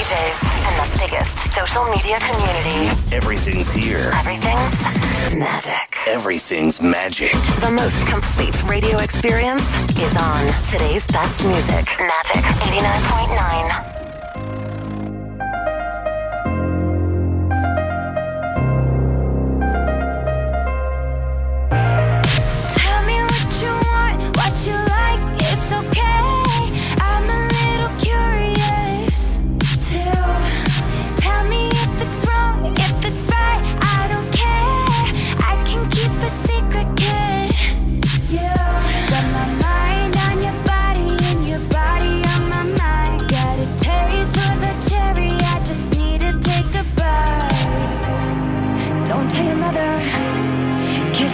DJs and the biggest social media community. Everything's here. Everything's magic. Everything's magic. The most complete radio experience is on today's best music. Magic 89.9.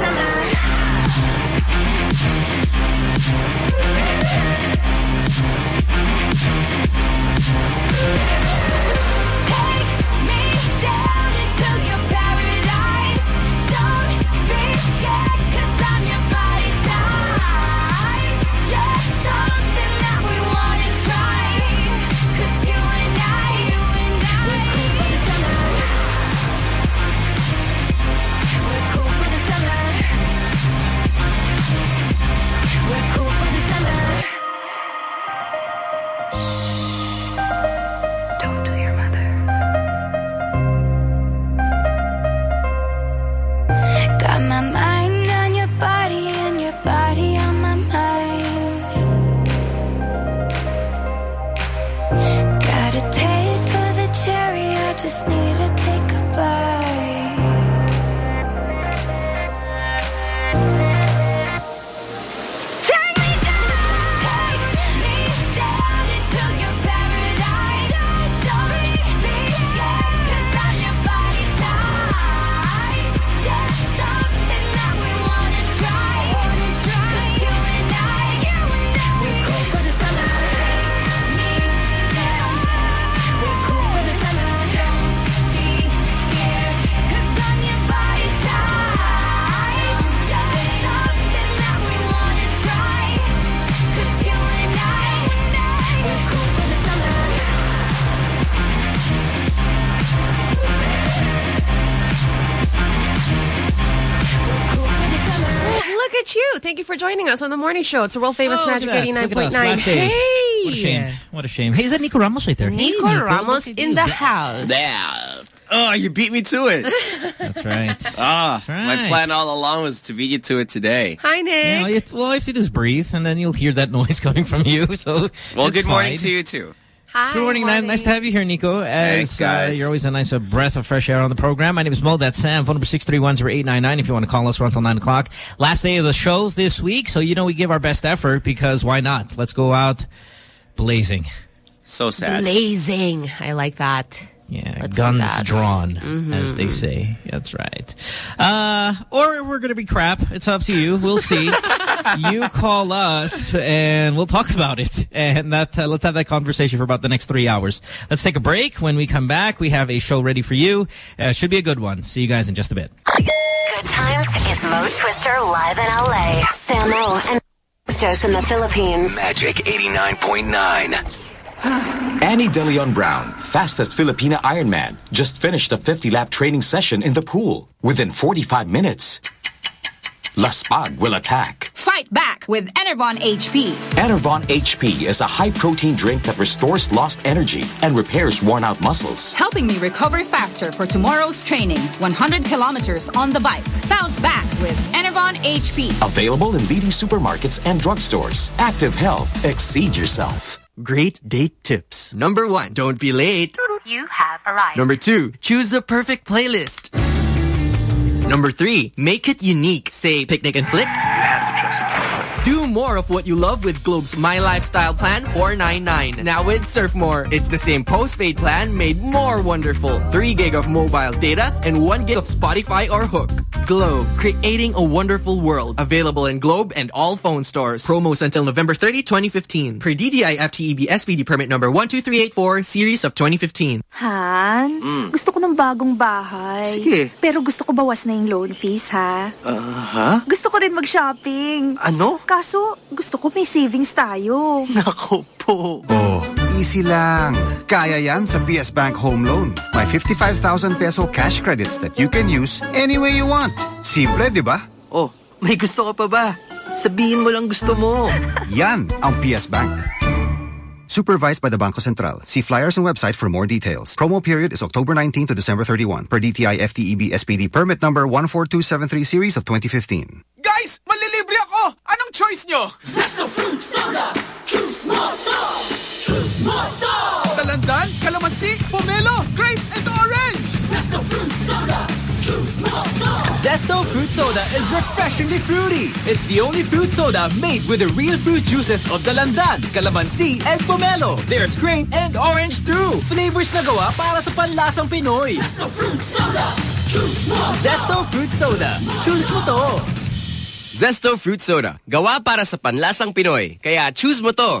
Summer. You. Thank you for joining us on the morning show. It's the world famous Oh, Magic look at that. Look at us. 89.9. Hey! What a shame. What a shame. Hey, is that Nico Ramos right there? Hey, Nico Ramos in the house. Yeah. Oh, you beat me to it. That's right. Ah, right. my plan all along was to beat you to it today. Hi, Nick. Yeah, it's, well, all you have to do is breathe, and then you'll hear that noise coming from you. So, Well, it's good morning fine. to you too. Hi. Good morning, morning. Nice to have you here, Nico. As Thanks, guys. Uh, you're always a nice uh, breath of fresh air on the program. My name is Mo. That's Sam. Phone number 631-0899 if you want to call us. We're until 9 o'clock. Last day of the show this week, so you know we give our best effort because why not? Let's go out blazing. So sad. Blazing. I like that. Yeah, Let's do guns that. drawn, Mm-hmm. as they say. That's right. Uh, or we're going to be crap. It's up to you. We'll see. you call us, and we'll talk about it. And that uh, let's have that conversation for about the next three hours. Let's take a break. When we come back, we have a show ready for you. Uh, should be a good one. See you guys in just a bit. Good times is Mo Twister live in LA. Samo and Jose in the Philippines. Magic 89.9. Annie De Leon Brown, fastest Filipina Ironman, just finished a 50-lap training session in the pool within 45 minutes. Laspag will attack. Fight back with Enervon HP. Enervon HP is a high-protein drink that restores lost energy and repairs worn-out muscles. Helping me recover faster for tomorrow's training. 100 kilometers on the bike. Bounce back with Enervon HP. Available in leading supermarkets and drugstores. Active Health. Exceed yourself. Great date tips. Number one, don't be late. You have arrived. Number two, choose the perfect playlist. Number three, make it unique. Say picnic and flick. Do more of what you love with Globe's My Lifestyle Plan 499. Now with Surf More, it's the same postpaid plan made more wonderful. 3 gig of mobile data and 1 gig of Spotify or HOOQ. Globe, creating a wonderful world. Available in Globe and all phone stores. Promos until November 30, 2015. Per DTI FTEB SPD permit number 12384, series of 2015. Han, mm. gusto ko ng bagong bahay. Sige. Pero gusto ko bawas na yung loan fees, ha? ha? Gusto ko rin mag-shopping. Ano? Kaso, gusto ko may savings tayo. Nako po. Oh, easy lang. Kaya yan sa PS Bank Home Loan. May 55,000 peso cash credits that you can use any way you want. Simple, di ba? Oh, may gusto ka pa ba? Sabihin mo lang gusto mo. Yan ang PS Bank. Supervised by the Bangko Sentral. See flyers and website for more details. Promo period is October 19 to December 31 per DTI FTEB SPD permit number 14273 series of 2015. Guys, malilibre ako! Anong choice nyo? Zesto fruit soda. Choose Moto. Choose Moto. Dalandan, calamansi, pomelo, grape, and orange! Zesto fruit soda. Choose Moto. Zesto Fruit Soda is refreshingly fruity. It's the only fruit soda made with the real fruit juices of Dalandan, Calamansi, and Pomelo. There's grape and orange too. Flavors na gawa para sa panlasang Pinoy. Zesto fruit soda. Choose Moto. Zesto Fruit Soda. Choose mo to. Zesto Fruit Soda. Gawa para sa panlasang Pinoy. Kaya choose mo to.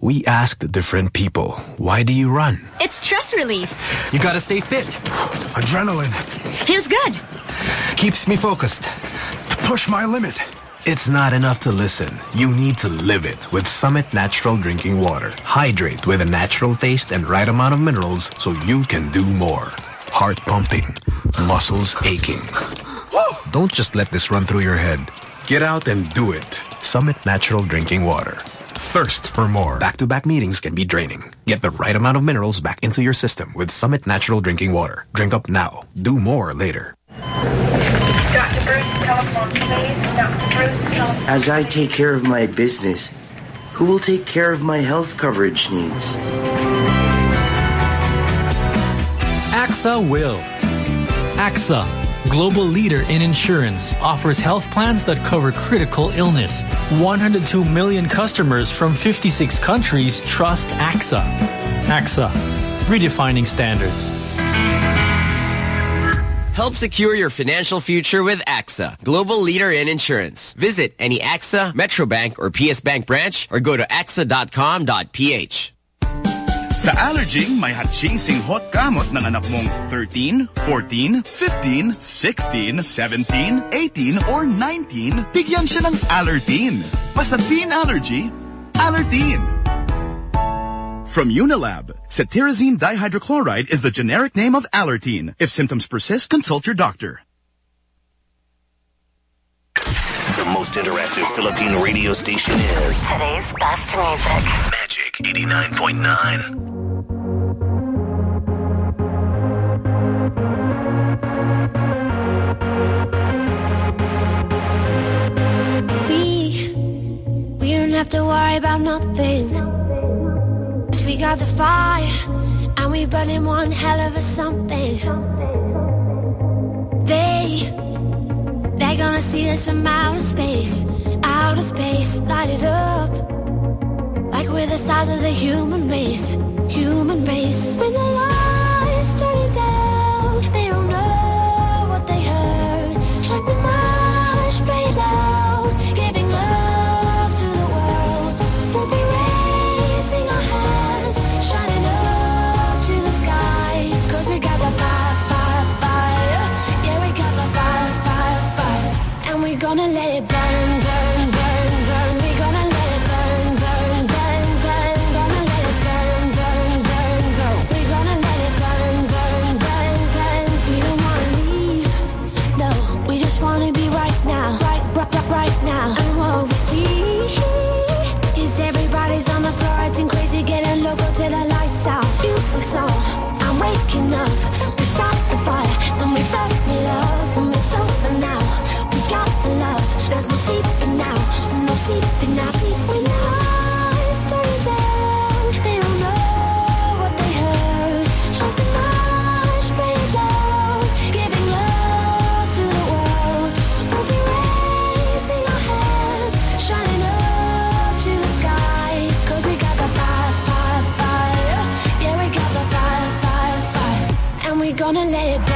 We asked different people, why do you run? It's stress relief. You gotta stay fit. Adrenaline. Feels good. Keeps me focused. Push my limit. It's not enough to listen. You need to live it with Summit Natural Drinking Water. Hydrate with a natural taste and right amount of minerals so you can do more. Heart pumping. Muscles aching. Don't just let this run through your head. Get out and do it. Summit Natural Drinking Water. Thirst for more. Back-to-back meetings can be draining. Get the right amount of minerals back into your system with Summit Natural Drinking Water. Drink up now. Do more later. Dr. Bruce, telephone, please. Dr. Bruce, telephone. As I take care of my business, who will take care of my health coverage needs? AXA will. AXA, global leader in insurance, offers health plans that cover critical illness. 102 million customers from 56 countries trust AXA. AXA, redefining standards. Help secure your financial future with AXA, global leader in insurance. Visit any AXA, Metrobank, or PS Bank branch or go to axa.com.ph. Sa Allerging, may hot-chasing hot gamot ng anak mong 13, 14, 15, 16, 17, 18, or 19, bigyan siya ng Allertine. Basta teen allergy, Allertine. From Unilab, cetirizine dihydrochloride is the generic name of Allertine. If symptoms persist, consult your doctor. The most interactive Philippine radio station is Today's best music. Magic 89.9. We, we don't have to worry about nothing. We got the fire, and we burning one hell of a something. They, they're gonna see us from outer space, outer space, light it up. Like we're the stars of the human race, human race. When the lights let it burn.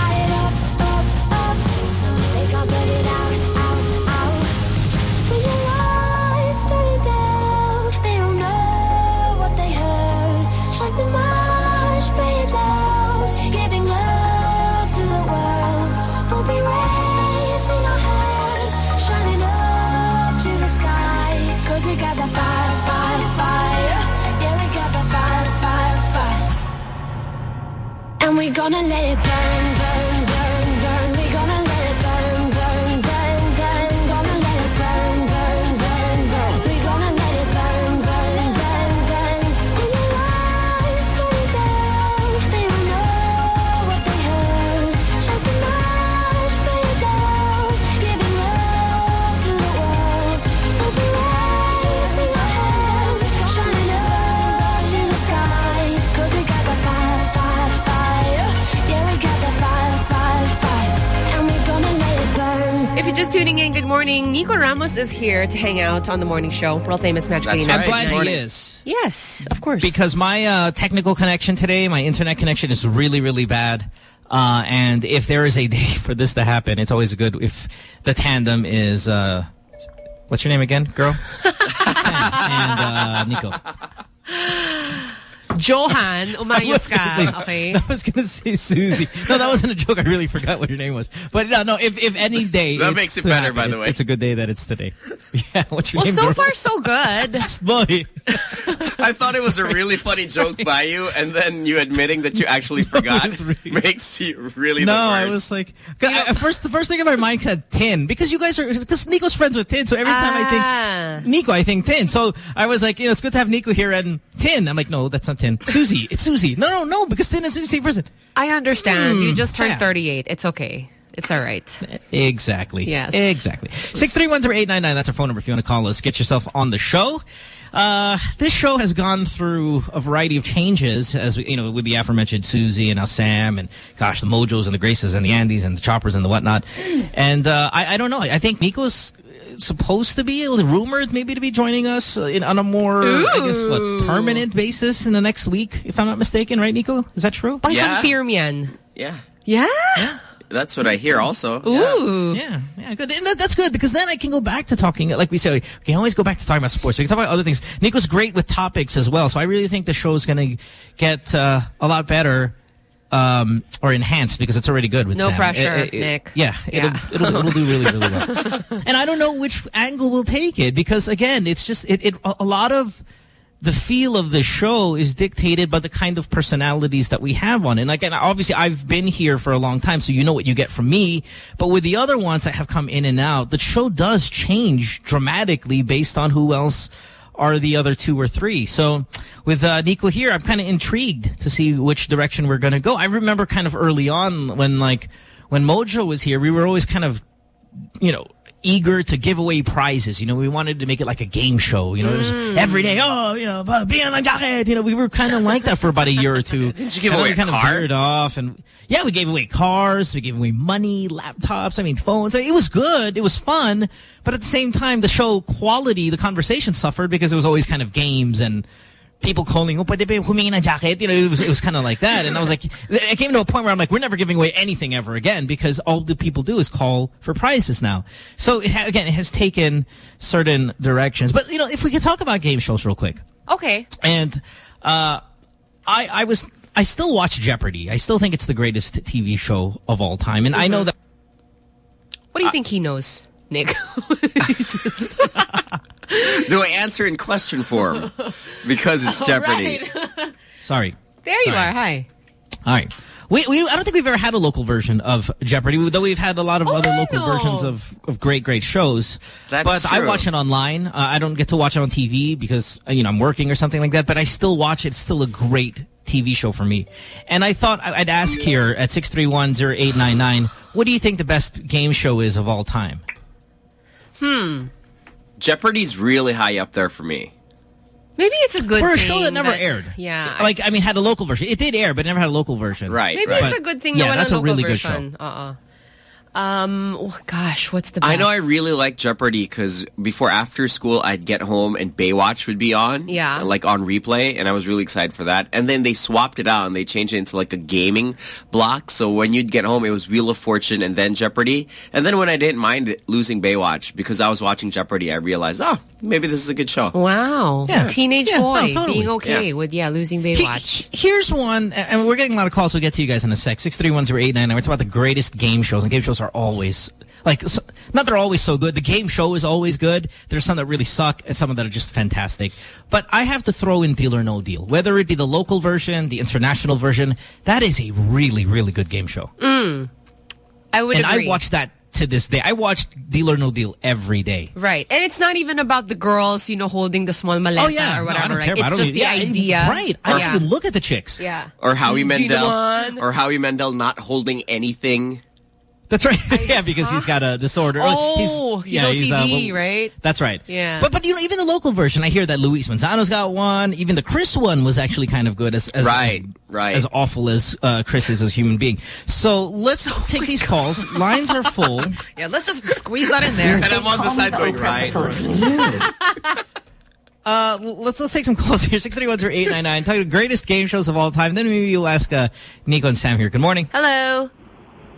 gonna let it burn, morning. Nico Ramos is here to hang out on the morning show. World famous match That's Queen. I'm glad he is. Yes, of course. Because my uh, technical connection today, my internet connection is really, really bad. Uh, and if there is a day for this to happen, it's always good if the tandem is, uh, what's your name again, girl? Sam and uh, Nico. Johan, umayos I was gonna say- Okay. I was going to say Susie. No, that wasn't a joke. I really forgot what your name was. But no, no, if, if any day That it's makes it better, happen, by the way. It's a good day that it's today. Yeah, what's your Well, name, so girl? far so good. Boy. I thought it was a really funny joke by you, and then you admitting that you actually forgot makes you really no, the worst. I was like, I- at first, the first thing in my mind said Tin because you guys are because Nico's friends with Tin. So every time I Ah. think Nico, I think Tin. So I was like, you know, it's good to have Nico here and Tin. I'm like, no, that's not Tin. Susie, it's Susie. No, no, no, because Tin is the same person. I understand. Hmm, you just turned yeah. 38. It's okay. It's all right. Exactly. Yes. Exactly. Six three one zero eight nine nine. That's our phone number. If you want to call us, get yourself on the show. Uh, this show has gone through a variety of changes, as we, you know, with the aforementioned Susie and now Sam, and gosh, the Mojos and the Graces and the Andys and the Choppers and the whatnot. And uh, I, I don't know. I think Nico's supposed to be rumored maybe to be joining us uh, in, on a more, I guess, what permanent basis in the next week, if I'm not mistaken, right, Nico? Is that true? Pang-confirm yan. yeah, Yeah? that's what I hear. Also, Ooh. Yeah, yeah, good. And that, that's good because then I can go back to talking, like we say, we can always go back to talking about sports. We can talk about other things. Nico's great with topics as well. So I really think the show is going to get uh, a lot better um, or enhanced because it's already good with No Sam. pressure, It- it- Nick. Yeah, Yeah. It'll, it'll, it'll do really, really well. and I don't know which angle we'll take it because, again, it's just, it, it a a lot of the feel of the show is dictated by the kind of personalities that we have on it. And again, obviously I've been here for a long time, so you know what you get from me. But with the other ones that have come in and out, the show does change dramatically based on who else are the other two or three. So with uh, Nico here, I'm kind of intrigued to see which direction we're going to go. I remember kind of early on when like, when Mojo was here, we were always kind of, you know, eager to give away prizes. You know, we wanted to make it like a game show. You know, it was Mm. every day, oh, you know, be on the jacket. You know, we were kind of like that for about a year or two. Didn't you give And away we kind car? of veered off and yeah, we gave away cars, we gave away money, laptops, I mean, phones. It was good. It was fun. But at the same time, the show quality, the conversation suffered because it was always kind of games and people calling, oh, pwede ba humingi ng jacket? You know, it was, it was kind of like that. And I was like, it came to a point where I'm like, we're never giving away anything ever again because all the people do is call for prizes now. So it ha again, it has taken certain directions. But, you know, if we could talk about game shows real quick. Okay. And uh, I, I was, I still watch Jeopardy. I still think it's the greatest TV show of all time. And I know that What do you think he knows, Nick? Do I answer in question form? Because it's All Jeopardy. right. Sorry. there you Sorry. are. Hi. All right. We, we, I don't think we've ever had a local version of Jeopardy, though we've had a lot of other local no. versions of, of great, great shows. That's but I watch it online. Uh, I don't get to watch it on TV because, uh, you know, I'm working or something like that, but I still watch it. It's still a great TV show for me. And I thought I- I'd ask here at 6310899, what do you think the best game show is of all time? Hmm. Jeopardy's really high up there for me. Maybe it's a good For a thing show that never aired. Yeah. Like, I mean, had a local version. It did air, but it never had a local version. Right, Maybe it's a good thing yeah, that that's a local really version. good show. Uh-uh. Um, oh, gosh, what's the best? I know I really like Jeopardy because before after school I'd get home and Baywatch would be on. Yeah. Like on replay and I was really excited for that. And then they swapped it out and they changed it into like a gaming block. So when you'd get home it was Wheel of Fortune and then Jeopardy. And then when I didn't mind losing Baywatch because I was watching Jeopardy I realized, oh, maybe this is a good show. Wow. Yeah. Teenage Yeah, no, boy totally. being okay Yeah. with, yeah, losing Baywatch. Here's one, and we're getting a lot of calls. We'll get to you guys in a sec. 6310899. It's about the greatest game shows, and game shows are always, like, so- not they're always so good. The game show is always good. There's some that really suck, and some that are just fantastic. But I have to throw in Deal or No Deal. Whether it be the local version, the international version, that is a really, really good game show. Mm. I would and agree. I watch that to this day. I watched Deal or No Deal every day. Right. And it's not even about the girls, you know, holding the small maleta Oh, yeah. or No, I whatever, don't right? care I It's don't just even- the yeah, idea. Right. I don't yeah. even look at the chicks. Yeah. Or Howie Do the Mendel. Or Howie Mandel not holding anything. That's right. yeah, because he's got a disorder. Oh, he's OCD, uh, right? That's right. Yeah. But but you know, even the local version, I hear that Luis Manzano's got one. Even the Chris one was actually kind of good. As, as Right, as, right. As awful as uh, Chris is as a human being. So let's Oh take these calls. Lines are full. Yeah, let's just squeeze that in there. And I'm on the side going, right. Uh, let's let's take some calls here. Six three one zero eight nine nine. Talking the greatest game shows of all time. Then maybe you'll ask uh, Nico and Sam here. Good morning. Hello.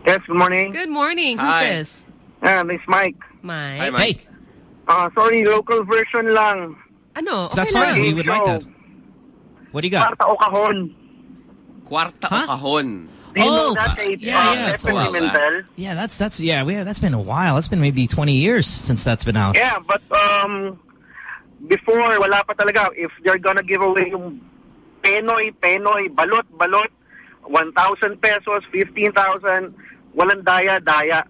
Yes, good morning. Good morning. Who's Hi. this? Ah, this is Mike. Mike. Hi, Mike. Ah, sorry, local version lang. Ano? Okay That's lang. fine. We would like that. What do you got? Kwarta o kahon. Kwarta o kahon. Do you know Oh, that? Kay, yeah, uh, yeah, it's Pepe well, uh, Yeah, that's that's yeah, we, that's been a while. That's been maybe twenty years since that's been out. Yeah, but um, before, wala pa talaga. If they're gonna give away yung Penoy, Penoy, balot, balot, 1,000 pesos, 15,000, walang daya, daya.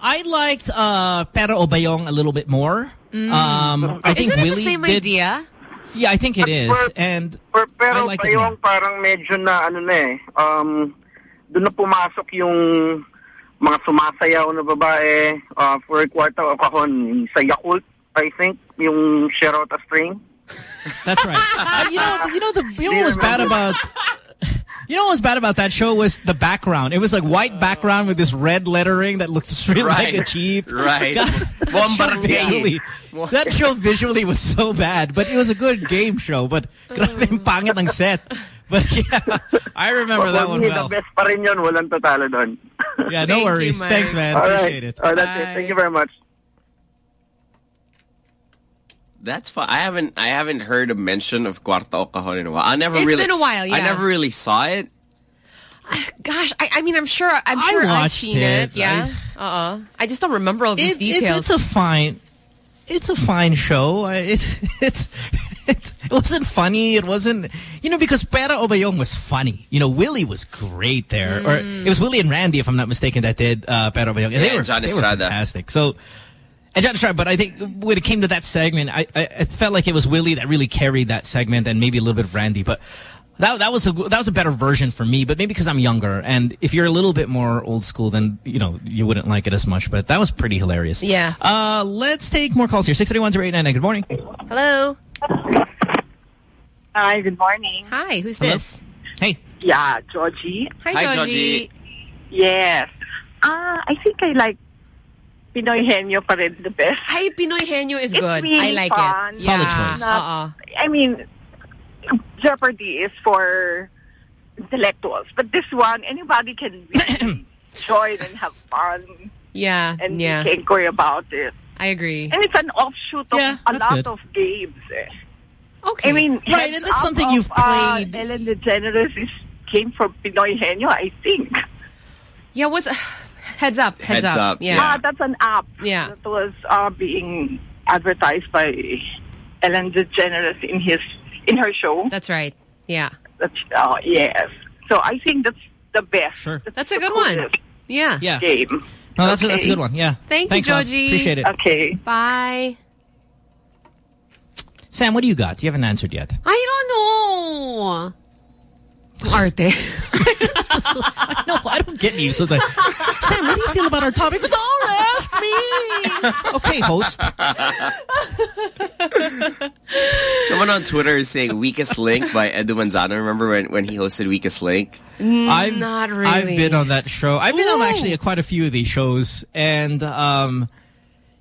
I liked uh, Pera o Bayong a little bit more. Um, I think Isn't it the same did. idea? Yeah, I think it is. per- And Per, I pero liked it Payong parang medyo na ano na eh. Um, doon na pumasok yung mga sumasayaw na babae uh, for a quarter of kahon sa Yakult, I think, yung Sherota string. that's right. Uh, you know, you know the you know what was bad about. You know what was bad about that show was the background. It was like white background with this red lettering that looked really like a Right. cheap. Right. God, that, show visually, that show visually was so bad, but it was a good game show. But grabe yung pangit ng set. But yeah, I remember that one well. The best pa rin yun, walang tatalo doon. Yeah, no Thank worries. Mike. Thanks, man. All right. Appreciate it. Oh, that's it. Thank you very much. That's fine. I haven't I haven't heard a mention of Kwarta o kahon in a while. I never It's really been a while, Yeah, I never really saw it. Gosh, I, I mean, I'm sure, I'm I sure I've seen it. it. Yeah. Uh-uh. I just don't remember all these It- details. It's, it's a fine, it's a fine show. It's it's. It's, it wasn't funny. It wasn't, you know, because Pera o Bayong was funny. You know, Willie was great there. Or Mm. it was Willie and Randy, if I'm not mistaken, that did uh, Pera o Bayong. And Yeah, they were, John they were fantastic. So, and John Estrada, but I think when it came to that segment, I, I, I felt like it was Willie that really carried that segment and maybe a little bit of Randy. But that that was a that was a better version for me. But maybe because I'm younger, and if you're a little bit more old school, then you know you wouldn't like it as much. But that was pretty hilarious. Yeah. Uh, let's take more calls here. Six thirty one zero eight nine nine. Good morning. Hello. Hi, good morning. Hi, who's Hello? this? Hey. Yeah, Georgie. Hi, Hi, Georgie. Georgie. Yes. Ah, I think I like Pinoy Henyo pa rin the best. Hi, Pinoy Henyo is It's good. really I like fun. it. Solid yeah. choice. Uh-uh. I mean, Jeopardy is for intellectuals, but this one, anybody can really join and have fun Yeah, and yeah. be angry about it. I agree. And it's an offshoot of Yeah, a lot good. of games. eh. Okay. I mean, Right, heads and that's something of, you've uh, played. Ellen DeGeneres is, came from Pinoy Henyo, I think. yeah, what's... Heads up. Heads, Heads up, Yeah. Ah, that's an app Yeah. that was uh, being advertised by Ellen DeGeneres in his in her show. That's right. Yeah. That's uh, yes. So I think that's the best. Sure. That's a good one. Yeah. Yeah. game. No, that's a, that's a good one. Yeah. Thank you, Thanks, love. Georgie. Appreciate it. Okay. Bye. Sam, what do you got? You haven't answered yet. I don't know. Arte. no, I don't get you. So like, Sam, what do you feel about our topic? Don't ask me. okay, host. Someone on Twitter is saying Weakest Link by Edu Manzano. Remember when, when he hosted Weakest Link? I've, Not really. I've been on that show. I've been on actually quite a few of these shows, and um,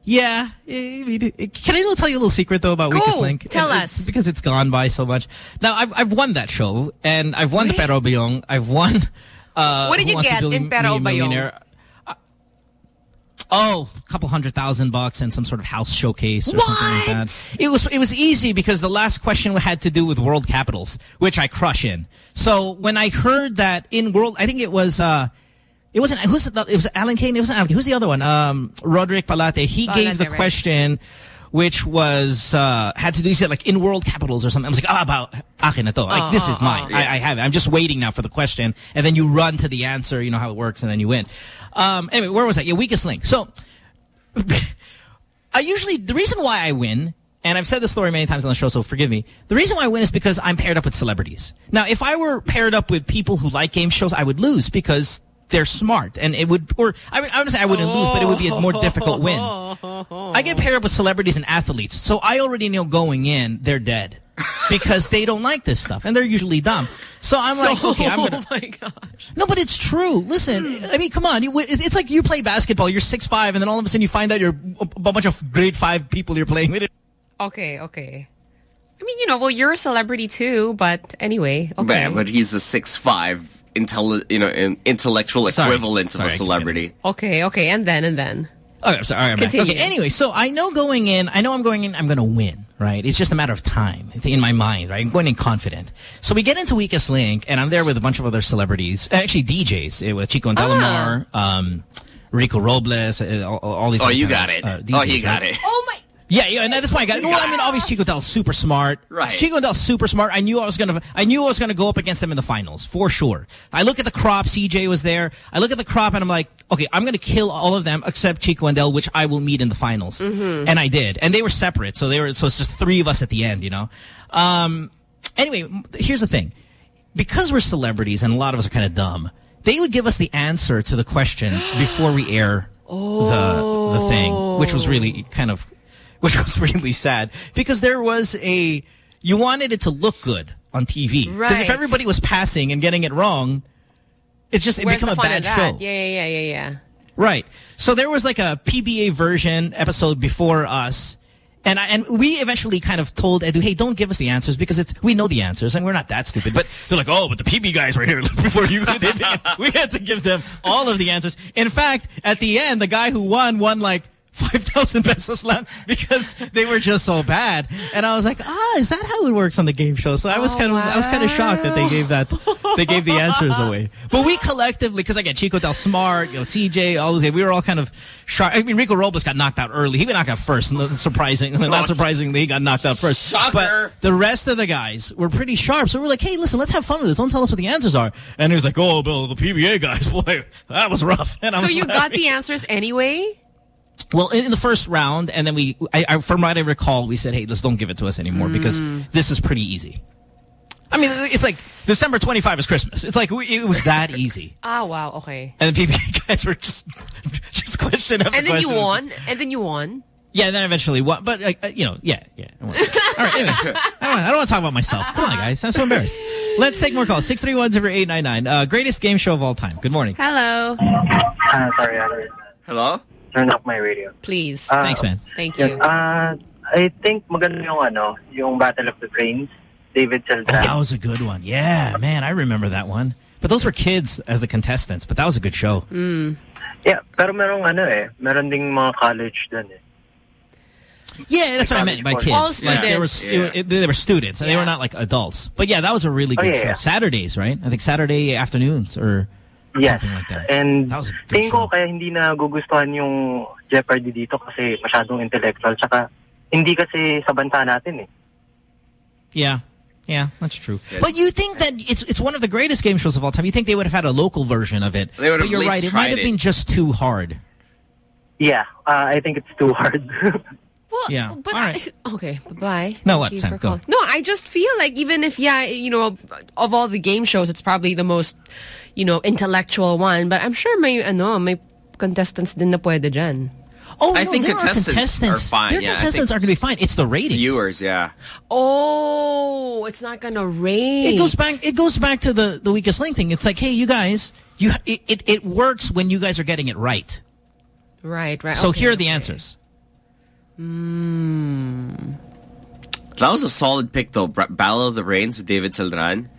yeah. I mean, Can I tell you a little secret though about Go. Weakest Link? Tell And us. it's because it's gone by so much. Now I've I've won that show, and I've won the Pero Bayong. I've won. Uh, What did you get in Pero Bayong? Uh, Oh, a couple hundred thousand bucks and some sort of house showcase or something like that. It was it was easy because the last question had to do with world capitals, which I crush in. So when I heard that in world, I think it was uh, it wasn't who's the, it was Alan Kane. It wasn't Alan. Kane. Who's the other one? Um, Roderick Paulate. He gave the right. question. Which was uh, had to do he said like in world capitals or something. I was like, ah, about akin na to. Like Oh, this oh, is mine. oh. I, I have it. I'm just waiting now for the question, and then you run to the answer. You know how it works, and then you win. Um, anyway, where was that? Yeah, weakest link. So I usually, the reason why I win, and I've said this story many times on the show, so forgive me. The reason why I win is because I'm paired up with celebrities. Now, if I were paired up with people who like game shows, I would lose because they're smart. And it would, or I would, I would say I wouldn't lose, but it would be a more difficult win. I get paired up with celebrities and athletes, so I already know going in, they're dead. because they don't like this stuff, and they're usually dumb. So I'm like, okay, I'm gonna. Oh my gosh. No, but it's true. Listen, I mean, come on. You, it's like you play basketball. You're six five, and then all of a sudden you find out you're a, a bunch of grade five people you're playing with. Okay, okay. I mean, you know, well, you're a celebrity too, but anyway, okay. Yeah, but he's a six five intelli- you know, an intellectual Sorry. equivalent Sorry, of a celebrity. Okay, okay, and then, and then. Okay, I'm sorry. I'm. Continue. Okay, anyway, so I know going in, I know I'm going in, I'm going to win, right? It's just a matter of time in my mind, right? I'm going in confident. So we get into Weakest Link, and I'm there with a bunch of other celebrities, actually DJs, uh, with Chico and Delamar, um, Rico Robles, uh, all, all these. Oh, you got of, it. uh, oh, DJs, you got right? it. Oh my. Yeah, yeah, and that's why I got. Well, I mean, obviously Chico Del's super smart. Right. Chico Del's super smart. I knew I was gonna. I knew I was gonna go up against them in the finals for sure. I look at the crop. CJ was there. I look at the crop and I'm like, okay, I'm gonna kill all of them except Chico and Del, which I will meet in the finals. Mhm. And I did. And they were separate, so they were. So it's just three of us at the end, you know. Um. Anyway, here's the thing. Because we're celebrities and a lot of us are kind of dumb, they would give us the answer to the questions before we air the the thing, which was really kind of, which was really sad because there was a, you wanted it to look good on TV. Because if everybody was passing and getting it wrong, it's just, it Where's become a bad show. Yeah, yeah, yeah, yeah, yeah. Right. So there was like a PBA version episode before us. And I, and we eventually kind of told Edu, hey, don't give us the answers because it's we know the answers and we're not that stupid. But they're like, oh, but the PB guys were here before you did. We had to give them all of the answers. In fact, at the end, the guy who won won like 5,000 pesos lang because they were just so bad. And I was like, ah, is that how it works on the game show? So I was Oh, kind of, I was kind of shocked that they gave that, they gave the answers away. But we collectively, because again, Chico Del Smart, you know, TJ, all those, we were all kind of shocked. I mean, Rico Robles got knocked out early. He got knocked out first. and Surprising, not surprisingly, he got knocked out first. Shocker. But the rest of the guys were pretty sharp. So we were like, hey, listen, let's have fun with this. Don't tell us what the answers are. And he was like, oh, Bill, the PBA guys, boy, that was rough. And I So you like- got the answers anyway? Well, in, in the first round, and then we, I, I, from what I recall, we said, hey, let's don't give it to us anymore because this is pretty easy. I mean, it's like December 25 is Christmas. It's like, we, it was that easy. Ah, wow, okay. And the PBA guys were just, just question after And then you question. won, and then you won. Yeah, and then eventually won. But, uh, uh, you know, yeah, yeah. All right, anyway. I don't, I don't want to talk about myself. Come on, guys. I'm so embarrassed. Let's take more calls. 631-0899. Uh, greatest game show of all time. Good morning. Hello. Uh, sorry, I Hello? Turned off my radio. Please. Uh, Thanks, man. Thank you. uh, I think maganda yung ano, yung Battle of the Brains, David Oh, that was a good one. Yeah, man, I remember that one. But those were kids as the contestants, but that was a good show. Yeah, pero merong ano eh, meron ding mga college dun eh. Yeah, that's what I meant by kids. All Like they were, students. it- they were students, and they were not like adults. But yeah, that was a really Oh, good yeah, show. yeah. Saturdays, right? I think Saturday afternoons or Yes. something like that. And That was a good tingin ko kaya hindi na gugustuhan yung Jeopardy dito kasi masyadong intellectual. Tsaka hindi kasi sa bansa natin eh. Yeah, yeah, that's true. But you think that it's it's one of the greatest game shows of all time? You think they would have had a local version of it? They would but have you're at least right. It might tried have it. been just too hard. Yeah, uh, I think it's too hard. yeah. But I, okay, bye. No, Thank what, you Sam? Go. No, I just feel like even if yeah, you know, of all the game shows, it's probably the most, you know, intellectual one. But I'm sure may ano may contestants din na pwede dyan. Oh, I no, think there are contestants, contestants are fine. Their yeah, I contestants are going to be fine. It's the ratings. viewers. Yeah. Oh, it's not gonna rate. It goes back. It goes back to the the weakest link thing. It's like, hey, you guys, you it it, it works when you guys are getting it right. Right, right. So okay, here are the okay. answers. Hmm. That was a solid pick though. Battle of the Brains with David Celdran.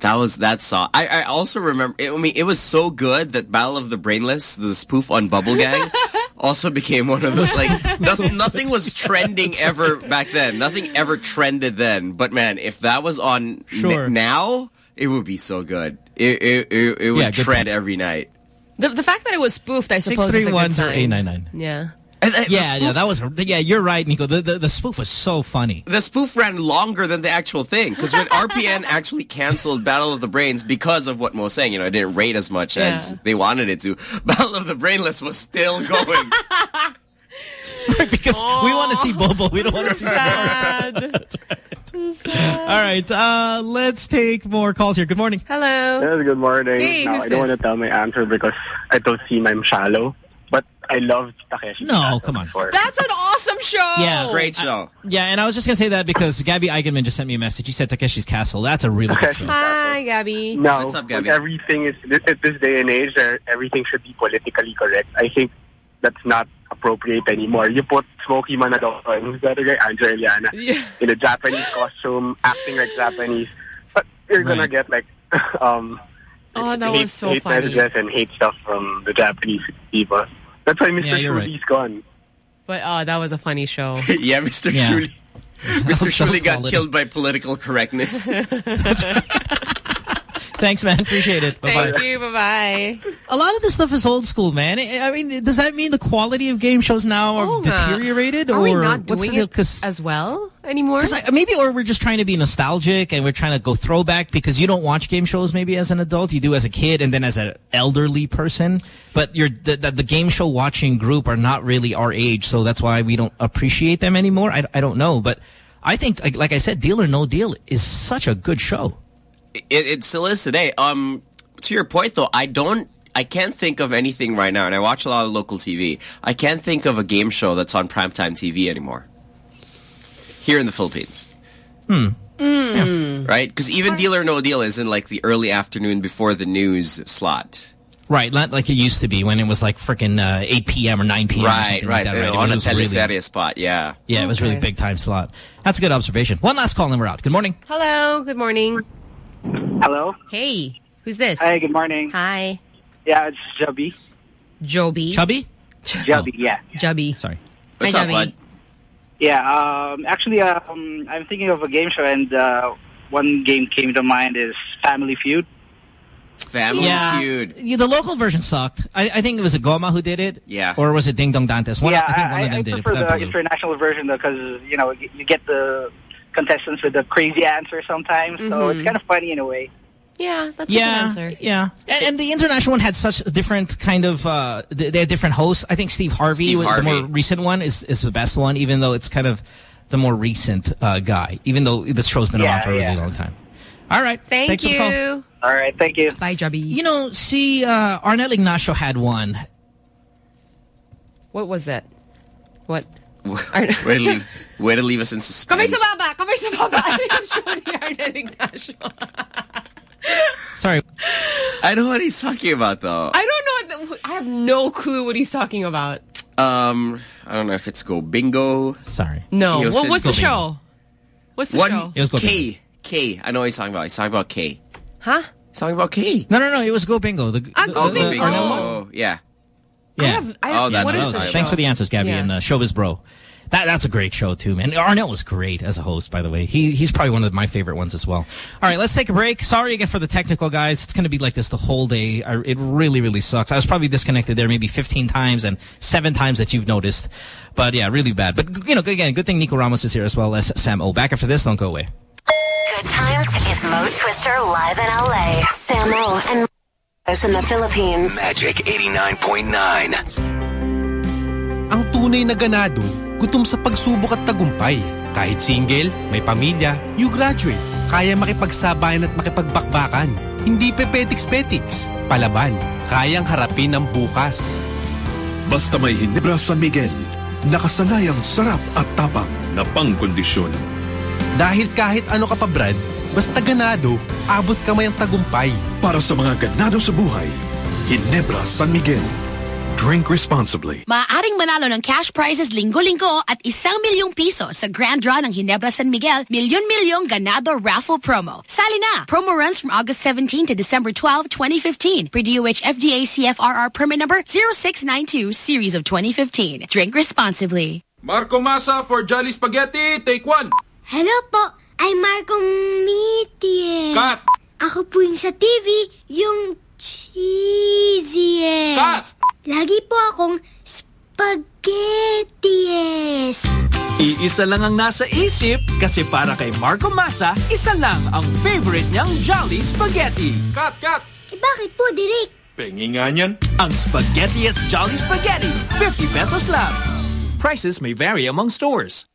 That was that song. I, I also remember. I mean, it was so good that Battle of the Brainless, the spoof on Bubble Gang, also became one of those. Like nothing, nothing was trending ever back then. Nothing ever trended then. But man, if that was on Sure. now, it would be so good. It it it, it would Yeah, good trend every night. The, the fact that it was spoofed, I suppose, is a good sign. 631-0899. Yeah. Yeah, yeah, that was. Yeah, you're right, Nico. The, the the spoof was so funny. The spoof ran longer than the actual thing because when RPN actually canceled Battle of the Brains because of what Mo was saying, you know, it didn't rate as much as they wanted it to. Battle of the Brainless was still going. because we want to see Bobo. We don't want to see Sad. All right, uh, let's take more calls here. Good morning. Hello. Yes, good morning. Hey, now, I don't this? want to tell my answer because I don't seem I'm shallow, but I loved Takeshi. No, come on. That's an awesome show. Yeah, Great show. Yeah, and I was just gonna say that because Gabby Eigenmann just sent me a message. He said Takeshi's Castle. That's a really good show. Hi, Gabby. No, What's up, when Gabby? everything is at this day and age, everything should be politically correct. I think that's not appropriate anymore. You put Smokey Manalo, and who's that guy? Andrew Eliana, Yeah. in a Japanese costume, acting like Japanese, but you're gonna get like um, Oh, that hate, was so hate funny. messages and hate stuff from the Japanese people. That's why Mr. Yeah, you're right. Shuli's gone. But oh, that was a funny show. yeah, Mr. Yeah. Shuli. Mr. So Shuli got quality. killed by political correctness. Thanks, man. Appreciate it. Bye Thank bye. you. Bye bye. A lot of this stuff is old school, man. I I mean, does that mean the quality of game shows now are Oh, deteriorated, Are or we not what's the doing deal? it 'Cause- as well anymore? I, maybe, or we're just trying to be nostalgic and we're trying to go throwback because you don't watch game shows maybe as an adult. You do as a kid and then as an elderly person. But you're, the, the, the game show watching group are not really our age. So that's why we don't appreciate them anymore. I, I don't know. But I think, like, like I said, Deal or No Deal is such a good show. It, it still is today. Um, to your point though, I don't. I can't think of anything right now, and I watch a lot of local TV. I can't think of a game show that's on primetime TV anymore. Here in the Philippines. Hmm. Right? Because even Deal or No Deal is in like the early afternoon before the news slot. Right, not like it used to be when it was like freaking uh, 8 p.m. or 9 p.m. Right, something right. Like that, right? On It a was really- teleserie spot, yeah. Yeah, it was a really big time slot. That's a good observation. One last call and we're out. Good morning. Hello. Good morning. Hello. Hey. Who's this? Hi, good morning. Hi. Yeah, it's Jubby. Joby. Chubby? Jubby, yeah. Jubby. Sorry. What's Hi, up, Jubby. bud? Yeah, um, actually, um, I'm thinking of a game show, and uh, one game came to mind is Family Feud. Family Yeah. Feud. Yeah, the local version sucked. I, I think it was a Goma who did it. Yeah. Or was it Dingdong Dantes? One, yeah, I think one I, of them I did it. prefer but that the blew. international version because you know you you get the contestants with a crazy answer sometimes, so Mhm. it's kind of funny in a way. Yeah, that's yeah, a good answer. yeah, and, and the international one had such a different kind of. Uh, they they had different hosts. I think Steve Harvey, Steve the more recent one, is is the best one, even though it's kind of the more recent uh, guy. Even though this show's been Yeah, around for a really long time. All right, Thank Thanks for the call. you. All right, thank you. Bye, Jubby. You know, see, uh, Arnel Ignacio had one. What was that? What? Way, to leave, way to leave us in suspense. Kamay sa baba! Kamay sa baba! Ano yung show ni Arnell Ignacio? Sorry. I know what he's talking about, though. I don't know. I have no clue what he's talking about. Um, I don't know if it's Go Bingo. Sorry. No. Yo, What, since what's the Go Bingo. show? What's the One show? It was Go K. K. I know what he's talking about. He's talking about K. Huh? He's talking about K. No, no, no. It was Go Bingo. The, Ah, the- Go the- Bingo. the Oh, yeah. Yeah. I have, I have, Oh, that's what what is I the show? Thanks for the answers, Gabby, Yeah. and uh, Showbiz Bro. That that's a great show too, man. Arnell was great as a host, by the way. He he's probably one of my favorite ones as well. All right, let's take a break. Sorry again for the technical guys. It's going to be like this the whole day. I, it really really sucks. I was probably disconnected there maybe 15 times and seven times that you've noticed. But yeah, really bad. But you know, again, good thing Nico Ramos is here as well as Sam O. Back after this, don't go away. Good times is Mo Twister live in LA. Samo and Mo in the Philippines. Magic 89.9. Ang tunay na ganado, gutom sa pagsubok at tagumpay. Kahit single, may pamilya, you graduate. Kaya makipagsabayan at makipagbakbakan. Hindi pepetiks-petiks. Palaban. Kayang harapin ang bukas. Basta may Hinebra San Miguel, nakasanayang sarap at tapang na pangkondisyon. Dahil kahit ano ka pa Brad, basta ganado, abot kamay ang tagumpay. Para sa mga ganado sa buhay, Hinebra San Miguel. Drink responsibly. Maaaring manalo ng cash prizes linggo-linggo at isang milyong piso sa grand draw ng Hinebra San Miguel Milyon-Milyong Ganado Raffle Promo. Sali na! Promo runs from August 17 to December 12, 2015. Per DOH FDA CFRR permit number 0692 series of 2015. Drink responsibly. Marco Masa for Jolly Spaghetti, take one. Hello po, I'm Marco Mitias. Cut! Ako po yung sa TV, yung cheesiest. Cut! Lagi po akong spaghettiest. Iisa lang ang nasa isip kasi para kay Marco Masa, isa lang ang favorite niyang Jolly Spaghetti. Cut, cut! Eh, bakit po, Direk? Pengi nga niyan. Ang Spaghettiest Jolly Spaghetti, 50 pesos lang. Prices may vary among stores.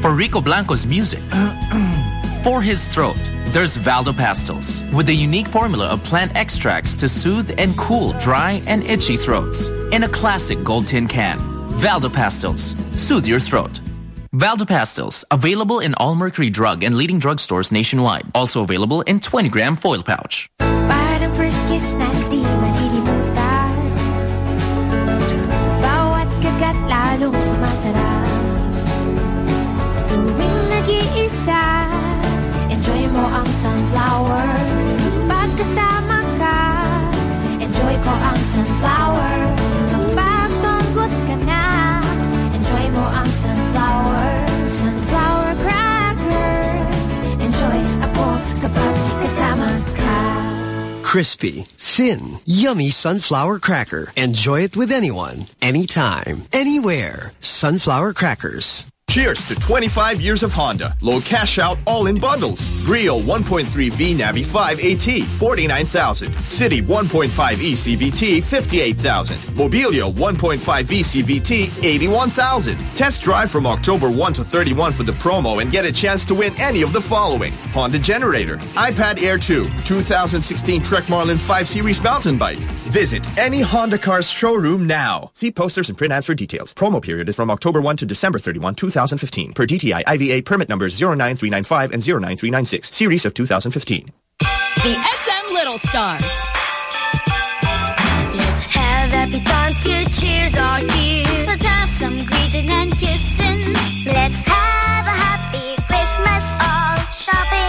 For Rico Blanco's music, for his throat, there's Valda Pastilles with a unique formula of plant extracts to soothe and cool dry and itchy throats in a classic gold tin can. Valda Pastilles, soothe your throat. Valda Pastilles, available in all Mercury Drug and leading drugstores nationwide. Also available in 20 gram foil pouch. Crispy, thin, yummy sunflower cracker. Enjoy it with anyone, anytime, anywhere. Sunflower crackers. Cheers to 25 years of Honda. Low cash out, all in bundles. Brio 1.3V Navi 5 AT, 49,000. City 1.5E CVT, 58,000. Mobilio 1.5V CVT, 81,000. Test drive from October 1 to 31 for the promo and get a chance to win any of the following. Honda Generator, iPad Air 2, 2016 Trek Marlin 5 Series mountain bike. Visit any Honda Cars showroom now. See posters and print ads for details. Promo period is from October 1 to December 31, 2015. Per DTI IVA permit numbers 09395 and 09396. Series of 2015. The SM Little Stars. Let's have happy times, good cheers are here. Let's have some greeting and kissing. Let's have a happy Christmas all. Shopping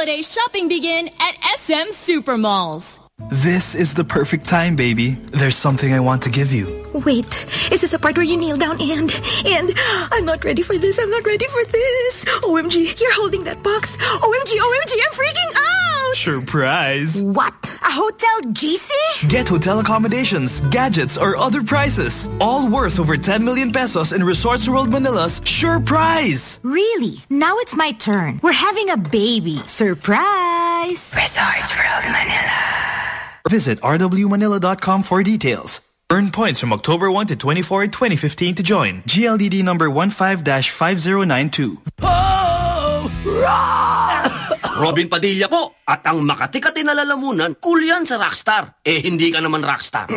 holiday shopping begin at SM Supermalls. This is the perfect time, baby. There's something I want to give you. Wait, is this the part where you kneel down and and I'm not ready for this. I'm not ready for this. OMG, you're holding that box. OMG, OMG, I'm freaking out. Surprise! What? A hotel GC? Get hotel accommodations, gadgets, or other prizes. All worth over 10 million pesos in Resorts World Manila's Sure Prize. Really? Now it's my turn. We're having a baby. Surprise! Resorts World Manila. Visit rwmanila.com for details. Earn points from October 1 to 24, 2015 to join. GLDD number 15-5092. Oh! Robin Padilla po. At ang Makati-Kati na lalamunan, cool yan sa Rockstar. Eh, hindi ka naman Rockstar.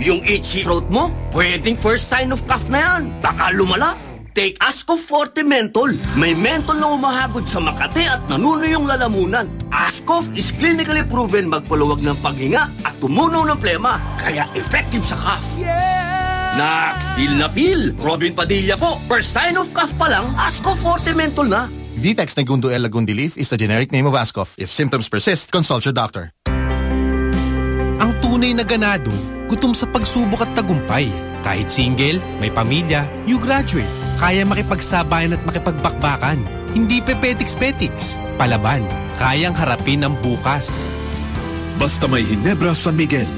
Yung itchy throat mo, pwedeng first sign of cough na yan. Baka lumala. Take Ascof Forte Menthol. May menthol na umahagod sa Makati at nanuno yung lalamunan. Ascof is clinically proven magpaluwag ng paghinga at tumunaw ng plema. Kaya effective sa cough. Nax, feel na feel. Robin Padilla po. First sign of cough pa lang, Ascof Forte Menthol na. Vitex Negundo L. Lagundi Leaf is the generic name of Ascof. If symptoms persist, consult your doctor. Ang tunay na ganado, gutom sa pagsubok at tagumpay. Kahit single, may pamilya, you graduate. Kaya makipagsabayan at makipagbakbakan. Hindi pepetiks-petiks. Palaban. Kayang harapin ang bukas. Basta may Hinebra San Miguel,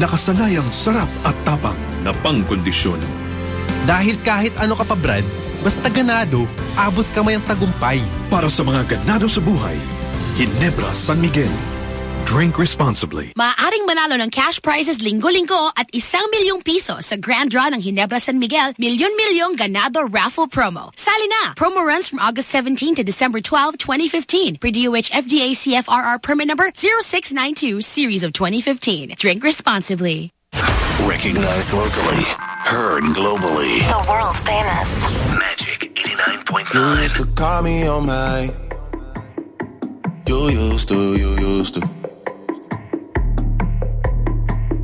nakasanayang sarap at tapang na pangkondisyon. Dahil kahit ano ka pa Brad, basta ganado, abot kamay ang tagumpay. Para sa mga ganado sa buhay, Hinebra San Miguel. Drink responsibly. Maaaring manalo ng cash prizes linggo-linggo at isang milyong piso sa grand draw ng Ginebra San Miguel Milyon-Milyong Ganado Raffle Promo. Sali na! Promo runs from August 17 to December 12, 2015. Per DOH FDA CFRR permit number 0692 series of 2015. Drink responsibly. Recognized locally, heard globally. The world famous. Magic 89.9. You used to call me on my. You used to, you used to.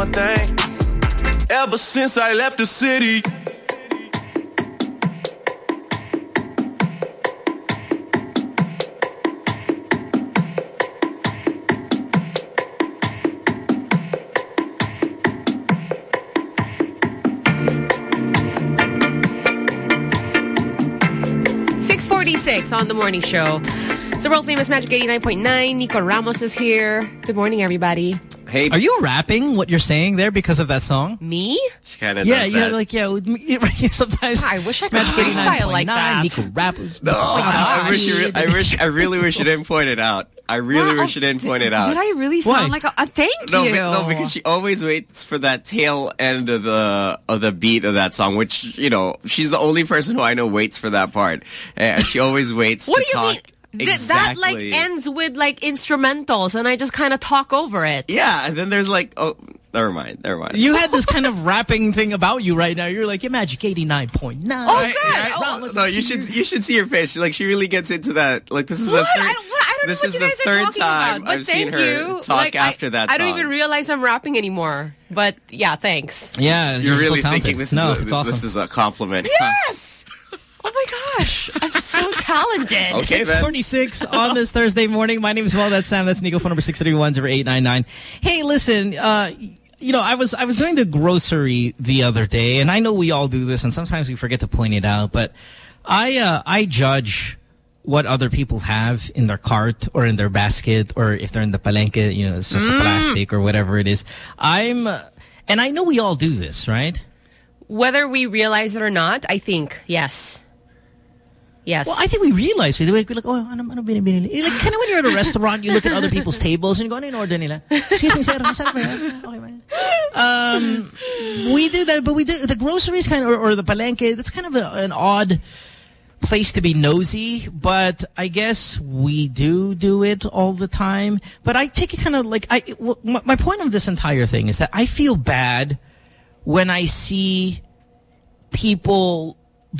one thing. Ever since I left the city. On the morning show. It's the world famous Magic 89.9. Nico Ramos is here. Good morning, everybody. Hey, Are you rapping what you're saying there because of that song? Me? She kind of Yeah, does yeah, like yeah. with Sometimes I wish I could Magic freestyle like 89.9, that. Nico rappers. no, oh I wish you. Re- I wish. I really wish you didn't point it out. I really Wow, wish you didn't point it out. Did I really sound Why? like a, a thank No, you? no, because she always waits for that tail end of the of the beat of that song, which you know she's the only person who I know waits for that part, and she always waits what to do you talk. mean? Th- that like ends with like instrumentals, and I just kind of talk over it. Yeah, and then there's like, oh, Never mind. Never mind. You had this kind of rapping thing about you right now. You're like, yeah, Magic 89.9. I- I- no, you should you should see her face. She, like she really gets into that. Like this is the What? third. I don't, I don't this know what is you the guys are third talking time about, but I've seen thank her you. talk Like, after I, that I don't song. even realize I'm rapping anymore. But yeah, thanks. Yeah, You're, you're really talented. thinking this No, is a, it's awesome. this is a compliment. Yes. Oh my gosh, I'm so talented. Okay, then. 646 on this Thursday morning. My name is Well. That's Sam. That's Nico. Phone number 631-0899. Hey, listen, uh, you know, I was I was doing the grocery the other day, and I know we all do this, and sometimes we forget to point it out, but I uh, I judge what other people have in their cart or in their basket or if they're in the palenque, you know, it's just a Mm. plastic or whatever it is. I'm, uh, and I know we all do this, right? Whether we realize it or not, I think yes. Yes. Well, I think we realize we do it. We're like, oh, ano, ano binibili? nila? Like, kind of when you're at a restaurant, you look at other people's tables and you go, ano yung order nila? Excuse me, sir, masarap ba? Okay ba? Um, we do that, but we do, the groceries kind of, or, or the palenque, that's kind of a, an odd place to be nosy, but I guess we do do it all the time. But I take it kind of like, I, well, my, my point of this entire thing is that I feel bad when I see people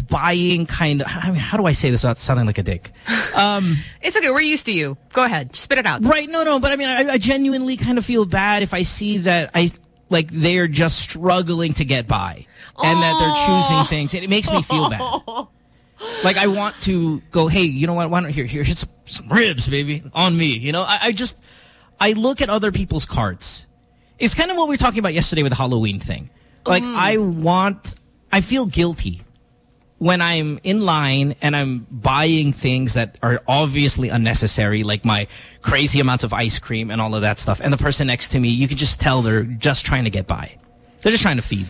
buying kind of, I mean, how do I say this without sounding like a dick? Um, it's okay. We're used to you. Go ahead. Spit it out. Right. No, no. But I mean, I, I genuinely kind of feel bad if I see that I, like, they're just struggling to get by and that they're choosing things. It makes me feel bad. Like, I want to go, hey, you know what? Why don't, here, here, here's some, some ribs, baby, on me. You know, I, I just, I look at other people's carts. It's kind of what we were talking about yesterday with the Halloween thing. Like, I want, I feel guilty when I'm in line and I'm buying things that are obviously unnecessary, like my crazy amounts of ice cream and all of that stuff, and the person next to me, you can just tell they're just trying to get by. They're just trying to feed.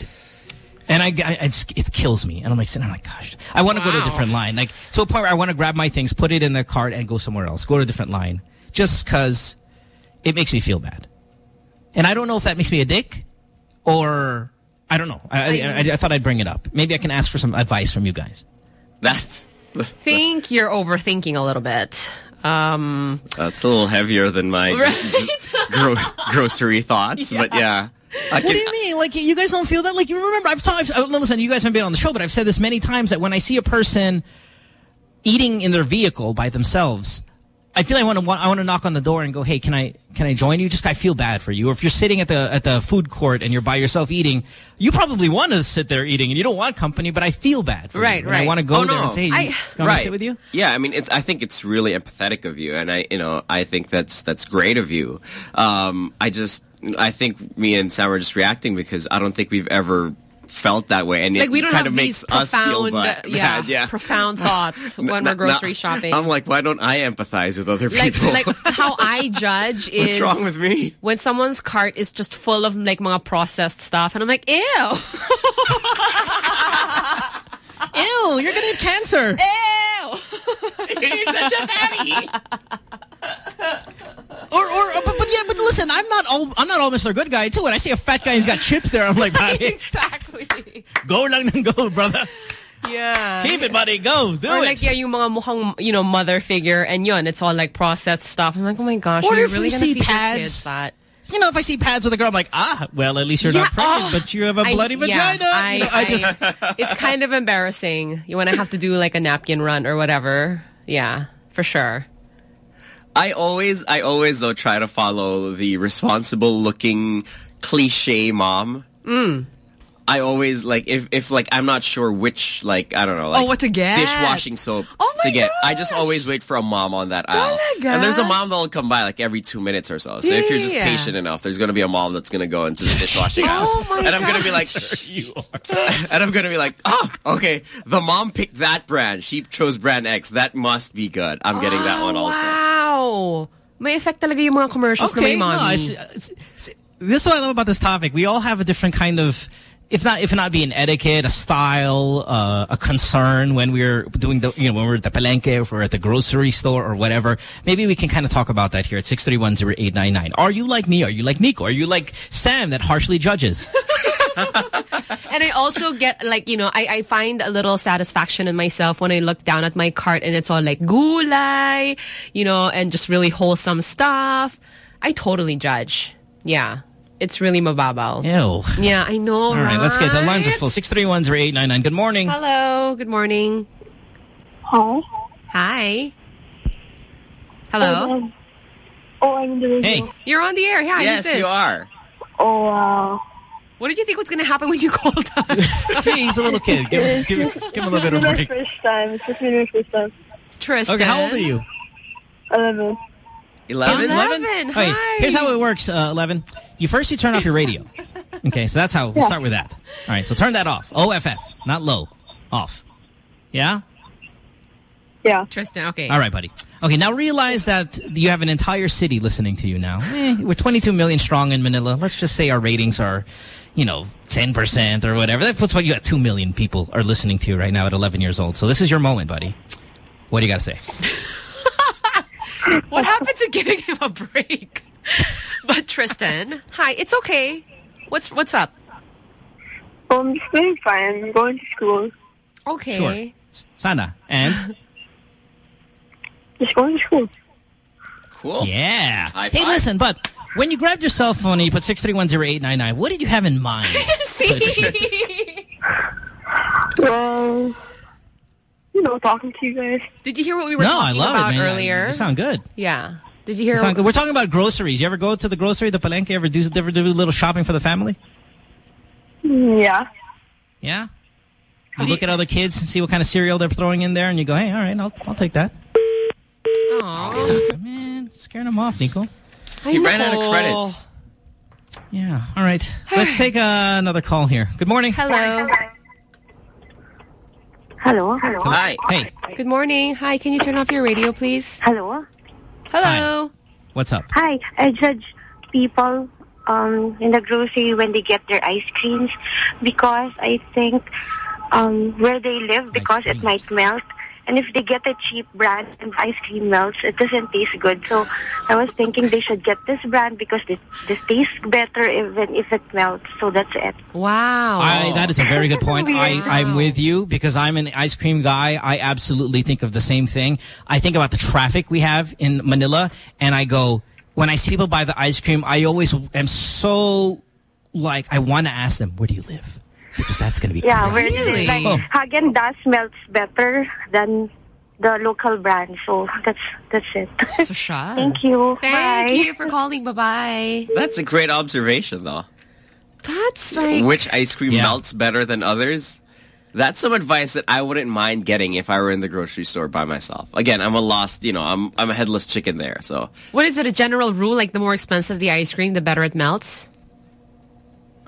And I, I, I just, it kills me. And I'm like, sitting, I'm like, gosh, I want to go to a different line. Like, to a point where I want to grab my things, put it in the cart, and go somewhere else. Go to a different line. Just because it makes me feel bad. And I don't know if that makes me a dick or I don't know. I, I, I, I thought I'd bring it up. Maybe I can ask for some advice from you guys. That's I think you're overthinking a little bit. Um, that's a little heavier than my gro grocery thoughts, but yeah. I what do you mean? Like, you guys don't feel that? Like, you remember, I've talked, I've, listen, you guys haven't been on the show, but I've said this many times that when I see a person eating in their vehicle by themselves, I feel I want to I want to knock on the door and go, hey, can I can I join you? Just I feel bad for you. Or if you're sitting at the at the food court and you're by yourself eating, you probably want to sit there eating and you don't want company, but I feel bad for Right, you. And I want to go Oh, there no. and say, hey, I- you, you want me to sit with you? Yeah, I mean, it's, I think it's really empathetic of you, and I, you know, I think that's that's great of you. Um, I just, I think me and Sam are just reacting because I don't think we've ever felt that way, and like it we don't kind have of makes us feel profound, bad. Uh, yeah, bad, yeah. profound thoughts when N- we're grocery now- shopping. I'm like, why don't I empathize with other people? like how I judge is What's wrong with me? when someone's cart is just full of like mga processed stuff and I'm like ew ew you're gonna get cancer ew you're such a fatty Or, or, but, but yeah, but listen, I'm not all, I'm not all Mr. Good Guy too. When I see a fat guy, he's got chips there. I'm like, buddy, exactly. go lang ng go, brother. yeah Keep it, buddy. Go, do it. or it. like yeah yung mga mukhang you know mother figure and yun it's all like processed stuff I'm like oh my gosh Or if really we see pads, that You know, if I see pads with a girl, I'm like, ah, well, at least you're Yeah, not pregnant, oh, but you have a bloody yeah, vagina. I, You know, I I- just, it's kind of embarrassing when I have to do like a napkin run or whatever. Yeah, for sure. I always, I always though try to follow the responsible looking cliche mom. Mm. I always like if if like I'm not sure which like I don't know like Oh, what to get? dishwashing soap Oh to my get. I just always wait for a mom on that aisle. Oh talaga? And there's a mom that'll come by like every two minutes or so. So if you're just Yeah. patient enough, there's gonna be a mom that's gonna go into the dishwashing oh aisle, Oh my and I'm gonna be like, you and I'm gonna be like, oh, okay, the mom picked that brand. She chose brand X. That must be good. I'm getting that one ah, also. Wow. May effect talaga yung mga commercials na may no, mommy. it's- it's- it's- this is what I love about this topic. We all have a different kind of, if not, if not being etiquette, a style, uh, a concern when we're doing the, you know, when we're at the palenque, if we're at the grocery store or whatever. Maybe we can kind of talk about that here at 6310899. Are you like me? Are you like Nico? Are you like Sam that harshly judges? And I also get like, you know, I, I find a little satisfaction in myself when I look down at my cart and it's all like gulay, you know, and just really wholesome stuff. I totally judge. Yeah. It's really mababao. Ew. Yeah, I know. All right, let's get the lines are right? full. Six three one zero eight nine nine. Good morning. Hello. Good morning. Hi. Hi. Hello. Um, oh, I'm in the radio. Hey. You're on the air. Yeah, yes, you are. Oh, wow. What did you think was going to happen when you called us? hey, he's a little kid. Give, him- give, give him a little bit of a my break. first time. It's just been my first time. Tristan. Okay, how old are you? 11. 11? 11. Hey, Hi. here's how it works, uh, 11. You first you turn off your radio. Okay, so that's how we'll Yeah. start with that. All right, so turn that off. OFF, not low. Off. Yeah? Yeah. Tristan, okay. All right, buddy. Okay, now realize that you have an entire city listening to you now. Eh, we're 22 million strong in Manila. Let's just say our ratings are, you know, 10% or whatever. That puts what you got 2 million people are listening to you right now at 11 years old. So this is your moment, buddy. What do you got to say? What happened to giving him a break? but Tristan, hi. It's okay. What's what's up? Um, I'm just doing fine. I'm going to school. Okay. Sure. Sana. And? Just going to school. Cool. Yeah. High Hey, five. listen, but when you grabbed your cell phone and you put 6310899, what did you have in mind? See? Well, you know, talking to you guys. Did you hear what we were no, I talking love about it, man. earlier? You sound good. yeah. Did you You hear? sound good. We're talking about groceries. You ever go to the grocery, the palenque? Ever do, ever do a little shopping for the family? Yeah. Yeah? You look at other kids and see what kind of cereal they're throwing in there, and you go, hey, all right, I'll, I'll take that. Aw. Man, scaring them off, Nico. I He ran out of credits. Yeah, all right. Let's take uh, another call here. Good morning. Hello. Hello. Hello. Hi. Hey, Good morning. Hi. Can you turn off your radio, please? Hello. Hello. what's up? Hi. I judge people um, in the grocery when they get their ice creams because I think um, where they live because it might melt. And if they get a cheap brand and ice cream melts, it doesn't taste good. So I was thinking they should get this brand because this, this tastes better even if it melts. So that's it. Wow. I, that is a very good point. I, I'm with you because I'm an ice cream guy. I absolutely think of the same thing. I think about the traffic we have in Manila, and I go, when I see people buy the ice cream, I always am so, like, I want to ask them, where do you live? Because that's going to be Yeah, great. where Really? like Oh. Haagen Dazs melts better than the local brand. So that's that's it. So shy. Thank you. Thank Bye. you for calling. Bye-bye. That's a great observation, though. That's like... Which ice cream Yeah. melts better than others? That's some advice that I wouldn't mind getting if I were in the grocery store by myself. Again, I'm a lost, you know, I'm I'm a headless chicken there. So What is it, a general rule? Like the more expensive the ice cream, the better it melts?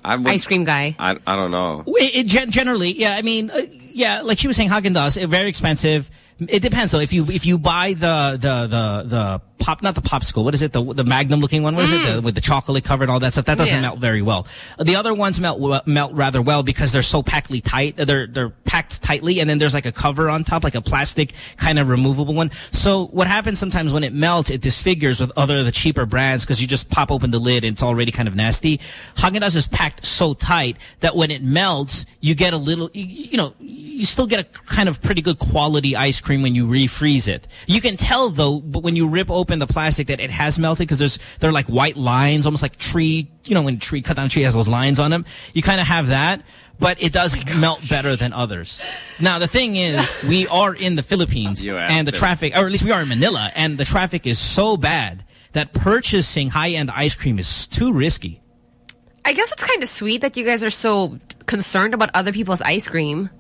I would, Ice cream guy. I I don't know. It, it generally, yeah. I mean, uh, yeah. Like she was saying, Haagen Dazs, very expensive. It depends though. If you if you buy the the the the pop, not the popsicle. What is it? The the Magnum looking one. What is it? The, mm. with the chocolate covered, and all that stuff. That doesn't Yeah. melt very well. The other ones melt melt rather well because they're so packedly tight. They're they're packed tightly, and then there's like a cover on top, like a plastic kind of removable one. So what happens sometimes when it melts, it disfigures with other the cheaper brands because you just pop open the lid and it's already kind of nasty. Haagen is packed so tight that when it melts, you get a little, you, you know, you still get a kind of pretty good quality ice cream when you refreeze it. You can tell though, but when you rip open the plastic that it has melted because there's they're like white lines, almost like tree. You know, when tree cut down a tree has those lines on them. You kind of have that. But it does melt better than others. Now the thing is, we are in the Philippines, and the him. traffic, or at least we are in Manila, and the traffic is so bad that purchasing high-end ice cream is too risky. I guess it's kind of sweet that you guys are so concerned about other people's ice cream.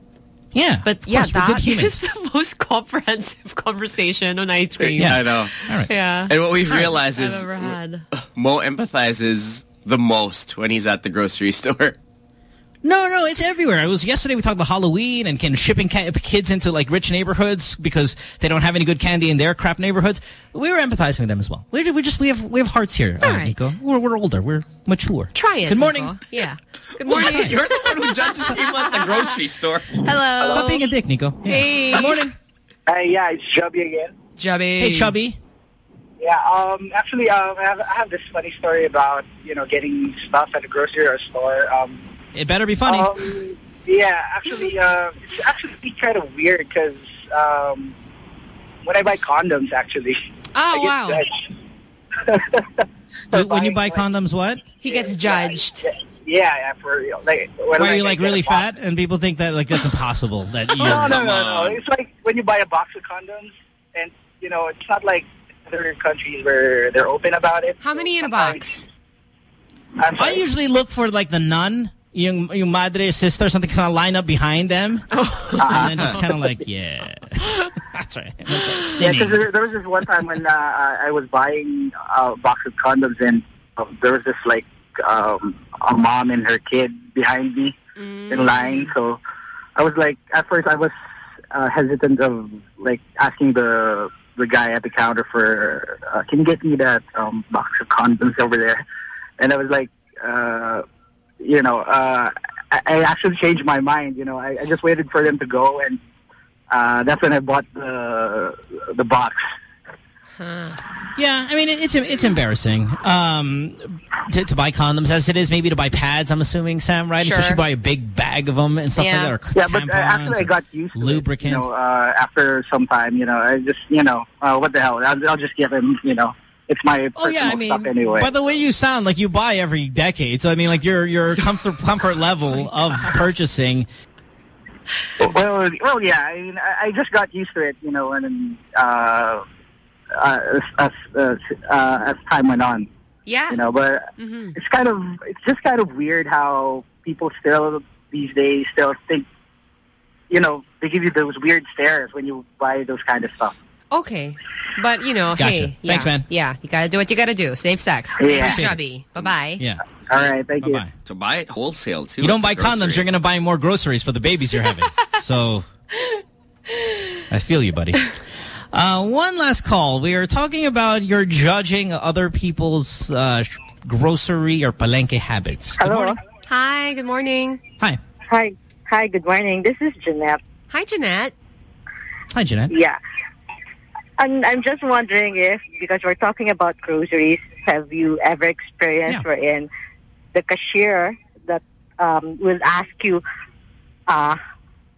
Yeah, But of yeah, course, we're that humans. the most comprehensive conversation on ice cream. Yeah, I know. All right. Yeah. And what we've realized I've is. Mo empathizes the most when he's at the grocery store. No, no, it's everywhere. It was yesterday we talked about Halloween and can shipping kids into like rich neighborhoods because they don't have any good candy in their crap neighborhoods. We were empathizing with them as well. We, we just we have we have hearts here, uh, right. Nico. We're we're older. We're mature. Try it. Good morning. Nico. Yeah. Good morning. You're the one who judges people at the grocery store. Hello. Stop being a dick, Nico. Yeah. Hey. Good morning. Uh, yeah, it's Chubby again. Chubby. Hey, Chubby. Yeah, um, actually, um, I have, I have this funny story about, you know, getting stuff at a grocery or store. Um, It better be funny. Um, yeah, actually, uh, it's actually kind of weird because um, when I buy condoms, actually, Oh, I wow. judged. You- when you buy condoms, what? He gets judged. Yeah, yeah, for like Why are I you like really fat and people think that like that's impossible that No, no, no, no. It's like when you buy a box of condoms, and you know, it's not like other countries where they're open about it. How many in a box? I usually look for like the nun, yung, yung madre, sister, something kind of line up behind them. and then just kind of like, yeah. That's right. That's right. Yeah, there, there was this one time when uh, I was buying a box of condoms, and um, there was this like um, a mom and her kid behind me in line. So I was like, at first I was uh, hesitant of like asking the the guy at the counter for, uh, can you get me that um, box of condoms over there? And I was like, uh, you know, uh, I, I actually changed my mind. You know, I, I just waited for them to go, and uh, that's when I bought the the box. Yeah, I mean, it's it's embarrassing um, to, to buy condoms as it is maybe to buy pads, I'm assuming, Sam, right? Sure. Especially buy a big bag of them and stuff yeah. like that. Or yeah, but uh, tampons actually I got used to lubricant. it. You know, uh, after some time, you know, I just, you know, uh, what the hell? I'll, I'll just give him, you know, it's my personal Oh yeah, I mean, stuff anyway. by the way you sound like you buy every decade, so I mean, like your your comfort comfort level of purchasing. well, well, yeah. I mean, I, I just got used to it, you know, and uh, uh, as as, uh, uh, as time went on. Yeah. You know, but Mhm. it's kind of it's just kind of weird how people still these days still think, you know, they give you those weird stares when you buy those kind of stuff. Okay. But, you know, Gotcha. hey. Yeah, Thanks, man. Yeah, you gotta do what you gotta do. Save sex. Yeah. Name is Appreciate it. Chubby. Bye-bye. Yeah. All right, thank you. To buy it wholesale too. You don't buy grocery. condoms, you're going to buy more groceries for the babies you're having. so I feel you, buddy. Uh, one last call. We are talking about your judging other people's uh, grocery or palenque habits. Good morning. Hi, good morning. Hi. Hi. Hi, good morning. This is Jeanette. Hi, Jeanette. Hi, Jeanette. Yeah. I'm, I'm just wondering if, because we're talking about groceries, have you ever experienced wherein the cashier that um, will ask you, uh,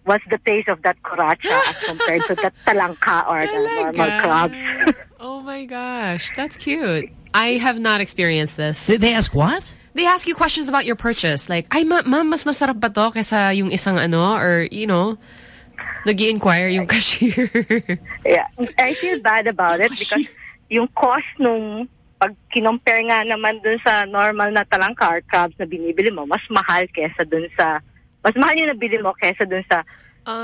what's the taste of that kuracha as compared to that talangka or the normal crabs? Oh my gosh, that's cute. I have not experienced this. Did they ask what? They ask you questions about your purchase. Like, ay, ma ma'am, mas masarap ba to kaysa yung isang ano? Or, you know, nag inquire yung cashier. Yeah, I feel bad about it because yung cost nung pag kinompare nga naman dun sa normal na talangka or crabs na binibili mo, mas mahal kesa dun sa, mas mahal yung nabili mo kesa dun sa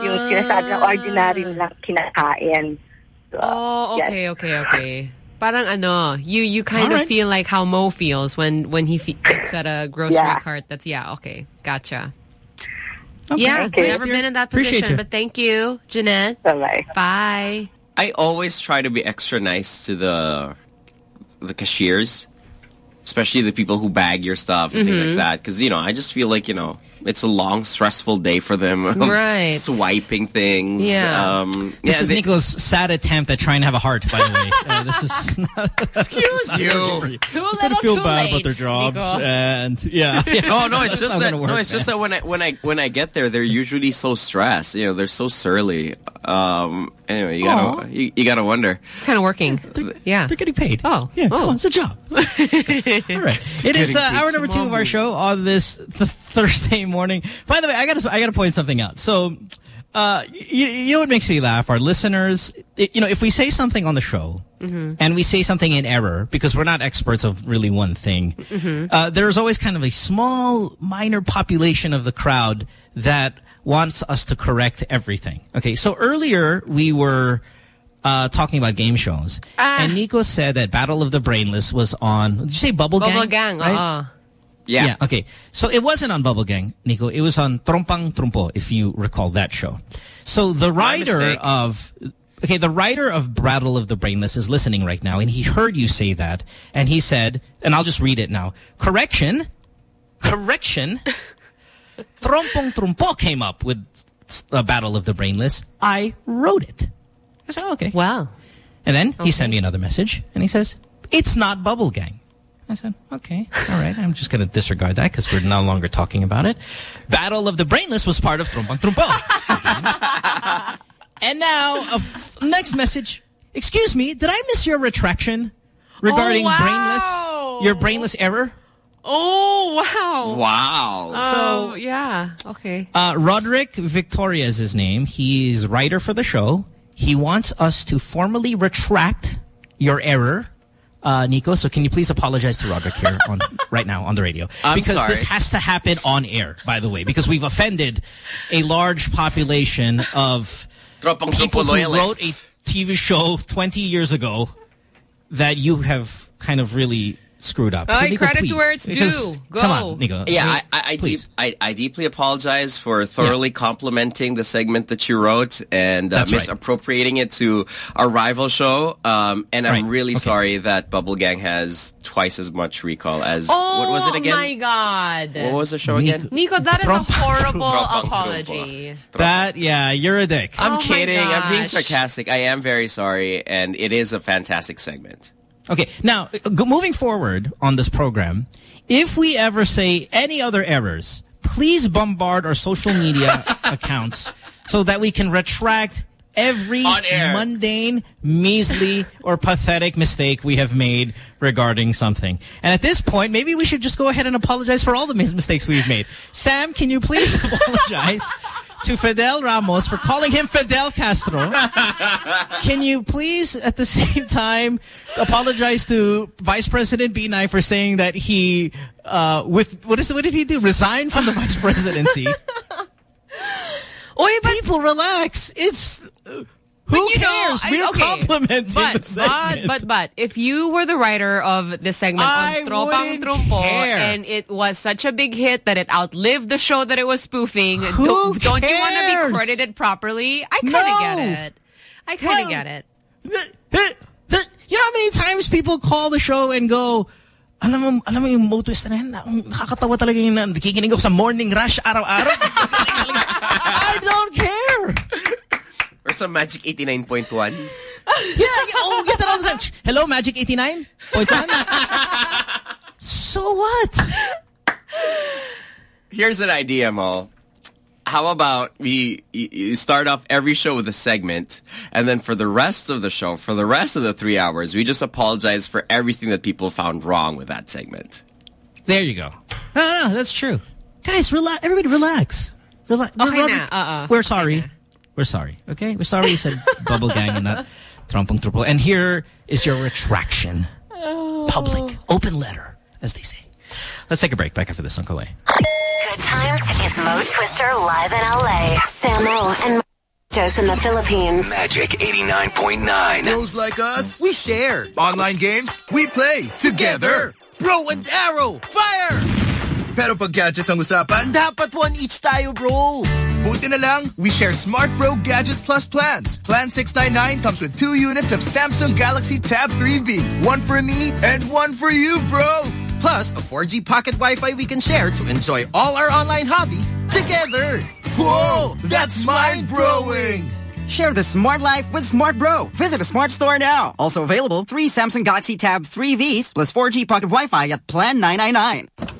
yung ah. sinasabi ng ordinary nilang kinakain. oh, yes. okay, okay, okay. Parang ano, you you kind of Alright. feel like how Mo feels when when he fe looks at a grocery Yeah. cart. That's yeah, okay, gotcha. Okay. yeah, Okay. never been in that position, you. but thank you, Jeanette. Bye bye. I always try to be extra nice to the the cashiers, especially the people who bag your stuff and things Mhm. like that. Because you know, I just feel like you know it's a long, stressful day for them. of Right. swiping things. Yeah. Um, This yeah, is they- Nico's sad attempt at trying to have a heart, by the way. Uh, this is not... Excuse you. Too You're gonna feel bad about their jobs. Nico. And yeah. no, no, it's just that. gonna no, work, it's just that when I when I when I get there, they're usually so stressed. You know, they're so surly. Um. Anyway, you gotta you, you gotta wonder. It's kind of working. yeah, they're getting paid. Oh, yeah, oh. come on, it's a job. All right, it is Getting uh, hour number two of our show on this th Thursday morning. By the way, I got to I got to point something out. So, uh, you, you know what makes me laugh? Our listeners, it, you know, if we say something on the show Mhm. and we say something in error because we're not experts of really one thing, Mhm. uh, there's always kind of a small, minor population of the crowd that wants us to correct everything. Okay, so earlier we were uh, talking about game shows, and Nico said that Battle of the Brainless was on. Did you say Bubble Gang? Bubble Gang, right? uh-uh. Yeah. yeah. Okay. So it wasn't on Bubble Gang, Nico. It was on Tropang Trumpo, if you recall that show. So the writer of okay, the writer of Battle of the Brainless is listening right now, and he heard you say that, and he said, and I'll just read it now. Correction, correction. Tropang Trumpo came up with a uh, Battle of the Brainless. I wrote it. I said, oh, okay. Wow. And then he sent me another message, and he says, it's not Bubble Gang. I said, okay, all right. I'm just going to disregard that because we're no longer talking about it. Battle of the Brainless was part of Tropang Trumpo. and now, a f next message. Excuse me, did I miss your retraction? regarding Oh, wow. brainless, your brainless error. Oh, wow. Wow. So, yeah. Okay. Uh, Roderick Victoria is his name. He's writer for the show. He wants us to formally retract your error, uh, Nico. So can you please apologize to Roderick here on right now on the radio? I'm because sorry. this has to happen on air, by the way, because we've offended a large population of people who wrote a. TV show 20 years ago that you have kind of really screwed up. Ay, Nico, credit to where it's due. Go. Come on, Nico. Yeah, I, I, I, deep. I, I deeply apologize for thoroughly complimenting the segment that you wrote and uh, That's right. misappropriating it to our rival show. Um, and I'm really Okay. sorry that Bubble Gang has twice as much recall as Oh, what was it again? my God. What was the show again? Nico, that is a Trump- horrible apology. That, yeah, you're a dick. I'm Oh kidding. I'm being sarcastic. I am very sorry, and it is a fantastic segment. Okay, now, uh, moving forward on this program, if we ever say any other errors, please bombard our social media accounts so that we can retract every mundane, measly, or pathetic mistake we have made regarding something. And at this point, maybe we should just go ahead and apologize for all the mistakes we've made. Sam, can you please apologize to Fidel Ramos for calling him Fidel Castro? Can you please, at the same time, apologize to Vice President Binay for saying that he, uh, with what is what did he do? Resign from the vice presidency. Oy, but, People, relax. It's who know, cares? I- We're okay, complimenting but, the segment. But, but, but, if you were the writer of the segment I on Tropang Trumpo care. and it was such a big hit that it outlived the show that it was spoofing, Who don't, don't you want to be credited properly? I kind of No. get it. I kind of Well, get it. You know how many times people call the show and go, alam mo, alam mo yung mo twist na yan, nakakatawa talaga yung nakikinig ako sa morning rush araw-araw. I don't. Or some Magic 89.1. Yeah, yeah, oh, get that all the time. Hello, Magic 89? Point so what? Here's an idea, Mo. How about we you- you start off every show with a segment, and then for the rest of the show, for the rest of the three hours, we just apologize for everything that people found wrong with that segment. There you go. No, no, that's true. Guys, relax. Everybody relax. Relax. Okay Robert, na, uh-uh. We're sorry. We're sorry. Okay? We're sorry you said bubble gang and not tropang trumpo. And here is your retraction. Oh. Public. Open letter, as they say. Let's take a break. Back after this, Uncle A. Good times is Mo Twister live in LA. Samo and Joe's in the Philippines. Magic 89.9. Pros like us, we share. Online games, we play together. Bro and arrow, fire! Pero pag gadgets ang usapan, Dapat one each tayo, bro. buti na lang, we share Smart Bro Gadget Plus plans. Plan 699 comes with two units of Samsung Galaxy Tab 3V. One for me and one for you, bro. Plus, a 4G pocket Wi-Fi we can share to enjoy all our online hobbies together. Whoa, that's mind-blowing! Share the smart life with Smart Bro. Visit a smart store now. Also available, three Samsung Galaxy Tab 3Vs plus 4G pocket Wi-Fi at Plan 999.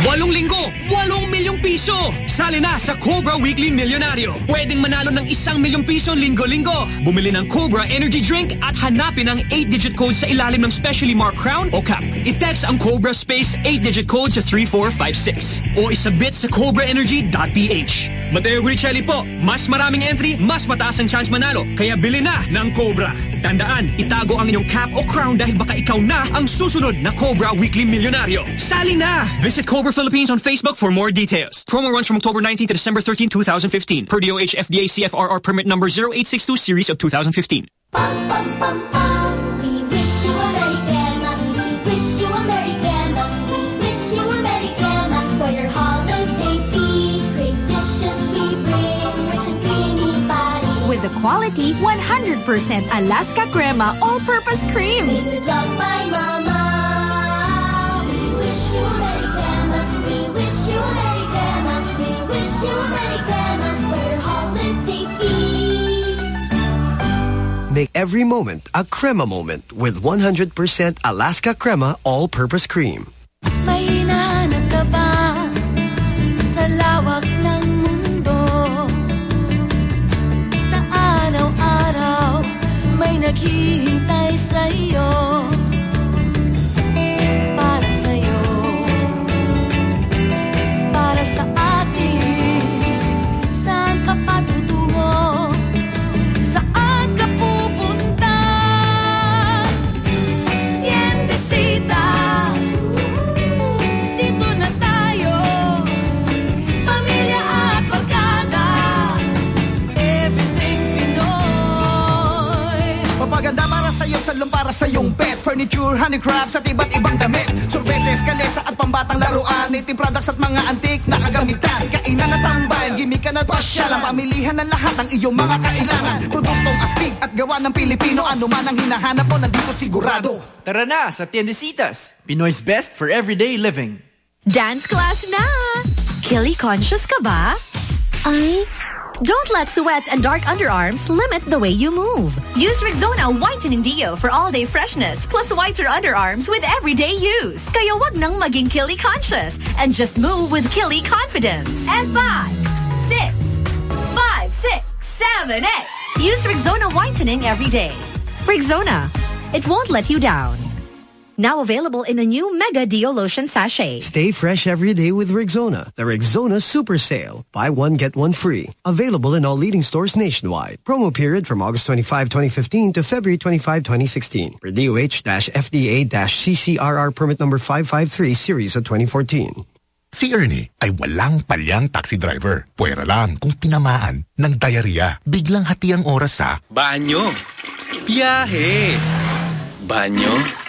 Walong linggo, walong milyong piso. Sali na sa Cobra Weekly Milyonaryo. Pwedeng manalo ng isang milyong piso linggo-linggo. Bumili ng Cobra Energy Drink at hanapin ang 8-digit code sa ilalim ng specially marked crown o cap. I-text ang Cobra Space 8-digit code sa 3456 o isabit sa cobraenergy.ph. Mateo Guricelli po, mas maraming entry, mas mataas ang chance manalo. Kaya bili na ng Cobra. Tandaan, itago ang inyong cap o crown dahil baka ikaw na ang susunod na Cobra Weekly Milyonaryo. Sali na! Visit Cobra Philippines on Facebook for more details. Promo runs from October 19 to December 13, 2015. Per DOH FDA CFRR permit number 0862 series of 2015. We wish you with the quality 100% Alaska Crema all-purpose cream. Love by Mama. We wish you a Merry Christmas. We wish you a Merry Christmas. We wish you a Merry Christmas for your holiday feast. Make every moment a crema moment with 100% Alaska Crema all-purpose cream. May hinahanap ka ba Furniture, handicrafts at iba't ibang damit. Sorbetes, kalesa at pambatang laruan. Native products at mga antik na kagamitan. Kainan at tambayan, gimmick at pasyalan Pamilihan ng lahat ng iyong mga kailangan. Produktong astig at gawa ng Pilipino. Ano man ang hinahanap mo, nandito sigurado. Tara na sa Tiendesitas, Pinoy's best for everyday living. Dance class na! Killy conscious ka ba? Ay... Don't let sweat and dark underarms limit the way you move. Use Rexona Whitening Deo for all-day freshness plus whiter underarms with everyday use. Kaya wag nang maging Killy conscious and just move with Killy confidence. And five, six, five, six, seven, eight. Use Rexona Whitening every day. Rexona, it won't let you down. Now available in a new Mega Deo Lotion sachet. Stay fresh every day with Rexona, The Rexona Super Sale. Buy one, get one free. Available in all leading stores nationwide. Promo period from August 25, 2015 to February 25, 2016. For DOH-FDA-CCRR permit number 553 series of 2014. Si Ernie ay walang palyang taxi driver. Pwera lang kung tinamaan ng diarrhea. Biglang hati ang oras sa Banyo. Biyahe. Banyo.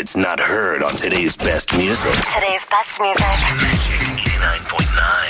it's not heard on today's best music. Today's best music. Magic 89.9.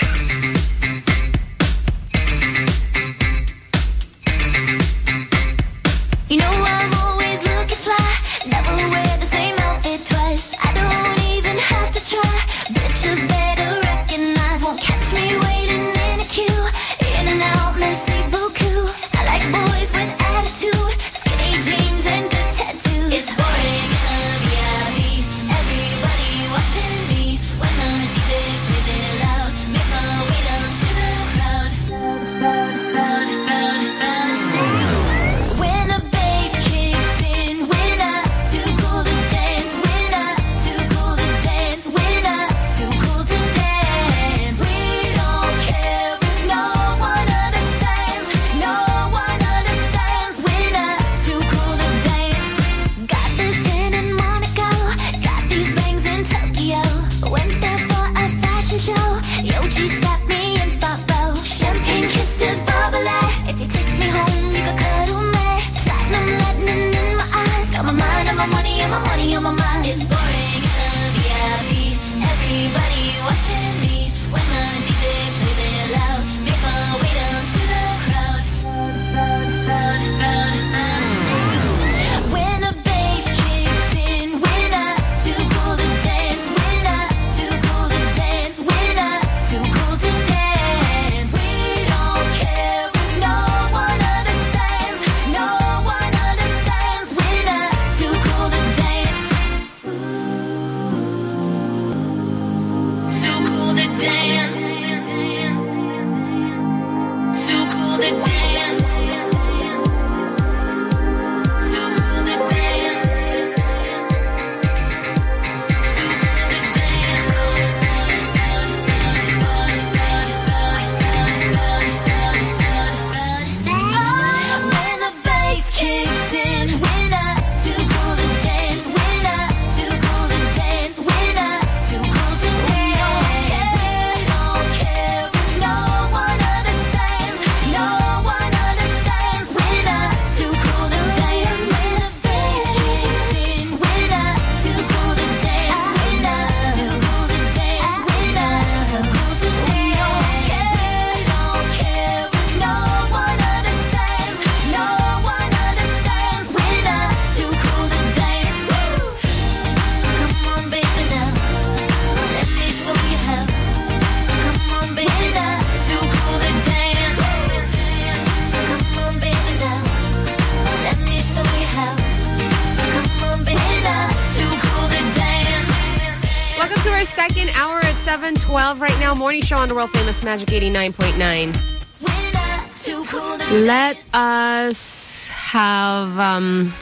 show on the world famous Magic 89.9. Let us have, um,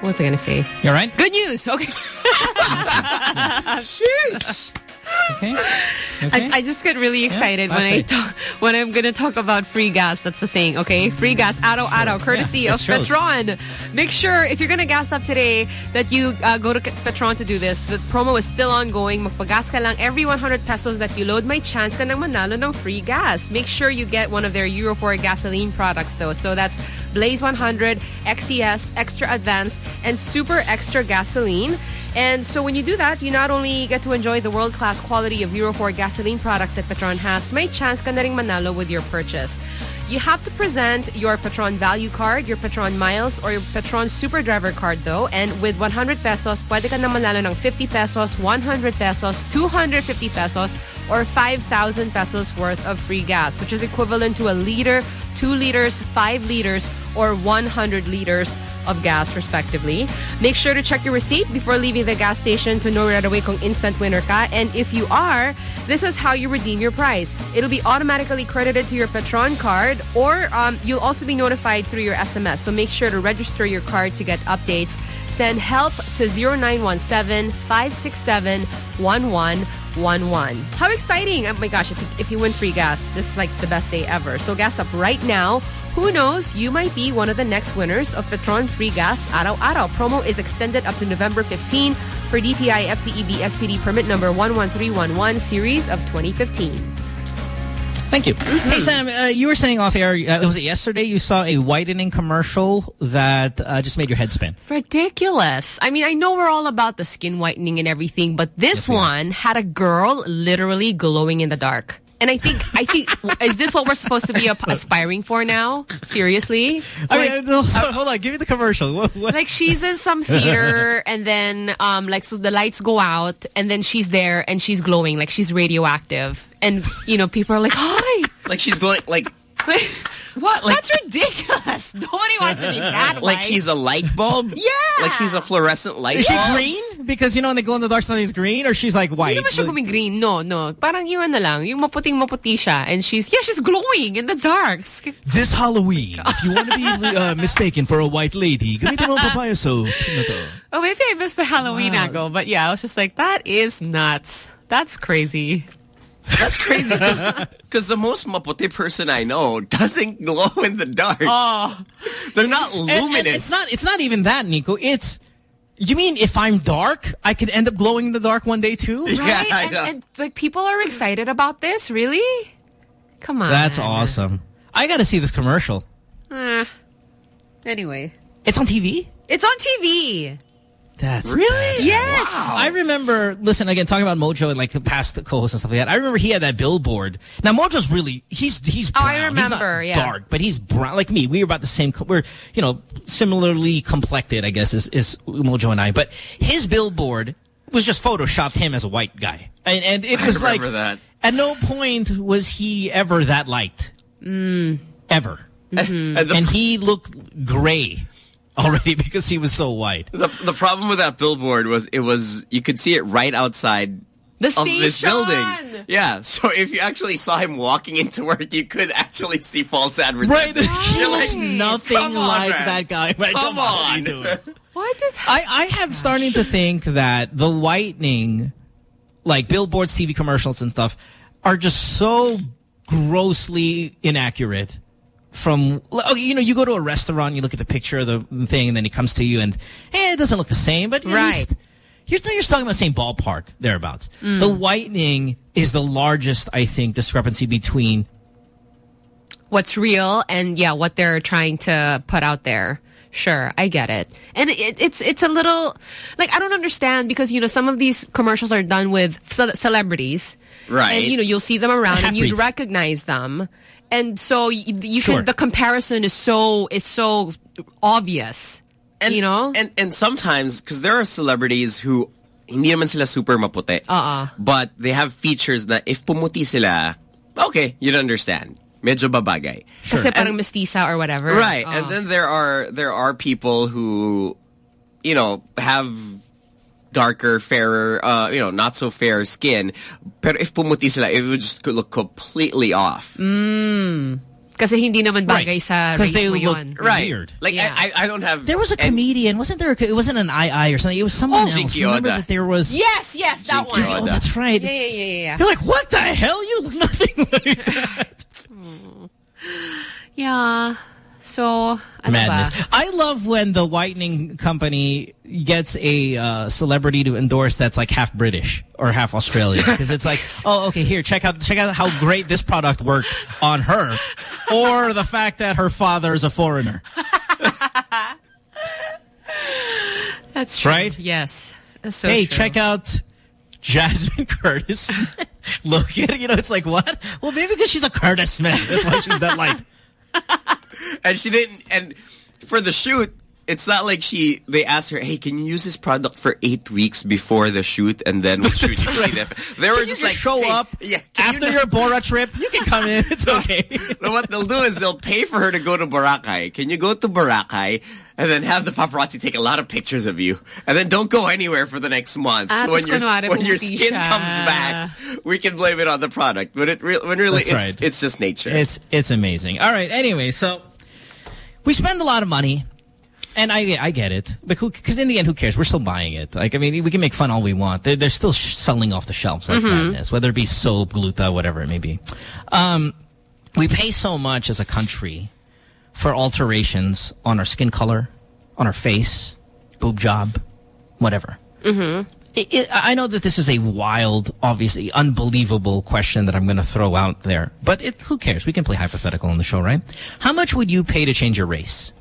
what was I going to say? You all right? Good news. Okay. Shit. Okay. I, I just get really excited when last I talk, when I'm gonna talk about free gas. That's the thing, okay? Free gas, araw araw, courtesy Yeah, of. Petron. Make sure if you're gonna gas up today that you uh, go to Petron to do this. The promo is still ongoing. Magpagas ka lang every 100 pesos that you load. May chance ka nang manalo ng free gas. Make sure you get one of their Euro 4 gasoline products though. So that's Blaze 100, XCS, Extra Advanced, and Super Extra Gasoline. And so when you do that, you not only get to enjoy the world-class quality of Euro 4 gasoline products that Petron has, may chance ka na manalo with your purchase. You have to present your Petron Value Card, your Petron Miles, or your Petron Super Driver Card though. And with 100 pesos, pwede ka na manalo ng 50 pesos, 100 pesos, 250 pesos, or 5,000 pesos worth of free gas, which is equivalent to a liter, 2 liters, 5 liters, or 100 liters of gas respectively. Make sure to check your receipt before leaving the gas station to know right away kung instant winner ka. And if you are, this is how you redeem your prize. It'll be automatically credited to your Petron card or um, you'll also be notified through your SMS. So make sure to register your card to get updates. Send help to 0917 567 1111. How exciting! Oh my gosh, if you, if you win free gas, this is like the best day ever. So gas up right now. Who knows? You might be one of the next winners of Petron Free Gas Araw Araw. Promo is extended up to November 15 for DTI FTEB SPD permit number 11311 series of 2015. Thank you. Hey, Sam, uh, you were saying off air, uh, was it yesterday you saw a whitening commercial that uh, just made your head spin? Ridiculous. I mean, I know we're all about the skin whitening and everything, but this one had a girl literally glowing in the dark. And I think, I think, is this what we're supposed to be ap- aspiring for now? Seriously? I mean, uh, so- hold on, give me the commercial. What, what? like she's in some theater and then um like so the lights go out and then she's there and she's glowing like she's radioactive and you know people are like hi Like she's glowing, like what like that's ridiculous nobody wants to be that like white. she's a light bulb. Yeah. Like she's a fluorescent light Is she bulb. green? Because, you know, when they glow in the dark, something's green, or she's like white? Hindi naman siya guming-green. No, no. Parang yung ano lang, yung maputing-maputi siya. And she's, yeah, she's glowing in the dark. This Halloween, if you want to be uh, mistaken for a white lady, gamitin mo ang papaya soap. Ano? Oh, maybe I missed the Halloween angle. But yeah, I was just like, that is nuts. That's crazy. That's crazy because the most maputi person I know doesn't glow in the dark. Oh. They're not And- and luminous. it's not. It's not even that, Nico. It's. You mean if I'm dark, I could end up glowing in the dark one day too? Right? and, and like people are excited about this, really? Come on. That's awesome. I got to see this commercial. Eh. Anyway. It's on TV. It's on TV. That's really Yes. I remember. Listen again, talking about Mojo and like the past co-hosts and stuff like that. I remember he had that billboard. Now Mojo's really he's he's Oh, brown. I He's not remember, yeah. dark, but he's brown like me. We were about the same. co- We're you know similarly complected, I guess, is is Mojo and I. But his billboard was just photoshopped him as a white guy, and and it I was like that. at no point was he ever that light, Mm. ever, Mm-hmm. and he looked gray already because he was so white. The the problem with that billboard was it was you could see it right outside The of this building. Yeah, so if you actually saw him walking into work, you could actually see false advertising. He You're looks like, nothing on, like man. that guy. Right, Come, come on, on. what are What is I, I have starting to think that the whitening, like billboards, TV commercials and stuff, are just so grossly inaccurate. From, oh, you know, you go to a restaurant, you look at the picture of the thing, and then it comes to you, and eh, it doesn't look the same, but at Right. least you're, you're talking about the same ballpark, thereabouts. Mm. The whitening is the largest, I think, discrepancy between what's real and yeah, what they're trying to put out there. Sure, I get it. And it, it's it's a little like I don't understand because you know some of these commercials are done with ce- celebrities, Right. And you know you'll see them around and you'd Half-breeds. recognize them, and so you, you Sure. can the comparison is so it's so obvious. And, you know? And and sometimes because there are celebrities who hindi naman sila super maputi. Uh-uh. But they have features that if pumuti sila, okay, you'd understand. Medyo babagay. Kasi parang mestiza or whatever. Right. Oh. And uh-uh. then there are there are people who you know have darker, fairer, uh, you know, not so fair skin. Pero if pumuti sila, it would just look completely off. Mm. Kasi hindi naman bagay sa race mo yun. Right. Like, I, I don't have... There was a comedian, wasn't there? A, it wasn't an II or something. It was someone Oh, else. Jinky Remember Oda. that there was. Yes, yes, that one. Oh, that's right. Yeah, yeah, yeah, yeah, yeah. You're like, what the hell? You look nothing like that. Yeah. So, ano Madness. I love when the whitening company gets a uh, celebrity to endorse that's like half British or half Australian because it's like, oh, okay, here, check out check out how great this product worked on her, or the fact that her father is a foreigner. That's true. Right? Yes. So hey, true. check out Jasmine Curtis. Look at it, you know, it's like what? Well, maybe because she's a Curtis Smith. That's why she's that light. And she didn't and for the shoot it's not like she they asked her hey can you use this product for eight weeks before the shoot and then we'll shoot you to see they were just like show "Hey, up yeah after you your Bora trip? You can come in. It's okay. no, what they'll do is they'll pay for her to go to Boracay. Can you go to Boracay and then have the paparazzi take a lot of pictures of you and then don't go anywhere for the next month? Ah, so when your when your skin siya. comes back, we can blame it on the product. But it re when really That's it's right. it's just nature. It's it's amazing. All right. Anyway, so we spend a lot of money, and I I get it, because in the end, who cares? We're still buying it. Like I mean, we can make fun all we want. They're, they're still sh selling off the shelves like Mhm. madness, whether it be soap, gluta, whatever it may be. Um, we pay so much as a country for alterations on our skin color, on our face, boob job, whatever. Mm-hmm. It, it, I know that this is a wild, obviously unbelievable question that I'm going to throw out there, but it, who cares? We can play hypothetical on the show, right? How much would you pay to change your race?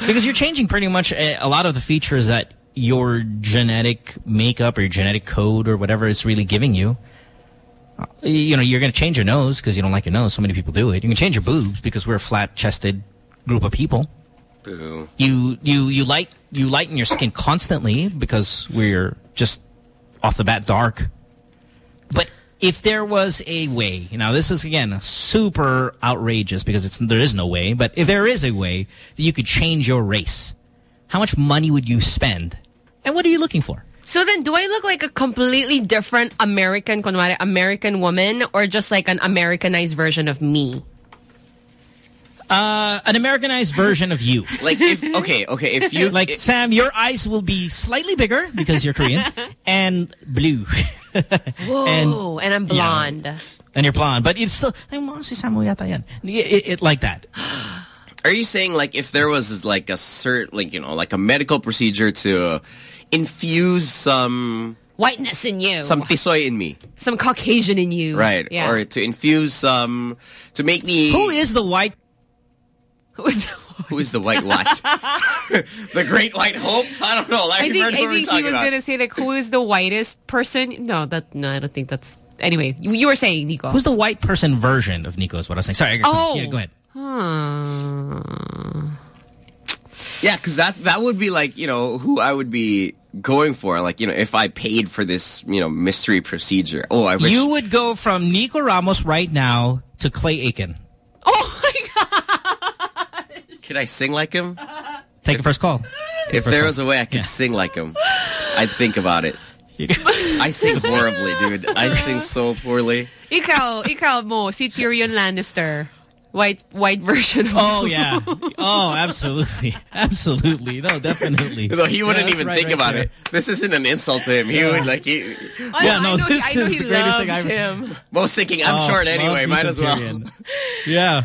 Because you're changing pretty much a, a lot of the features that your genetic makeup or your genetic code or whatever is really giving you. You know, you're going to change your nose because you don't like your nose. So many people do it. You can change your boobs because we're a flat-chested group of people. Boo. You you you light you lighten your skin constantly because we're just off the bat dark. But if there was a way, you know, this is again super outrageous because it's there is no way. But if there is a way that you could change your race, how much money would you spend? And what are you looking for? So then, do I look like a completely different American, kunwari, American woman, or just like an Americanized version of me? Uh, an Americanized version of you. Like if okay, okay, if you like Sam, your eyes will be slightly bigger because you're Korean and blue. Whoa, and, I'm you know, blonde. and you're blonde, but it's still ay, mo si Sam mo yata yan. It, it, it like that. Are you saying like if there was like a cert like you know like a medical procedure to infuse some Whiteness in you. some tisoy in me, Some Caucasian in you. right? Yeah. Or to infuse some to make me Who is the white? who is the white what? the great white hope? I don't know. Like, I think, heard I think he was going to say, like, who is the whitest person? No, that no, I don't think that's... Anyway, you, you were saying, Nico. Who's the white person version of Nico is what I was saying. Sorry. I got- Oh. Yeah, go ahead. Hmm. Yeah, because that that would be like you know who I would be going for. Like you know if I paid for this you know mystery procedure. Oh, I wish. You would go from Nico Ramos right now to Clay Aiken. Oh, my God. Could I sing like him? Take the first call. Take If first there call. was a way I could sing like him, I'd think about it. I sing horribly, dude. I sing so poorly. ikaw, ikaw mo, si Tyrion Lannister. White white version of Oh, yeah. Oh, absolutely. Absolutely. No, definitely. Though he wouldn't that's even right, think right about there. it. This isn't an insult to him. He Yeah. would like he. Oh, yeah, no, know he- this I know is he the greatest thing I've him. Most thinking I'm Oh, short anyway. Might as well. Tyrion. Yeah.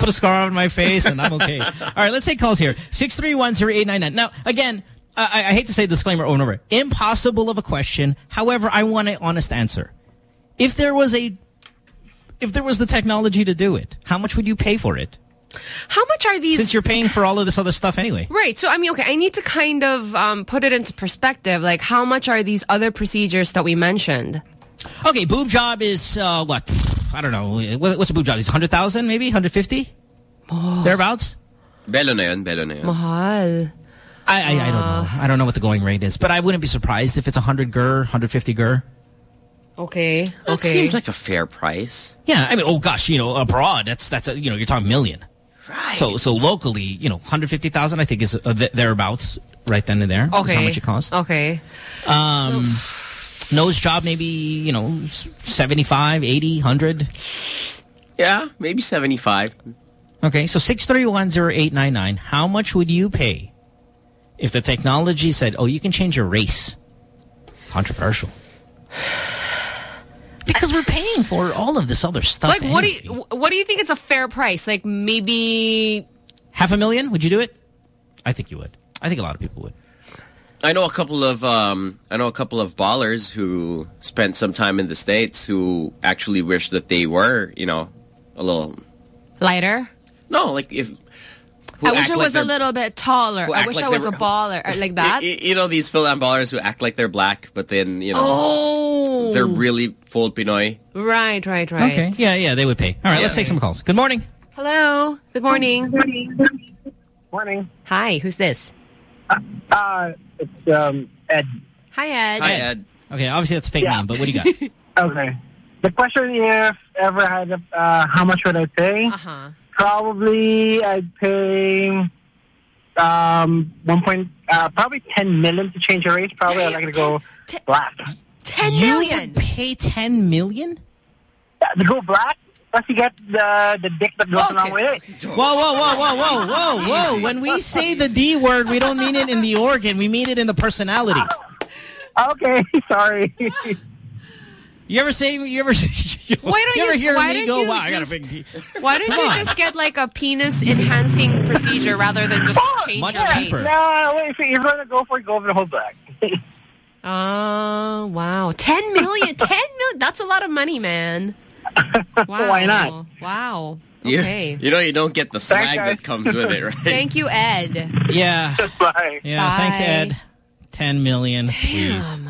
Put a scar on my face and I'm okay. All right, let's take calls here. 6310899. Now, again, I, I hate to say disclaimer over and over. Impossible of a question. However, I want an honest answer. If there was a, if there was the technology to do it, how much would you pay for it? How much are these... Since you're paying for all of this other stuff anyway. Right. So, I mean, okay, I need to kind of um, put it into perspective. Like, how much are these other procedures that we mentioned? Okay, boob job is, uh, what? I don't know. What's a boob job? Is 100,000 maybe? 150? Thereabouts? Belo na yun, belo na yun. Mahal. I, I, I don't know. I don't know what the going rate is, but I wouldn't be surprised if it's 100 gur, 150 gur. Okay. That okay. seems like a fair price. Yeah, I mean, oh gosh, you know, abroad, that's, that's a, you know, you're talking million. Right. So, so locally, you know, 150,000 I think is uh, th- thereabouts. right then and there. That's Okay. how much it costs. Okay. Um, nose job, maybe, you know, 75, 80, 100. Yeah, maybe 75. Okay, so 6310899, how much would you pay if the technology said, oh, you can change your race? Controversial. Because we're paying for all of this other stuff. Like, what do you what do you think it's a fair price? Like maybe Half a million? Would you do it? I think you would. I think a lot of people would. I know a couple of um, I know a couple of ballers who spent some time in the states who actually wish that they were, you know, a little lighter. no, like if who I wish act I like was a little bit taller. I wish like I was a baller like that. Y- y- You know these Phil ballers who act like they're black, but then you know Oh. they're really full Pinoy. Right, right, right. Okay. Yeah, yeah, they would pay. All right, let's take some calls. Good morning. Hello. Good morning. Morning. Morning. Hi, who's this? Uh, it's um, Ed. Hi, Ed. Hi, Ed. Okay, obviously that's a fake Yeah. name, but what do you got? Okay. The question if ever had a, uh, how much would I pay? Uh-huh. Probably I'd pay um one point uh, probably ten million to change your race. Probably I'd like to go black. 10 million? you would pay 10 million? Yeah, to go black. Plus you get the the dick that goes along with it. Whoa, whoa, whoa, whoa, whoa, whoa, whoa. When we say the D word, we don't mean it in the organ. We mean it in the personality. Okay, sorry. You ever say, you ever, Why don't you ever you- hear why me don't go, you wow, I got a big D. Why don't Come you on. just get like a penis enhancing procedure rather than just change Much your cheaper. race? No, wait, if you're gonna go for it, go for the whole black. Oh, wow. 10 million. 10 million. That's a lot of money, man. Wow. Why not? Wow. You- Okay. You, know you don't get the Thanks, swag guys. that comes with it, right? Thank you, Ed. Yeah. Bye. Yeah, thanks, Ed. 10 million, please.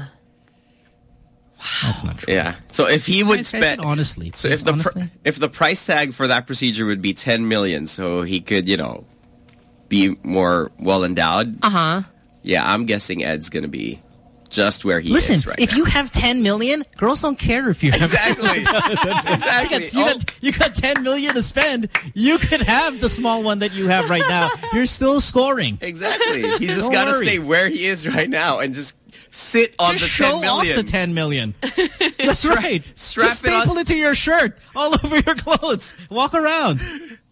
Damn. That's not true. Yeah. So if he would spend honestly. So if the honestly. if the price tag for that procedure would be 10 million so he could, you know, be more well endowed. Uh-huh. Yeah, I'm guessing Ed's going to be just where he Listen, is right if now. you have 10 million, girls don't care if you have Exactly. You exactly. got, you, Oh, got, you got 10 million to spend. You could have the small one that you have right now. You're still scoring. exactly. He's just got to stay where he is right now and just sit on Just the show 10 million. off the 10 million. That's Strap- right. strap Just it on- staple it to your shirt, all over your clothes. Walk around.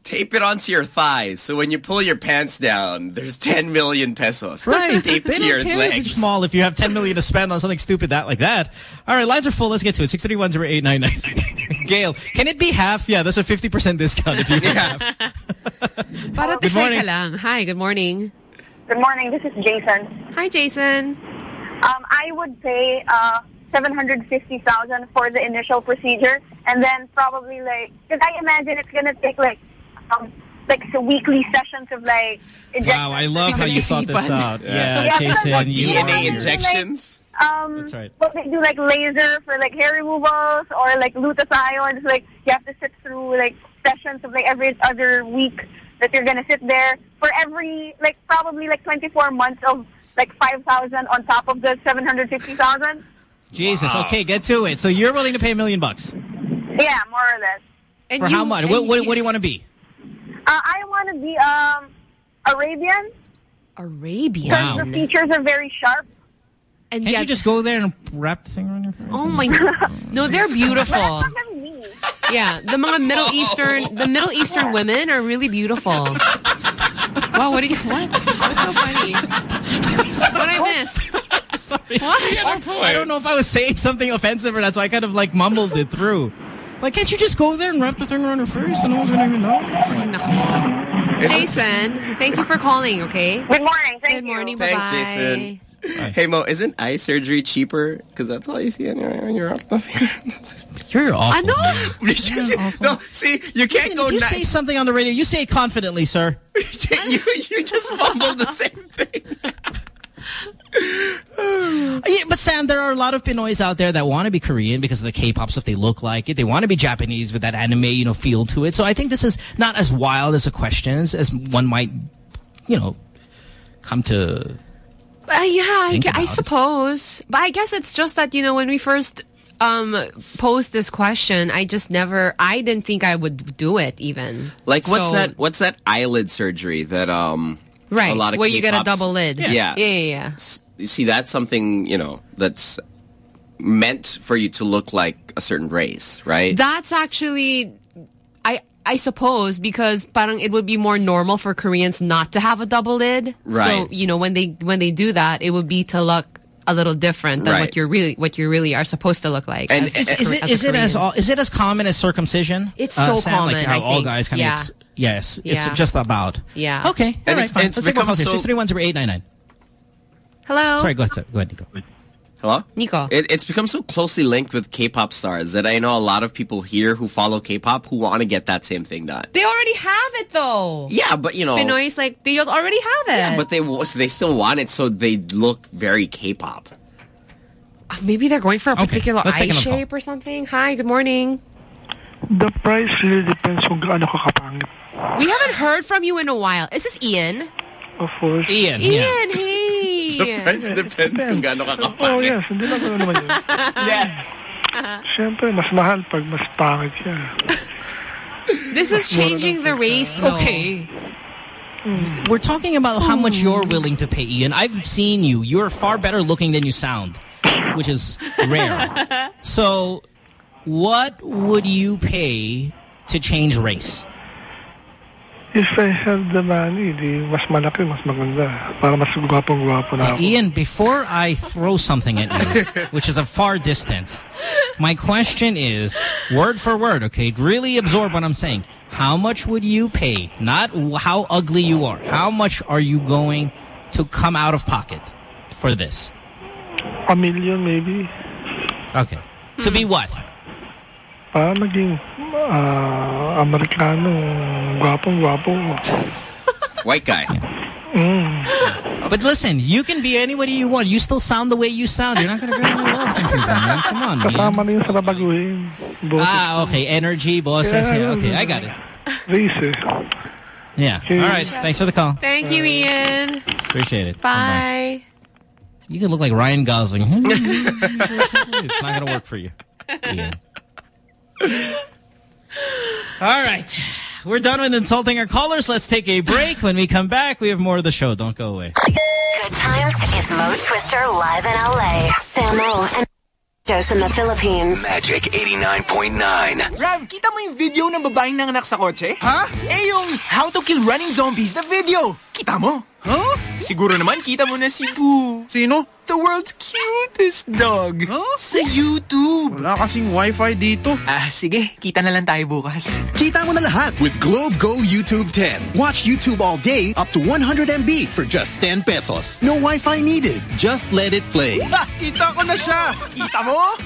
Tape it onto your thighs so when you pull your pants down, there's 10 million pesos. Right. Taped they to don't your care if it's legs. small if you have 10 million to spend on something stupid that like that. All right, lines are full. Let's get to it. 631-0899. Gail, can it be half? Yeah, that's a 50% discount if you have half. Good morning. Hi, good morning. Good morning. This is Jason. Hi, Jason. Um, I would pay uh, seven hundred fifty thousand for the initial procedure, and then probably like because I imagine it's gonna take like um, like so weekly sessions of like Wow, I love how you thought this out. Yeah, Yeah, Jason. but You DNA are- injections. Um, That's right. But they do like laser for like hair removals or like glutathione. Like you have to sit through like sessions of like every other week that you're gonna sit there for every like probably like 24 months of like 5,000 on top of the 750,000. Jesus. Okay, get to it. So you're willing to pay a million bucks. Yeah, more or less. For how much? What, what, what do you want to be? Uh, I want to be um Arabian Arabian. because Wow. the features are very sharp. And Can't yeah, you just go there and wrap the thing around your face? Oh my god. No, they're beautiful. But that's not me. Yeah, the mga Middle Eastern, the Middle Eastern women are really beautiful. Wow, what do you, what? What's so funny? What I miss? Sorry. What? I don't know if I was saying something offensive or not, so I kind of like mumbled it through. Like, can't you just go there and wrap the thing around her first and no one's going to even know? Jason, thank you for calling, okay? Good morning. Thank Good morning. Thanks, bye-bye. Jason. Hey, Mo, isn't eye surgery cheaper? Because that's all you see on your, on your You're awful. I know. You're awful. no, see, you can't Listen, go if you say something on the radio, you say it confidently, sir. you, you just mumbled the same thing. Yeah, but Sam, there are a lot of Pinoys out there that want to be Korean because of the K-pop stuff. They look like it. They want to be Japanese with that anime, you know, feel to it. So I think this is not as wild as a question as, as one might, you know, come to. Uh, yeah, I, I suppose. But I guess it's just that, you know, when we first um posed this question, I just never, I didn't think I would do it even. Like, what's So- that? What's that eyelid surgery that um Right. A lot of Where you get a K-pops- double lid. Yeah. Yeah, yeah, yeah. S- You see, that's something you know that's meant for you to look like a certain race, right? That's actually, I I suppose, because parang it would be more normal for Koreans not to have a double lid. Right. So you know when they when they do that, it would be to look a little different than Right. what you're really what you really are supposed to look like. And as- is, as is it as a is it as all, is it as common as circumcision? It's Uh, so Sam, common, Like how I all think. guys kind of Yeah. Yes, Yeah. it's just about. Yeah. Okay, And all right, it's- fine. it's Let's take more become calls here. Six three one zero eight nine nine. Hello. Sorry, go ahead. sir. Go ahead, Nico. Hello? Nico. It, it's become so closely linked with K-pop stars that I know a lot of people here who follow K-pop who want to get that same thing done. They already have it though. Yeah, but you know, Pinoy's like they already have it. yeah, but they so they still want it, so they look very K-pop. Uh, Maybe they're going for a Okay, particular let's eye take call. shape or something. Hi, good morning. The price really depends kung gaano ka kapangit. We haven't heard from you in a while. Is this Ian? Of course. Ian, Ian, hey. The price depends kung gaano ka Oh, yes. Hindi lang ano naman yun. yes. Siyempre, mas mahal pag mas pangit siya. This is changing the race though. Okay. Hmm. We're talking about how much hmm. you're willing to pay, Ian. I've seen you. You're far better looking than you sound, which is rare. So, what would you pay to change race? If I have the money, di mas malaki, mas maganda. Para mas gwapong-gwapo na ako. Ian, before I throw something at you, which is a far distance, my question is, word for word, okay, really absorb what I'm saying. How much would you pay? Not how ugly you are. How much are you going to come out of pocket for this? A million, maybe. Okay. To be hmm. what? Para maging ah, Amerikano, gwapong-gwapo. White guy. Mm. But listen, you can be anybody you want. You still sound the way you sound. You're not going to get any love from people, man. Come on, man. Kasama na yun sa babaguhin. Ah, okay. Energy, bosses. Yeah, Yeah, okay, I got it. Race eh. Yeah. All right. Thanks for the call. Thank you, Ian. Appreciate it. Bye. You could look like Ryan Gosling. it's not going to work for you. Ian. All right. We're done with insulting our callers. Let's take a break. When we come back, we have more of the show. Don't go away. Good times is Mo Twister live in LA. Samo and Dose in the Philippines. Magic 89.9. Rav, kita mo yung video ng babaeng nanganak sa kotse? Ha? Eh yung How to Kill Running Zombies the video. Kita mo? Huh? Siguro naman kita mo na si Boo. Sino? The world's cutest dog. Huh? Sa YouTube. Wala kasing wifi dito. Ah, sige. Kita na lang tayo bukas. Kita mo na lahat with Globe Go YouTube 10. Watch YouTube all day up to 100 MB for just 10 pesos. No Wi-Fi needed. Just let it play. Ha! Kita ko na siya. Kita mo?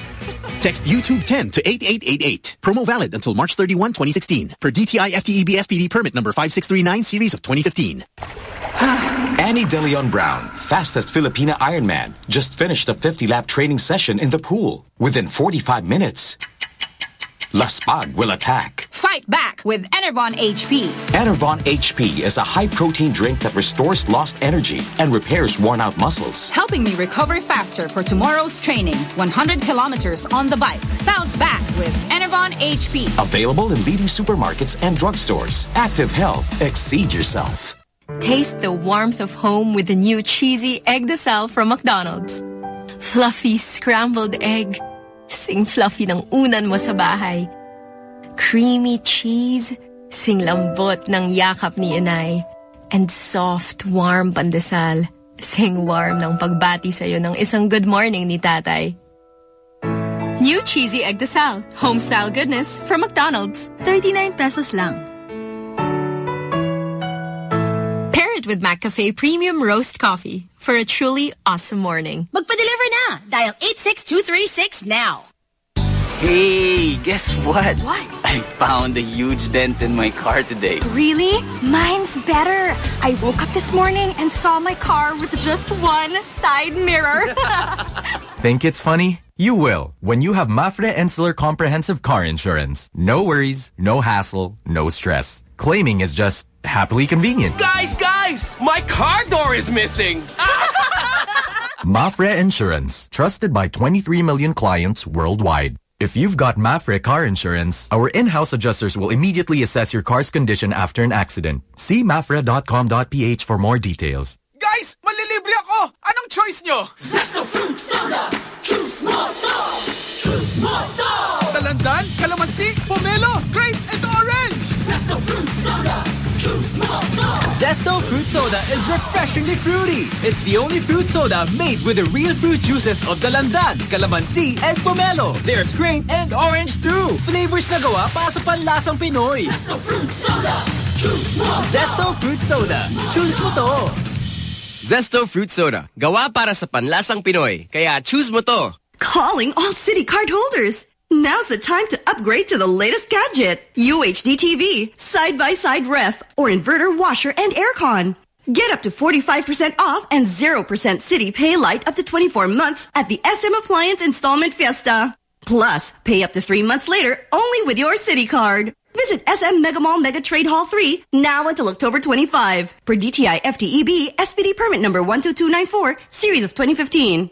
Text YouTube 10 to 8888. Promo valid until March 31, 2016. Per DTI FTEB SPD permit number 5639 series of 2015. Ani De Leon Brown, fastest Filipina Ironman, just finished a 50-lap training session in the pool. Within 45 minutes, Laspag will attack. Fight back with Enervon HP. Enervon HP is a high-protein drink that restores lost energy and repairs worn-out muscles. Helping me recover faster for tomorrow's training. 100 kilometers on the bike. Bounce back with Enervon HP. Available in leading supermarkets and drugstores. Active Health. Exceed yourself. Taste the warmth of home with the new cheesy Eggdesal from McDonald's. Fluffy scrambled egg. Sing fluffy ng unan mo sa bahay. Creamy cheese. Sing lambot ng yakap ni inay. And soft, warm pandesal. Sing warm ng pagbati sa'yo ng isang good morning ni tatay. New cheesy egg de desal. Homestyle goodness from McDonald's. 39 pesos lang. It with McCafe Premium Roast Coffee for a truly awesome morning. Magpa-deliver na. Dial 86236 now. Hey, guess what? What? I found a huge dent in my car today. Really? Mine's better. I woke up this morning and saw my car with just one side mirror. Think it's funny? You will when you have MAPFRE Insular Comprehensive Car Insurance. No worries, no hassle, no stress. Claiming is just happily convenient. Guys, guys! My car door is missing! MAPFRE Insurance, trusted by 23 million clients worldwide. If you've got MAPFRE car insurance, our in-house adjusters will immediately assess your car's condition after an accident. See mapfre.com.ph for more details. Guys, malilibre ako! Anong choice nyo? Zesto fruit soda. Choose mo to. Choose mo to. Dalandan, calamansi, pomelo, grape, and orange! Zesto fruit soda. Choose mo to. Zesto Fruit Soda is refreshingly fruity. It's the only fruit soda made with the real fruit juices of Dalandan, Calamansi, and Pomelo. There's grape and orange too. Flavors na gawa para sa panlasang Pinoy. Zesto fruit soda. Choose mo. Zesto Fruit Soda. Choose mo to. Zesto Fruit Soda. Gawa para sa panlasang Pinoy. Kaya choose mo to. Calling all Citi card holders. Now's the time to upgrade to the latest gadget. UHD TV, side-by-side ref, or inverter washer and aircon. Get up to 45% off and 0% Citi PayLite up to 24 months at the SM Appliance Installment Fiesta. Plus, pay up to three months later only with your Citi card. Visit SM Megamall Mega Trade Hall 3 now until October 25. Per DTI FTEB SPD permit number 12294, series of 2015.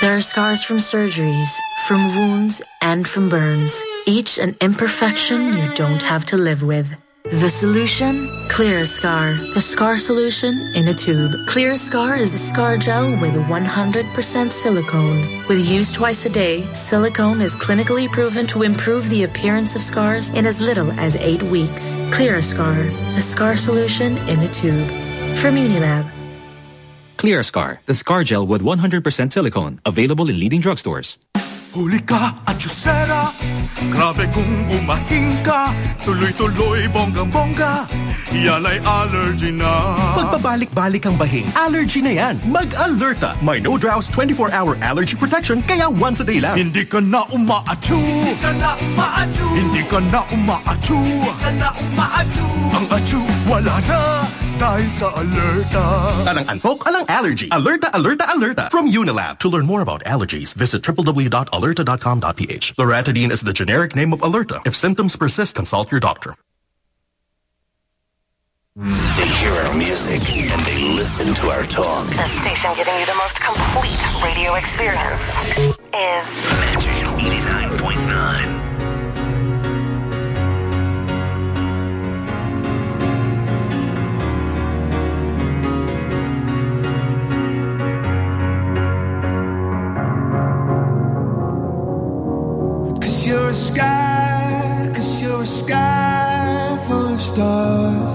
There are scars from surgeries, from wounds, and from burns. Each an imperfection you don't have to live with. The solution? Clear a Scar. The scar solution in a tube. Clear Scar is a scar gel with 100% silicone. With use twice a day, silicone is clinically proven to improve the appearance of scars in as little as eight weeks. Clear a Scar. The scar solution in a tube. From Unilab. Clear Scar, the scar gel with 100% silicone. Available in leading drugstores. Huli ka at Yusera Grabe kung bumahing ka Tuloy-tuloy bonggang-bongga Yan ay allergy na Pagpabalik-balik ang bahing, allergy na yan. Mag-alerta. May no drows 24-hour allergy protection kaya once a day lang. Hindi ka na umaatu Hindi ka na umaatu Hindi ka na umaatu Hindi ka na umaatu Ang atu wala na dahil sa alerta Alang antok, alang allergy. Alerta, alerta, alerta. From Unilab. To learn more about allergies, visit www.alerta.com.ph. Loratadine is the generic name of Alerta. If symptoms persist, consult your doctor. They hear our music and they listen to our talk. The station giving you the most complete radio experience is Magic 89.9. a sky, cause you're a sky full of stars.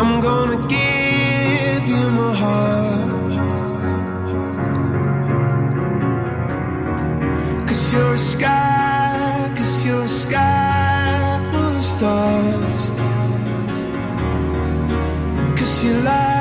I'm gonna give you my heart. Cause you're a sky, cause you're a sky full of stars. Cause you light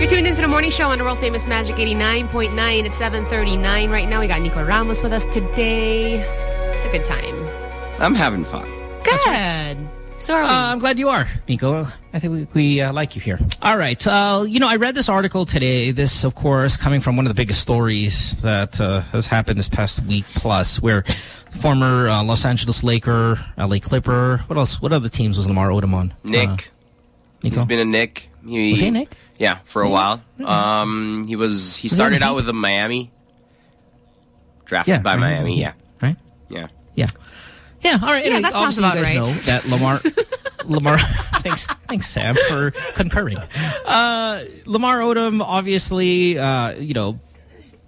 You're tuned into the morning show on the world famous Magic 89.9 at 7.39. Right now, we got Nico Ramos with us today. It's a good time. I'm having fun. Good. So are we. Uh, I'm glad you are, Nico. I think we, we uh, like you here. All right. Uh, you know, I read this article today. This, of course, coming from one of the biggest stories that uh, has happened this past week plus, where former uh, Los Angeles Laker, LA Clipper, what else? What other teams was Lamar Odom on? Nick. Uh, Nico? He's been a Nick. He, Was he a Nick? Yeah, for a while. Um, he was. He Was he on the started out with the Miami. Drafted Yeah, by right, Miami. Yeah. Right. Yeah. Yeah. Yeah. Yeah, all right. Yeah, Anyway, that sounds obviously you guys right. know that Lamar, Lamar, thanks, thanks Sam for concurring. Uh, Lamar Odom, obviously, uh, you know, w-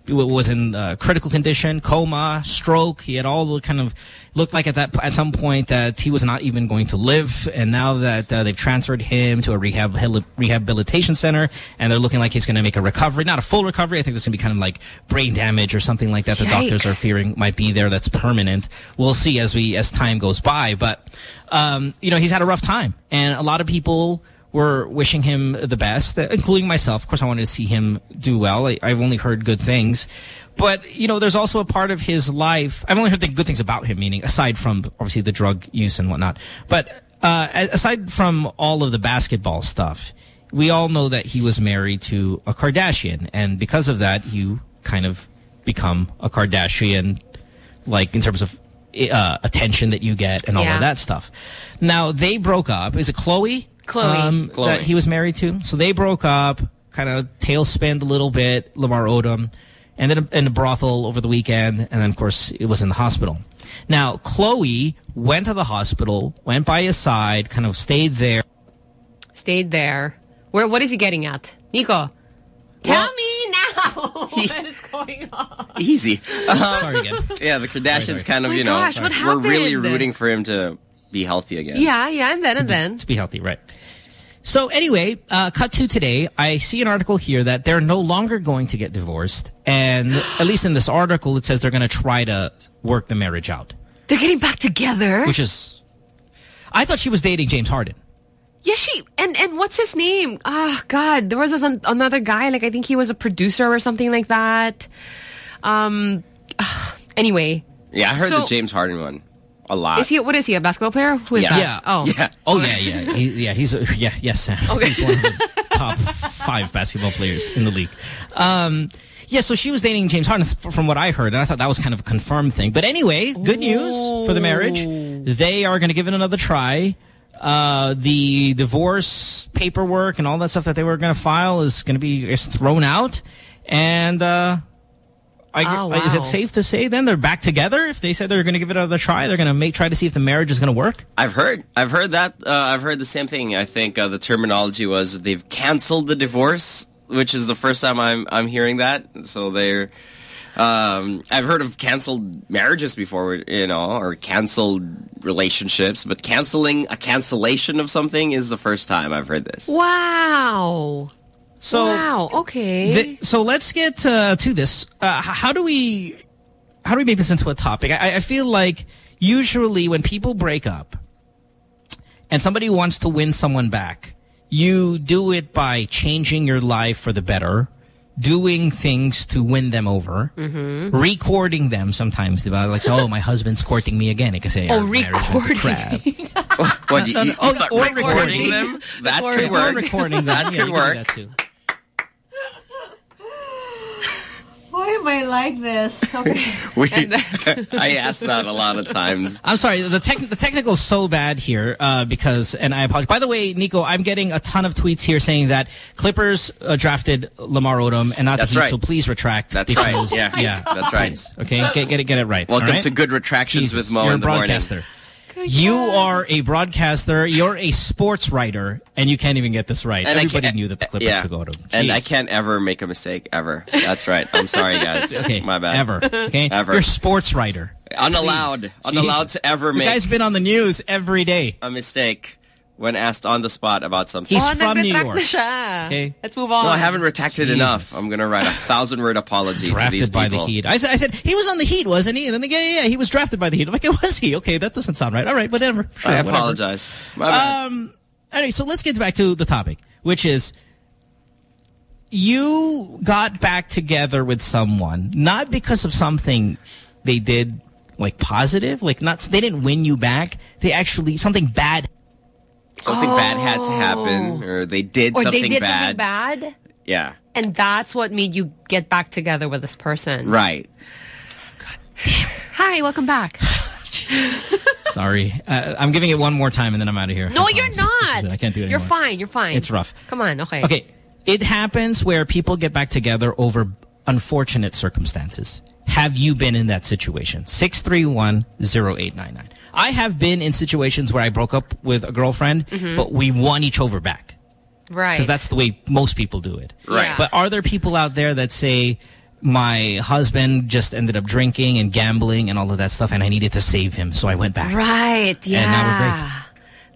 was in uh, critical condition, coma, stroke. He had all the kind of looked like at that at some point that he was not even going to live. And now that uh, they've transferred him to a rehab rehabilitation center, and they're looking like he's going to make a recovery, not a full recovery. I think there's going to be kind of like brain damage or something like that. The doctors are fearing might be there. That's permanent. We'll see as we as time goes by. But um, you know, he's had a rough time, and a lot of people were wishing him the best, including myself. Of course, I wanted to see him do well. I, I've only heard good things. But, you know, there's also a part of his life. I've only heard the good things about him, meaning aside from, obviously, the drug use and whatnot. But uh, aside from all of the basketball stuff, we all know that he was married to a Kardashian. And because of that, you kind of become a Kardashian, like, in terms of uh, attention that you get and all Yeah. of that stuff. Now, they broke up. Is it Khloe? Khloe. Khloe. That he was married to. So they broke up, kind of tailspinned a little bit, Lamar Odom, and then in a brothel over the weekend, and then, of course, it was in the hospital. Now, Khloe went to the hospital, went by his side, kind of stayed there. Stayed there. Where? What is he getting at? Nico, tell me now what is going on. Easy. Um, Sorry again. Yeah, the Kardashians sorry. kind of, Oh my you know, gosh, what we're really rooting for him to be healthy again. Yeah, yeah, and then, and then. to be healthy, right? So anyway, uh, cut to today. I see an article here that they're no longer going to get divorced. And at least in this article, it says they're going to try to work the marriage out. They're getting back together. Which is... I thought she was dating James Harden. Yeah, she and and what's his name? Ah, God, there was this an, another guy. Like I think he was a producer or something like that. Um. ah, anyway, Yeah, I heard So- the James Harden one a lot. is he? What is he? A basketball player? Who is Yeah. that? Yeah. Oh. Yeah. Oh, yeah, yeah. He, yeah, he's... A, yeah, yes, Sam. Okay. He's one of the top five basketball players in the league. Um, yeah, so she was dating James Harden from what I heard, and I thought that was kind of a confirmed thing. But anyway, good news for the marriage. They are going to give it another try. Uh, the divorce paperwork and all that stuff that they were going to file is going to be is thrown out. And uh, I, Oh, is it safe to say then they're back together? If they said they're going to give it another try, they're going to make try to see if the marriage is going to work? I've heard. I've heard that. Uh, I've heard the same thing. I think uh, the terminology was they've canceled the divorce, which is the first time I'm I'm hearing that. So they're. Um, I've heard of canceled marriages before, you know, or canceled relationships, but canceling a cancellation of something is the first time I've heard this. Wow. So wow. Okay. So let's get uh, to this. Uh, how do we how do we make this into a topic? I, I feel like usually when people break up and somebody wants to win someone back, you do it by changing your life for the better, doing things to win them over, Mm-hmm. recording them sometimes. Diba? Like, oh, my husband's courting me again. Kasi Oh, our marriage went to recording. crap. What, you, No, no, you oh, thought or recording recording. them? That Recording. could work. Recording them. That Yeah, could you work. that too. Why am I like this? Okay. We, I asked that a lot of times. I'm sorry, the tech the technical is so bad here uh, because, and I apologize. By the way, Nico, I'm getting a ton of tweets here saying that Clippers uh, drafted Lamar Odom and not That's the Heat, right. so please retract. That's right. because- Yeah. yeah, That's right. please. Okay, get, get it get it right. Welcome all right? to Good Retractions Jesus, with Mo you're in a the morning. Broadcaster. You are a broadcaster. You're a sports writer, and you can't even get this right. And Everybody can't- knew that the Clippers yeah. took Odom. And I can't ever make a mistake, ever. That's right. I'm sorry, guys. Okay, My bad. Ever. Okay, Ever. You're a sports writer. Unallowed. Please. Unallowed Jeez. to ever The make guy's been on the news every day. a mistake when asked on the spot about something. He's oh, from New York. Okay. Let's move on. no, I haven't retracted Jesus. enough. I'm going to write a thousand word apology to these drafted by the Heat. I said, I said he was on the Heat, wasn't he? And then they go, yeah, yeah, he was drafted by the Heat. I'm like, it was he? Okay, that doesn't sound right. All right, whatever. Sure, I apologize. My bad. Um, anyway, so let's get back to the topic, which is, how do we make this into a topic? I, I feel like usually when people break up and somebody wants to win someone back, you do it by changing your life for the better, doing things to win them over, recording them sometimes. Diba? Like, my husband's courting me again. Kasi our marriage went to crap. What, you, you anyway, so let's get back to the topic, which is you got back together with someone not because of something they did like positive, like not they didn't win you back. They actually something bad. Something bad had to happen, or they did or something they did bad. something bad, Yeah, and that's what made you get back together with this person. right. Hi, welcome back. Sorry, uh, I'm giving it one more time and then I'm out of here. No, you're not. I can't do it You're anymore. fine. You're fine. It's rough. Come on. Okay. Okay, it happens where people get back together over unfortunate circumstances. Have you been in that situation? 631-0899. I have been in situations where I broke up with a girlfriend, Mhm. but we won each other back. Right. Because that's the way most people do it. Right. Yeah. But are there people out there that say, my husband just ended up drinking and gambling and all of that stuff, and I needed to save him, so I went back. Right. Yeah. And now we're great.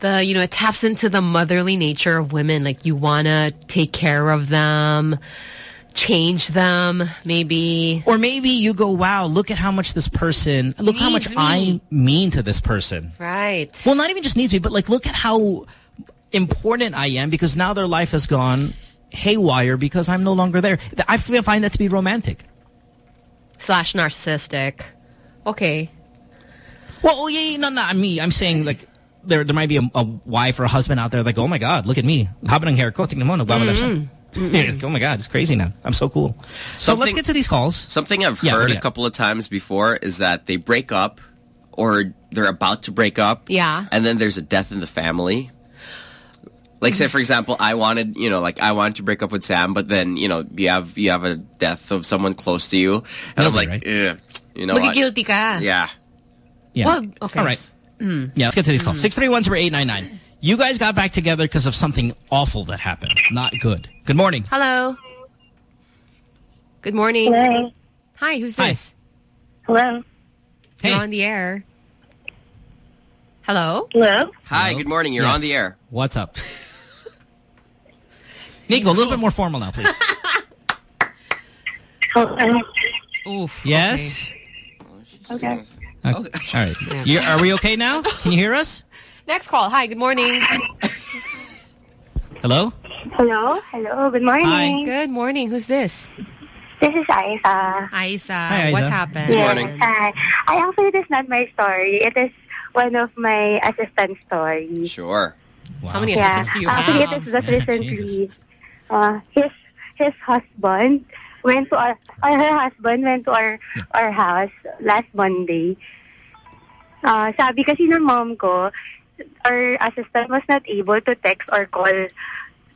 The you know it taps into the motherly nature of women. Like you wanna take care of them, change them, maybe. Or maybe you go, wow, look at how much this person, look how much Needs I mean to this person. Right. Well, not even just needs me, but like, look at how important I am because now their life has gone haywire because I'm no longer there. I find that to be romantic. Slash narcissistic. Okay. Well, oh, yeah, yeah, no, not me. I'm saying like there there might be a, a wife or a husband out there like, oh my God, look at me. Haba ng hair ko, tingnan mo, siya. oh my God, it's crazy now. I'm so cool. So let's get to these calls. Something I've Yeah, heard yeah. a couple of times before is that they break up, or they're about to break up. Yeah. and then there's a death in the family. Like say for example, I wanted, you know, like I wanted to break up with Sam, but then, you know, you have you have a death of someone close to you. And I'm like, eh, you know what? Magigilty ka. Yeah. Yeah. Well, okay. All right. Mm. Yeah, let's get to these calls. 631-0899. You guys got back together because of something awful that happened. Not good. Good morning. Hello. Good morning. Hello. Hi, who's Hi. this? Hello. Hey. You're on the air. Hello? Hello. Hi, good morning. You're Yes. on the air. What's up? Nico, a little bit more formal now, please. Hello. Oof. Yes? Okay. Okay. All right. You- are we okay now? Can you hear us? Next call. Hi, good morning. Hello? Hello. Hello. Good morning. Hi. Good morning. Who's this? This is Isa. Isa. Hi, What happened? Good morning. Hi. I actually, it is not my story. It is one of my assistant stories. Sure. How many Yeah. assistants do you Actually, have? it is just Yeah, recently. Uh, his his husband went to our, uh, her husband went to our our house last Monday. Uh, sabi kasi ng mom ko, our assistant was not able to text or call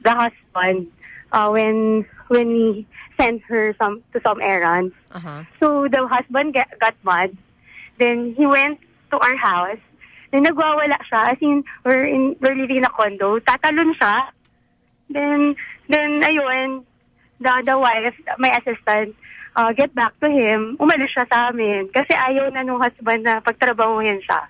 the husband uh, when when we sent her some to some errands. Uh-huh. So the husband get, got mad. Then he went to our house. Then nagwawala siya. As in, we're, in, we're living in a condo. Tatalon siya. Then, then ayun, the, the wife, my assistant, uh, get back to him. Umalis siya sa amin. Kasi ayaw na nung husband na pagtrabahuhin siya.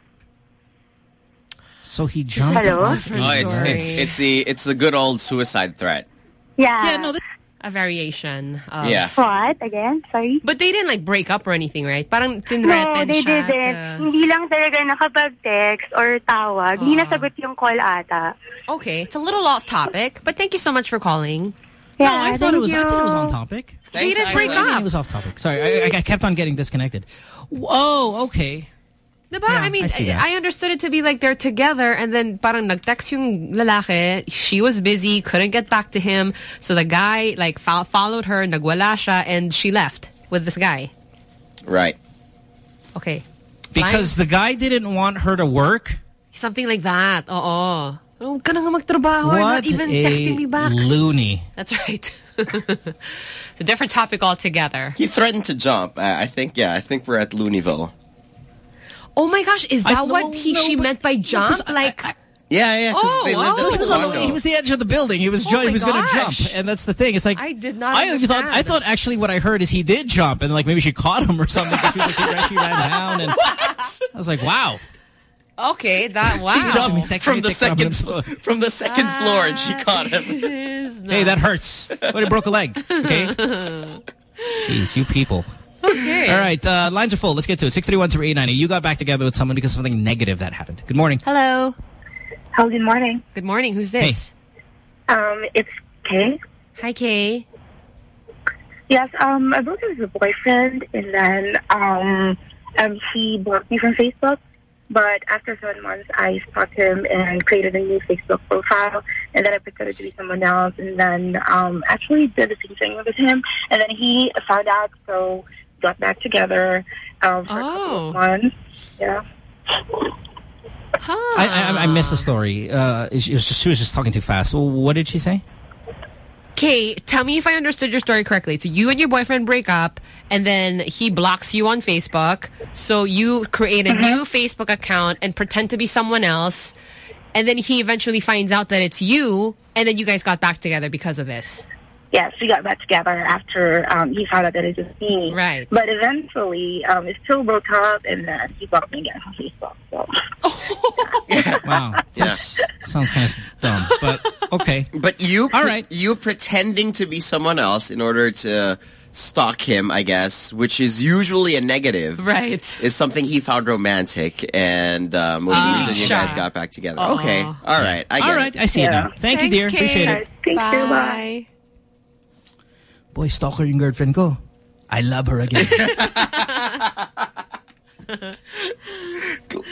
So he jumped. Hello? off Oh, it's Sorry. it's it's the it's the good old suicide threat. Yeah. Yeah, no, A variation. Of, Yeah. What? Again? Sorry? But they didn't like break up or anything, right? Parang No, tinreten they siya didn't. to- Hindi lang talaga nakapag-text or tawag. Hindi Ah. nasagot yung call ata. Okay, it's a little off topic, but thank you so much for calling. Yeah, no, I thought it thank was. I thought it was on topic. They didn't break up. it was off topic. Sorry, I, I, I kept on getting disconnected. Oh, okay. Diba? Yeah, I mean, I. I, understood it to be like they're together and then parang nag-text yung lalaki. She was busy, couldn't get back to him. So the guy like fo- followed her, nagwala siya, and she left with this guy. Right. Okay. Because the guy didn't want her to work. Something like that. Oo. Huwag ka na nga magtrabaho. You're What Not even a texting me back. loony. That's right. it's a different topic altogether. He threatened to jump. I, I think yeah. I think we're at Looneyville. Oh my gosh, is I- that no, what he no, she but- meant by jump? like, Yeah, yeah. 'cause Oh, they lived oh. in He the was, on the, he was the edge of the building. He was Oh he was going to jump, and that's the thing. It's like I did not I thought I thought actually what I heard is he did jump, and like maybe she caught him or something. 'cause She, like, he ran- she ran down, and I was like, wow. okay, that wow. He jumped me, from the second from the second floor, and she caught him. Hey, that hurts. But he broke a leg. Okay. Jeez, you people. Okay. All right, uh, lines are full. Let's get to it. Six three one zero eight nine. You got back together with someone because of something negative that happened. Good morning. Hello. Oh, good morning. Good morning. Who's this? Um, it's Kay. Hi, Kay. Yes, um, I broke up with a boyfriend, and then um, um, he blocked me from Facebook. But after seven months, I stalked him and created a new Facebook profile, and then I pretended to be someone else, and then um, actually did the same thing with him. And then he found out, so got back together um, for a couple of months. Yeah. I, I, I missed the story. Uh, she, was just, she was just talking too fast. What did she say? Okay, tell me if I understood your story correctly. So you and your boyfriend break up, and then he blocks you on Facebook. So you create a new Facebook account and pretend to be someone else, and then he eventually finds out that it's you, and then you guys got back together because of this. Yes, we got back together after um, he found out that it was me. Right. But eventually, um, it still broke up, and then he blocked me again on Facebook. So. Wow. This sounds kind of dumb, but okay. But you, All right. you pretending to be someone else in order to stalk him, I guess, which is usually a negative. Right. Is something he found romantic, and um, was Ah. the reason you guys got back together. Aw. Okay, all right, I get All right, it. I see it now. Thank you, dear. Appreciate it. Bye. Boy, stalker yung girlfriend ko. I love her again.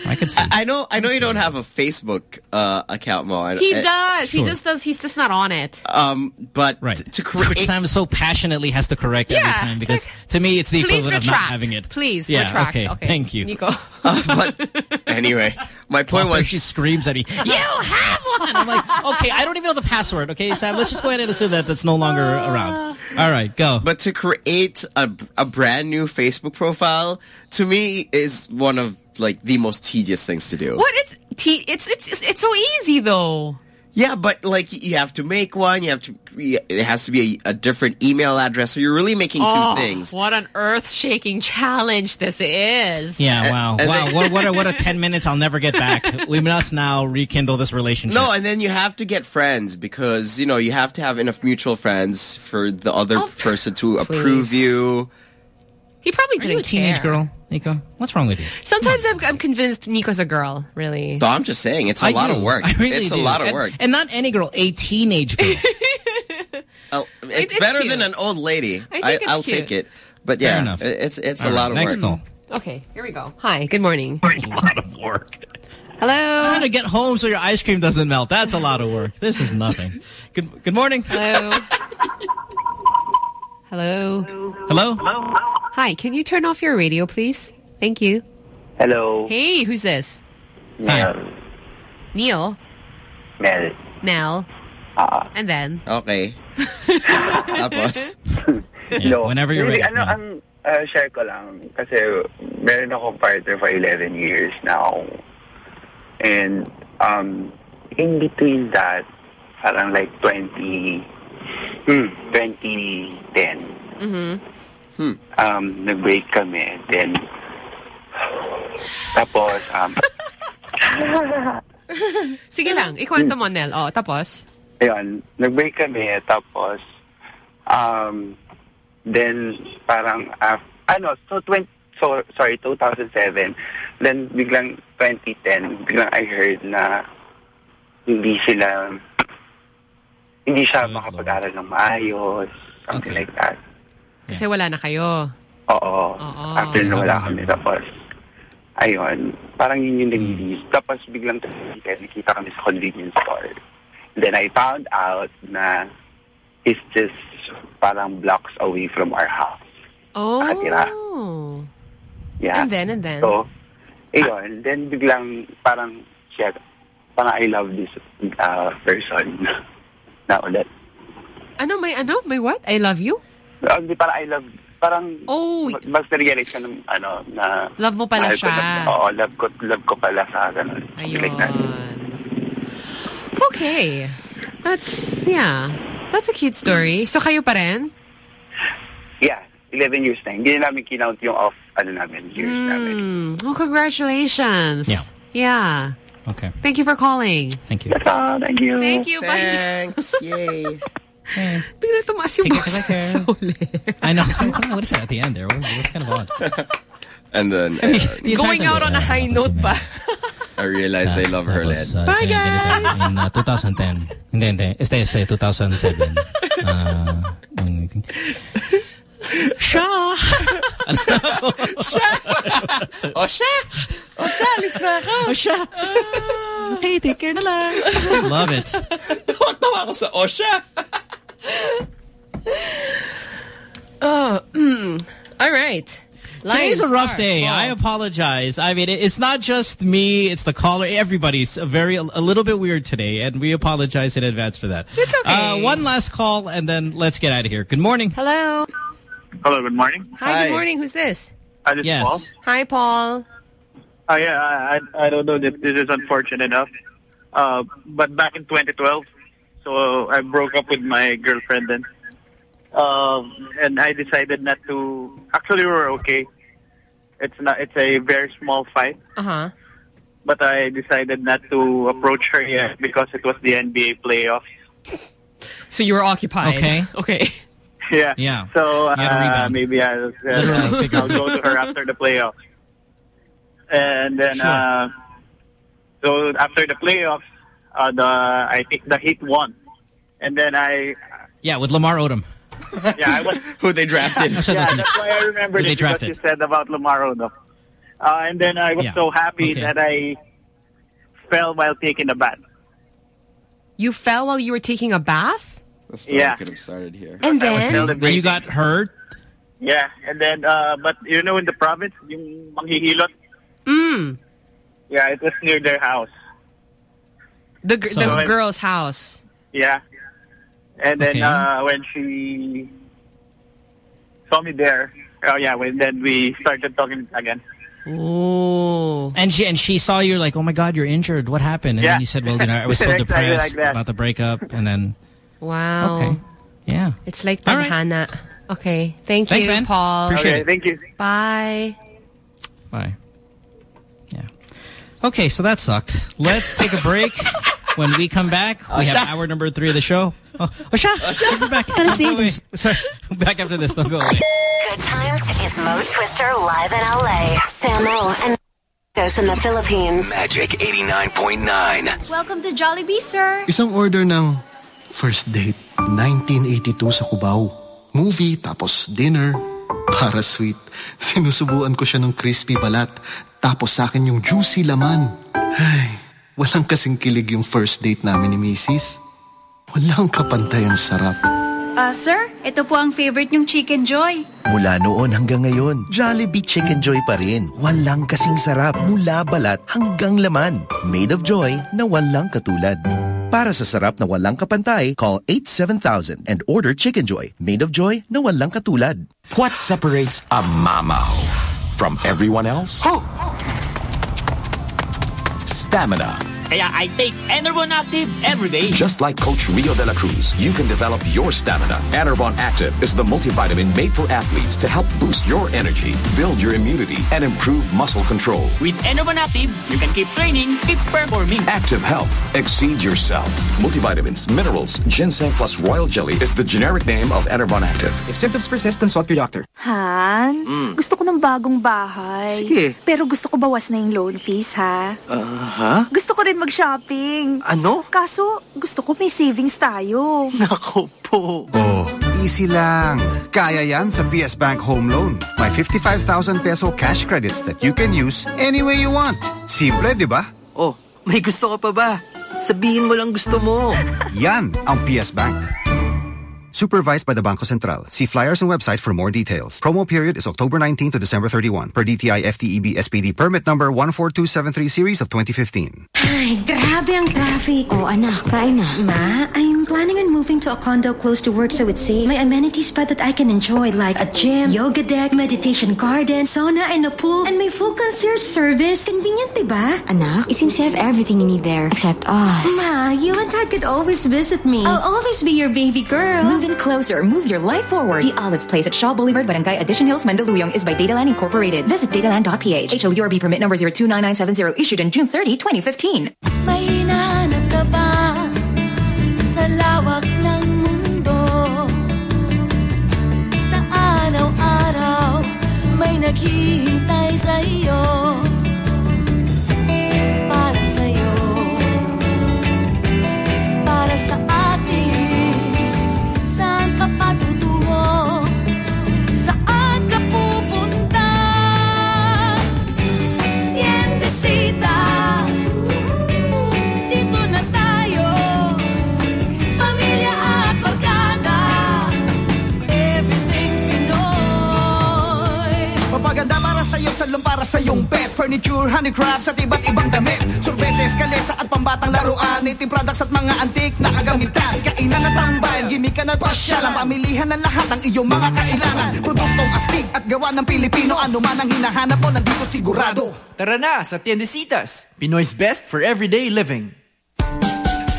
I could see. I, I know. I know you don't have a Facebook uh, account, Mo. I- He I- does. He just does. He's just not on it. Um, but Right. to create. Which Sam so passionately has to correct every time it's because to me it's the Please equivalent of not having it. Please yeah, retract. Okay, Okay. thank you. Nico. But anyway, my point was she screams at me. You have one. I'm like, okay, I don't even know the password. Okay, Sam, let's just go ahead and assume that that's no longer around. All right, go. But to create a, a brand new Facebook profile, to me, is one of like the most tedious things to do. What? It's t- it's it's it's so easy though. Yeah, but like you have to make one. You have to. It has to be a, a different email address. So you're really making two Oh, things. What an earth-shaking challenge this is. Yeah, wow, and wow. then- what, what, a, what a 10 minutes I'll never get back. We must now rekindle this relationship. No, and then you have to get friends because you know you have to have enough mutual friends for the other Oh, person to approve you. He probably Are didn't you a teenage care. girl, Nico? What's wrong with you? Sometimes I'm, I'm convinced Nico's a girl. Really. So I'm just saying, it's a I lot do. of work. I really it's a lot of And- work. And, not any girl, a teenage girl. Uh, it's it's better cute. than an old lady. I think it's will cute. take it. But yeah, enough. it's it's All a right, lot of next work. call. Okay, here we go. Hi, good morning. a lot of work. Hello. Trying to get home so your ice cream doesn't melt. That's a lot of work. This is nothing. Good good morning. Hello. Hello. Hello? Hello. Hi, can you turn off your radio, please? Thank you. Hello. Hey, who's this? Mel. Neil. Mel. Nell. Ah. And then? Okay. Tapos? no. whenever you're Really, ready. Ano, ang uh, share ko lang, kasi meron akong partner for 11 years now. And um, in between that, parang like 20, hmm, 2010, Mm-hmm. um, nag-break kami. Then, tapos, um, Sige lang, ikwento mo, Nell. Oh, tapos? Ayun, nag-break kami, tapos, um, then, parang, uh, ano, so, 20, so, sorry, 2007, then, biglang, 2010, biglang I heard na, hindi sila, hindi siya makapag-aral ng maayos, something like that. Kasi wala na kayo. Oo. After na wala kami, tapos, ayun, parang yun yung nag-release. Tapos biglang tumigil, nakita kami sa convenience store. Then I found out na it's just parang blocks away from our house. Oh. Nakatira. Yeah. And then, and then? So, ayun, then biglang parang, shit, parang I love this uh, person na ulit. Ano, may ano? May what? I love you? Uh, Hindi parang I love, parang oh, mas na-realize ka ng ano, na Love mo pala mahal ko siya. na- Oo, love ko, love ko pala sa ganun. Something Like that. Okay. That's, yeah. That's a cute story. So kayo pa rin? Yeah, 11 years na. Hindi na namin kinount yung off, ano namin, years namin. Hmm. Oh, congratulations. Yeah. Yeah. Okay. Thank you for calling. Thank you. That's all. Thank you. Thank you. Bye. Thanks. Yay. Bigla tumaas yung Take boses sa huli. I know. what is that at the end there? What, what's kind of odd? And then uh, The Going out on a high note pa. I realized they love her led. Uh, Bye, guys! In uh, 2010. Hindi, hindi. Este, este, 2007. Uh, Siya! O siya! O siya, alis na ako. O siya. Hey, take care na lang. Love it. Tawa ako sa o siya. Oh, mm. all right. Today's a rough are day. full. I apologize. I mean, it's not just me. It's the caller. Everybody's a very a little bit weird today, and we apologize in advance for that. It's okay. Uh, one last call, and then let's get out of here. Good morning. Hello. Hello, good morning. Hi, good morning. Who's this? I just Yes. Paul. Hi, Paul. Oh, yeah, I, I I don't know if this is unfortunate enough. Uh, but back in 2012, so I broke up with my girlfriend then. Um, and I decided not to, actually we were okay. It's not, it's a very small fight, Uh-huh. but I decided not to approach her yet because it was the NBA playoffs. So you were occupied. Okay. Okay. Yeah. Yeah. So You had to uh, maybe I'll, uh, I'll go to her after the playoffs. And then, Sure. uh, so after the playoffs, uh, the I think the Heat won, and then I, Yeah, with Lamar Odom. yeah, I was. Who they drafted. So yeah, that's why I remember Who they it because you said about Lamar Odom. Uh, and then I was Yeah. so happy Okay. that I fell while taking a bath. You fell while you were taking a bath? The Yeah. could have started here. And then? Then you got hurt. Yeah, and then, uh, but you know, in the province, yung manghihilot, Mm. yeah, it was near their house. The, gr- So- the girl's house. Yeah. And then Okay. uh, when she saw me there, oh yeah, when then we started talking again. Oh. And she and she saw you like, oh my God, you're injured. What happened? And Yeah. then you said, well, you know, I was so Exactly like depressed about the breakup. And then, Wow. okay. Yeah. It's like All right. Tadhana. Okay. Thank Thanks, you, man. Paul. Appreciate okay, it. thank you. Bye. Bye. Yeah. Okay, so that sucked. Let's take a break. when we come back, we have hour number three of the show. Oh, Osha! Osha! We're back. Go away. Sorry. Back after this. Don't go away. Good times is Mo Twister live in LA. Samo and goes in the Philippines. Magic 89.9. Welcome to Jollibee, sir. Isang order ng first date, 1982 sa Cubao. Movie, tapos dinner. Para sweet. Sinusubuan ko siya ng crispy balat. Tapos sa akin yung juicy laman. Ay, walang kasing kilig yung first date namin ni Mrs. Walang kapantay ang sarap. Ah, sir, ito po ang favorite niyong Chicken Joy. Mula noon hanggang ngayon, Jollibee Chicken Joy pa rin. Walang kasing sarap mula balat hanggang laman. Made of joy na walang katulad. Para sa sarap na walang kapantay, call 87000 and order Chicken Joy. Made of joy na walang katulad. What separates a mamaw from everyone else? Stamina. Kaya I take Enervon Active every day. Just like Coach Rio de la Cruz, you can develop your stamina. Enervon Active is the multivitamin made for athletes to help boost your energy, build your immunity, and improve muscle control. With Enervon Active, you can keep training, keep performing. Active Health. Exceed yourself. Multivitamins, minerals, ginseng plus royal jelly is the generic name of Enervon Active. If symptoms persist, consult your doctor. Han, gusto ko ng bagong bahay. Sige. Pero gusto ko bawas na yung loan fees, ha? Uh, ha? Gusto ko rin mag-shopping. Ano? Kaso, gusto ko may savings tayo. Nako po. Oh, easy lang. Kaya yan sa PS Bank Home Loan. May 55,000 peso cash credits that you can use any way you want. Simple, di ba? Oh, may gusto ka pa ba? Sabihin mo lang gusto mo. Yan ang PS Bank. Supervised by the Bangko Sentral. See flyers and website for more details. Promo period is October 19 to December 31 per DTI FTEB SPD permit number 14273 series of 2015. Ay, grabe ang traffic. Oh, anak, kain na. Ma, I'm planning on moving to a condo close to work so it's safe. May amenities pa that I can enjoy like a gym, yoga deck, meditation garden, sauna, and a pool, and may full concierge service. Convenient, diba? Anak, it seems you have everything you need there. Except us. Ma, you and Dad could always visit me. I'll always be your baby girl. Move in closer. Move your life forward. The Olive Place at Shaw Boulevard, Barangay Addition Hills, Mandaluyong is by Dataland Incorporated. Visit dataland.ph. HLURB permit number 029970 issued on June 30, 2015. May para sa iyong pet. Furniture, handicrafts at iba't ibang damit. Sorbetes, kalesa at pambatang laruan. Native products at mga antik na kagamitan. Kainan at tambayan, gimikan at pasyalan Pamilihan ng lahat ng iyong mga kailangan. Produktong astig at gawa ng Pilipino. Ano man ang hinahanap mo, nandito sigurado. Tara na sa Tiendesitas, Pinoy's best for everyday living.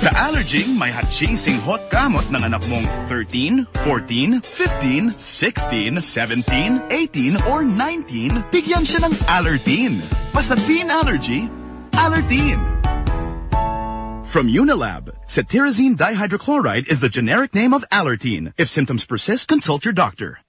Sa Allerging, may hatsing hot gamot ng anak mong 13, 14, 15, 16, 17, 18, or 19, bigyan siya ng Allertine. Basta teen allergy, Allertine. From Unilab, cetirizine dihydrochloride is the generic name of Allertine. If symptoms persist, consult your doctor.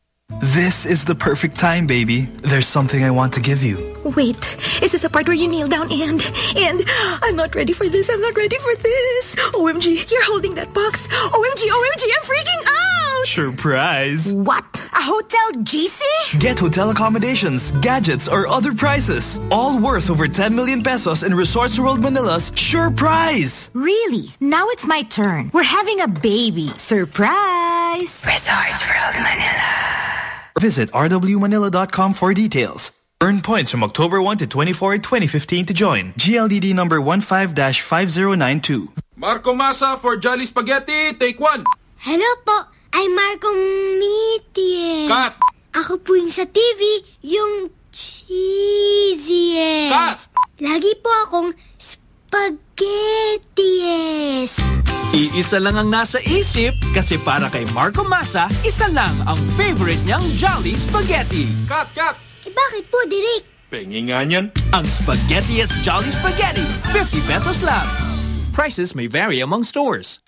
This is the perfect time, baby. There's something I want to give you. Wait, is this the part where you kneel down and and I'm not ready for this. I'm not ready for this. OMG, you're holding that box. OMG, OMG, I'm freaking out. Surprise! What? A hotel GC? Get hotel accommodations, gadgets, or other prizes. All worth over 10 million pesos in Resorts World Manila's Sure Prize. Really? Now it's my turn. We're having a baby. Surprise! Resorts World Manila. Visit rwmanila.com for details. Earn points from October 1 to 24, 2015 to join. GLDD number 15-5092. Marco Masa for Jolly Spaghetti, take one. Hello po, I'm Marco Mities. Cut. Ako po yung sa TV, yung cheesiest. Eh. Cut. Lagi po akong spaghettiest. Iisa lang ang nasa isip kasi para kay Marco Masa, isa lang ang favorite niyang Jolly Spaghetti. Cut, cut. Eh, bakit po, Direk? Pengi nga niyan. Ang Spaghettiest Jolly Spaghetti, 50 pesos lang. Prices may vary among stores.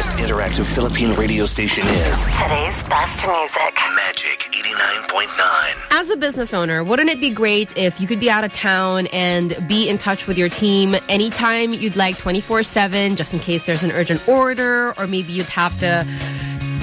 The most interactive Philippine radio station is Today's best music. Magic 89.9. As a business owner, wouldn't it be great if you could be out of town and be in touch with your team anytime you'd like 24-7, just in case there's an urgent order, or maybe you'd have to,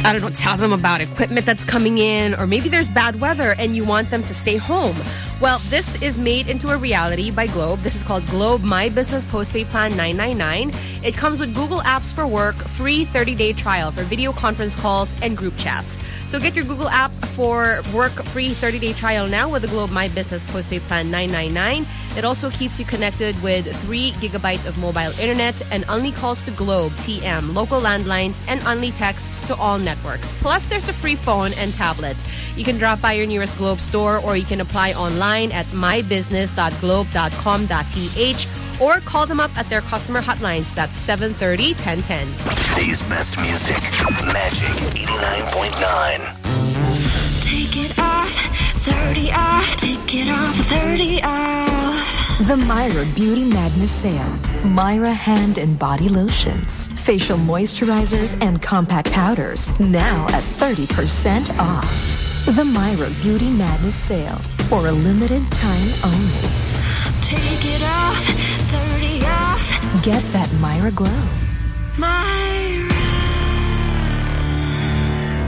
I don't know, tell them about equipment that's coming in, or maybe there's bad weather and you want them to stay home. Well, this is made into a reality by Globe. This is called Globe My Business Postpaid Plan 999. It comes with Google Apps for Work, free 30-day trial for video conference calls and group chats. So get your Google app for work free 30-day trial now with the Globe My Business Postpaid Plan 999. It also keeps you connected with 3 gigabytes of mobile internet and only calls to Globe, TM, local landlines, and only texts to all networks. Plus, there's a free phone and tablet. You can drop by your nearest Globe store or you can apply online at mybusiness.globe.com.ph or call them up at their customer hotlines. That's 730 1010. Today's best music. Magic 89.9. Take it off, 30 off, take it off, 30 off. The Myra Beauty Madness Sale. Myra hand and body lotions, facial moisturizers, and compact powders now at 30% off. The Myra Beauty Madness Sale for a limited time only. Take it off, 30 off. Get that Myra glow. Myra.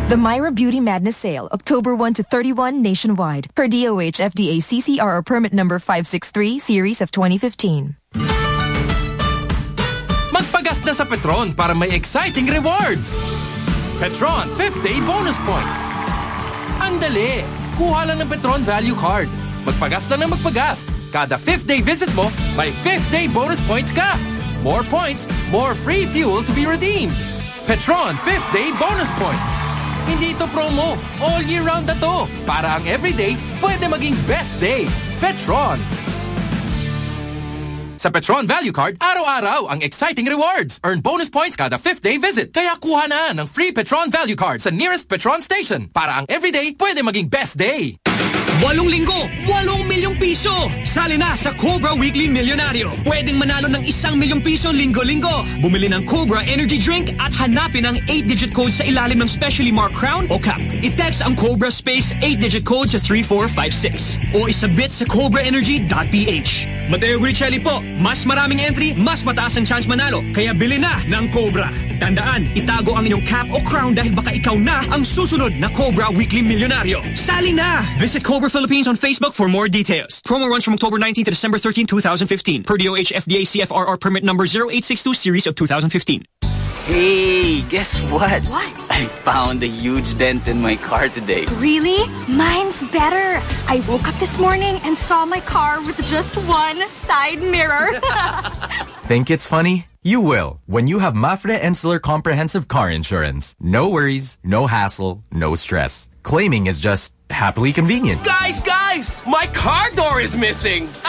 The Myra Beauty Madness Sale, October 1 to 31 nationwide. Per DOH FDA CCRR permit number 563, series of 2015. Magpagas na sa Petron para may exciting rewards. Petron 5th Day Bonus Points. Ang dali! Kuha lang ng Petron Value Card. Magpagas lang ng magpagas. Kada 5th day visit mo, may 5th day bonus points ka. More points, more free fuel to be redeemed. Petron 5th Day Bonus Points. Hindi ito promo. All year round na to. Para ang everyday, pwede maging best day. Petron. Sa Petron Value Card, araw-araw ang exciting rewards. Earn bonus points kada 5th day visit. Kaya kuha na ng free Petron Value Card sa nearest Petron station. Para ang everyday, pwede maging best day. Walong linggo, walong milyong piso. Sali na sa Cobra Weekly Millionario. Pwedeng manalo ng isang milyong piso linggo-linggo. Bumili ng Cobra Energy Drink at hanapin ang 8-digit code sa ilalim ng specially marked crown o cap. I-text ang Cobra Space 8-digit code sa 3456 o isabit sa cobraenergy.ph. Mateo Guidicelli po, mas maraming entry, mas mataas ang chance manalo. Kaya bili na ng Cobra. Tandaan, itago ang inyong cap o crown dahil baka ikaw na ang susunod na Cobra Weekly Millionario. Sali na! Visit Cobra Philippines on Facebook for more details. Promo runs from October 19 to December 13, 2015. Per DOH FDA CFRR permit number 0862 series of 2015. Hey, guess what? What? I found a huge dent in my car today. Really? Mine's better. I woke up this morning and saw my car with just one side mirror. Think it's funny? You will when you have MAPFRE Insular Comprehensive Car Insurance. No worries, no hassle, no stress. Claiming is just happily convenient. Guys, guys! My car door is missing!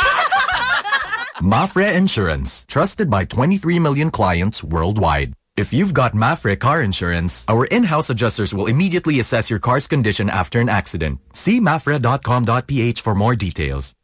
MAPFRE Insurance, trusted by 23 million clients worldwide. If you've got MAPFRE car insurance, our in-house adjusters will immediately assess your car's condition after an accident. See mapfre.com.ph for more details.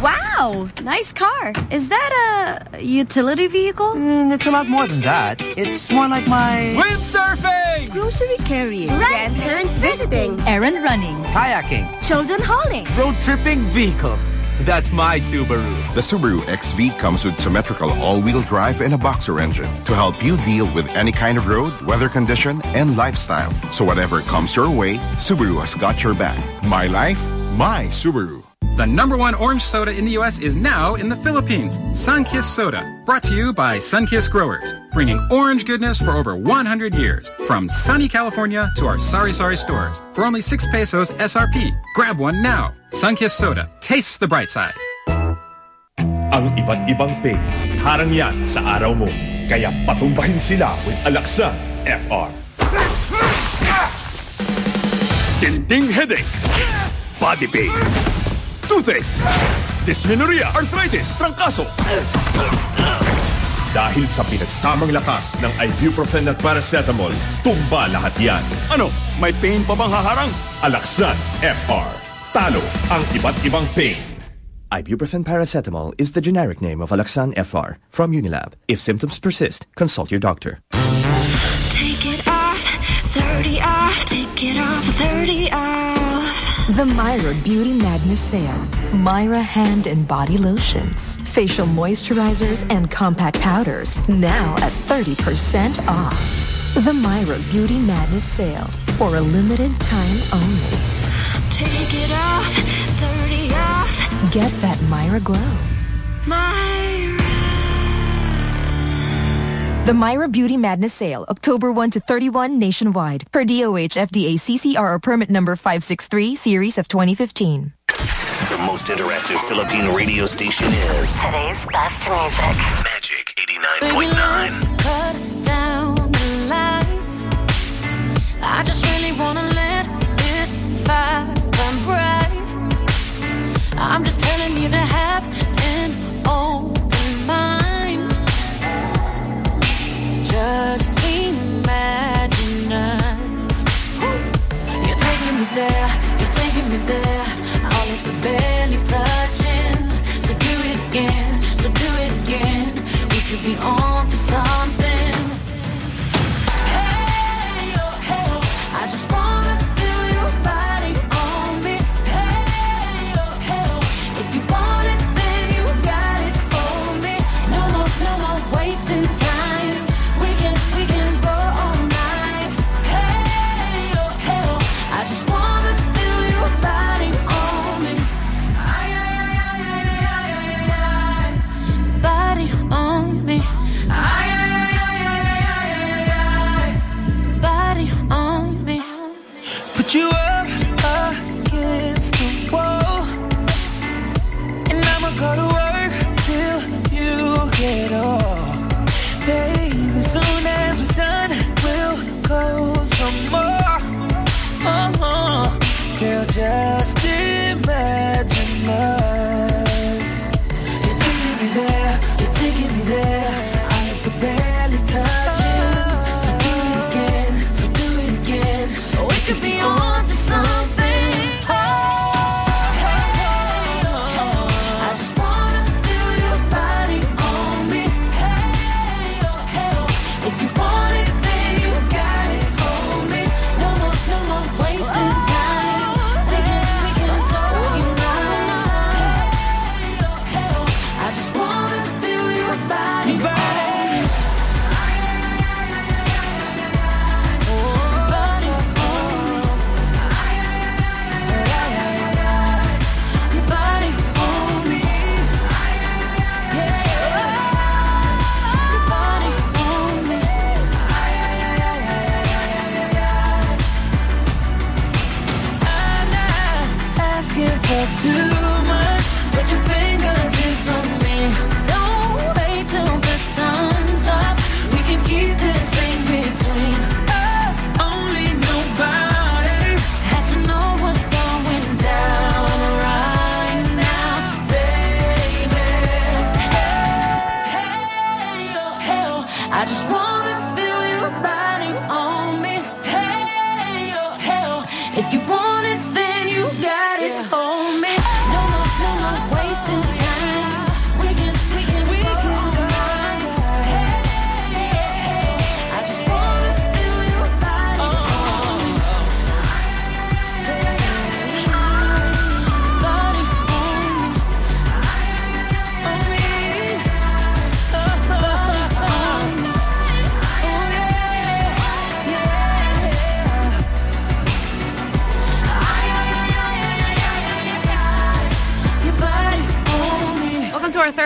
Wow, nice car. Is that a utility vehicle? Mm, it's a lot more than that. It's more like my windsurfing, grocery carrying, grandparent visiting, errand running, kayaking, children hauling, road tripping vehicle. That's my Subaru. The Subaru XV comes with symmetrical all-wheel drive and a boxer engine to help you deal with any kind of road, weather condition, and lifestyle. So whatever comes your way, Subaru has got your back. My life, my Subaru. The number one orange soda in the U.S. is now in the Philippines. Sunkist Soda. Brought to you by Sunkist Growers. Bringing orange goodness for over 100 years. From sunny California to our Sari Sari stores. For only 6 pesos SRP. Grab one now. Sunkist Soda. Tastes the bright side. Ang iba't ibang pain, harang yan sa araw mo. Kaya patumbahin sila with Alaxan FR. Tinding headache, body pain, toothache, dysmenorrhea, arthritis, trangkaso. Dahil sa pinagsamang lakas ng ibuprofen at paracetamol, tumba lahat yan. Ano, may pain pa bang haharang? Alaxan FR. Talo ang iba't ibang pain. Ibuprofen paracetamol is the generic name of Alaxan FR from Unilab. If symptoms persist, consult your doctor. Take it off, 30 off, take it off, 30 off. The Myra Beauty Madness Sale. Myra hand and body lotions, facial moisturizers, and compact powders now at 30% off. The Myra Beauty Madness Sale for a limited time only. Take it off, 30 off. Get that Myra glow. Myra. The Myra Beauty Madness Sale, October 1 to 31 nationwide, per DOH FDA CCR permit number 563, series of 2015. The most interactive Philippine radio station is Today's best music. Magic 89.9. Cut down the lights. I just really wanna let this fire burn bright. I'm just telling you to have there, you're taking me there. Our lips are barely touching. So do it again, so do it again. We could be on to something.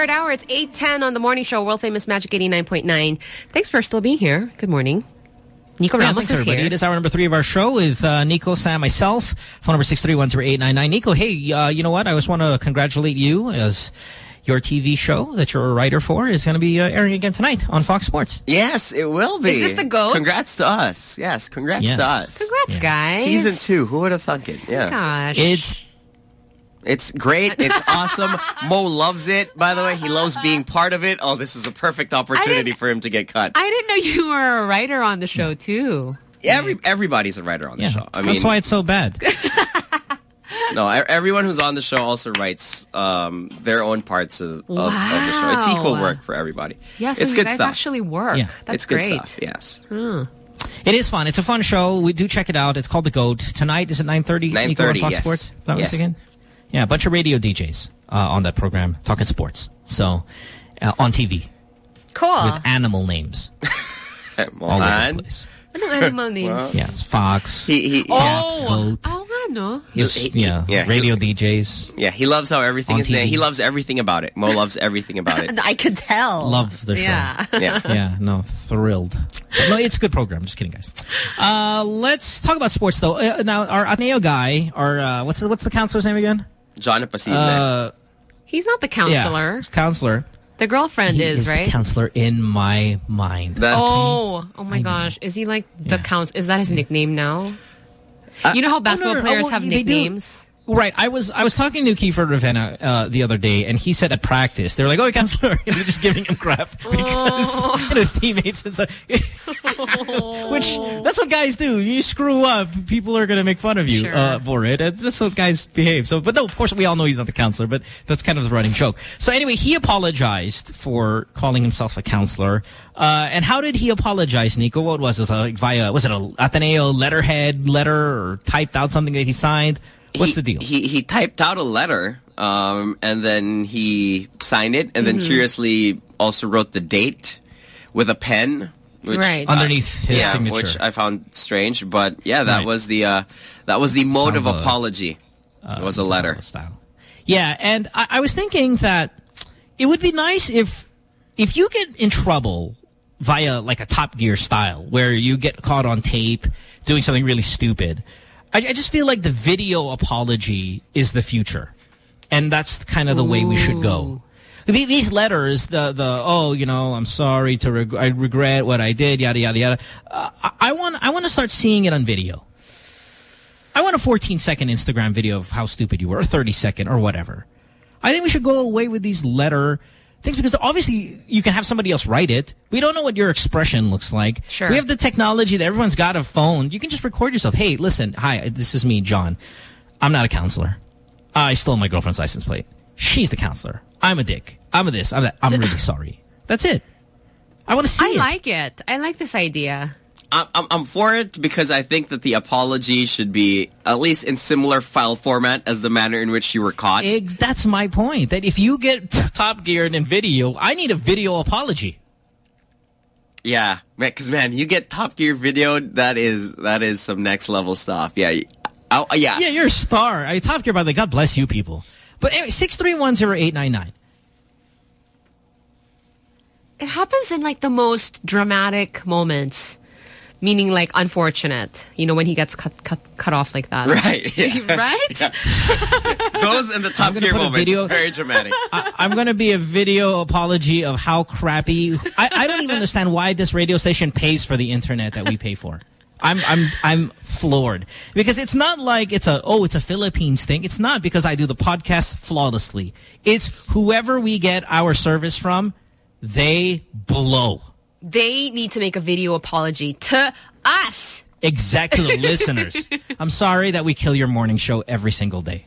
Third hour. It's 8.10 on the morning show, world famous Magic 89.9. Thanks for still being here. Good morning. Nico Yeah, Ramos thanks, is everybody. here. It is hour number three of our show with uh, Nico, Sam, myself. Phone number 6310899. Nico, hey, uh, you know what? I just want to congratulate you as your TV show that you're a writer for is going to be uh, airing again tonight on Fox Sports. Yes, it will be. Is this the GOAT? Congrats to us. Yes, congrats Yes. to us. Congrats, guys. Season two. Who would have thunk it? Yeah. Gosh. It's It's great. It's awesome. Mo loves it, by the way. He loves being part of it. Oh, this is a perfect opportunity for him to get cut. I didn't know you were a writer on the show, too. Every, everybody's a writer on the yeah. show. I mean, That's why it's so bad. no, e- everyone who's on the show also writes um, their own parts of, of, of the show. It's equal work for everybody. Yeah, so it's good stuff. actually work. Yeah. That's it's good great. stuff. Yes. Hmm. It is fun. It's a fun show. We do check it out. It's called The GOAT. Tonight, is it 9.30? Nico, on 9:30, Fox yes. Sports? Is that Yes. again? Yeah, a bunch of radio DJs uh, on that program talking sports. So, uh, on TV. Cool. With animal names. all over the place. Ano animal names? Yeah, Fox, He, he, Cats, Oh, Goat. oh nga, no? Just, he- yeah, yeah, he- radio DJs. Yeah, he loves how everything is named. TV. He loves everything about it. Mo loves everything about it. I could tell. Love the show. Yeah. Yeah. yeah, no, thrilled. But no, it's a good program. Just kidding, guys. Uh, let's talk about sports, though. Uh, now, our Ateneo guy, or uh, what's the, what's the counselor's name again? John Apasible. Uh, He's not the counselor. Yeah, counselor. The girlfriend He is, is right? the counselor in my mind. oh, oh my gosh. Is he like the couns? Is that his nickname now? Uh, you know how basketball no, no, players oh, have nicknames? Right. I was I was talking to Kiefer Ravena uh, the other day, and he said at practice, they were like, oh, counselor. And they're just giving him crap because you know, his teammates and stuff. Which, that's what guys do. You screw up, people are going to make fun of you Sure. uh, for it. And that's what guys behave. So, But no, of course, we all know he's not the counselor, but that's kind of the running joke. So anyway, he apologized for calling himself a counselor. Uh, and how did he apologize, Nico? What was it? Like via, was it a Ateneo letterhead letter or typed out something that he signed? What's he, the deal? He he typed out a letter, um, and then he signed it, and then Mhm. curiously also wrote the date with a pen. Which, Right. Underneath his yeah, signature. which I found strange, but yeah, that Right. was the uh, that was the mode of Salva- apology. it was a letter. style. Yeah, and I, I was thinking that it would be nice if if you get in trouble via like a Top Gear style, where you get caught on tape doing something really stupid. I, I just feel like the video apology is the future, and that's kind of the way we should go. The- These letters, the the oh, you know, I'm sorry to reg I regret what I did, yada yada yada. Uh, I, I want I want to start seeing it on video. I want a 14 second Instagram video of how stupid you were, or 30 second, or whatever. I think we should go away with these letter things because obviously you can have somebody else write it. We don't know what your expression looks like. Sure. We have the technology that everyone's got a phone. You can just record yourself. Hey, listen, hi, this is me, John. I'm not a counselor. I stole my girlfriend's license plate. She's the counselor. I'm a dick. I'm a this. I'm that. I'm really sorry. That's it. I want to see I it. like it. I like this idea. I'm, I'm, I'm for it because I think that the apology should be at least in similar file format as the manner in which you were caught. Ex- that's my point. That if you get Top Gear and in video, I need a video apology. Yeah, because man, you get Top Gear video. That is that is some next level stuff. Yeah, you- oh, yeah. Yeah, you're a star. I, Top Gear, by the way, God bless you people. But anyway, 6310899. It happens in like the most dramatic moments. Meaning like unfortunate. You know, when he gets cut cut cut off like that. Right. yeah. right? Those in the top gonna gear put moments. video- Very dramatic. I, I'm going to be a video apology of how crappy. I, I don't even understand why this radio station pays for the internet that we pay for. I'm I'm I'm floored because it's not like it's a oh it's a Philippines thing. It's not because I do the podcast flawlessly. It's whoever we get our service from, they blow. They need to make a video apology to us. Exactly, to the listeners. I'm sorry that we kill your morning show every single day.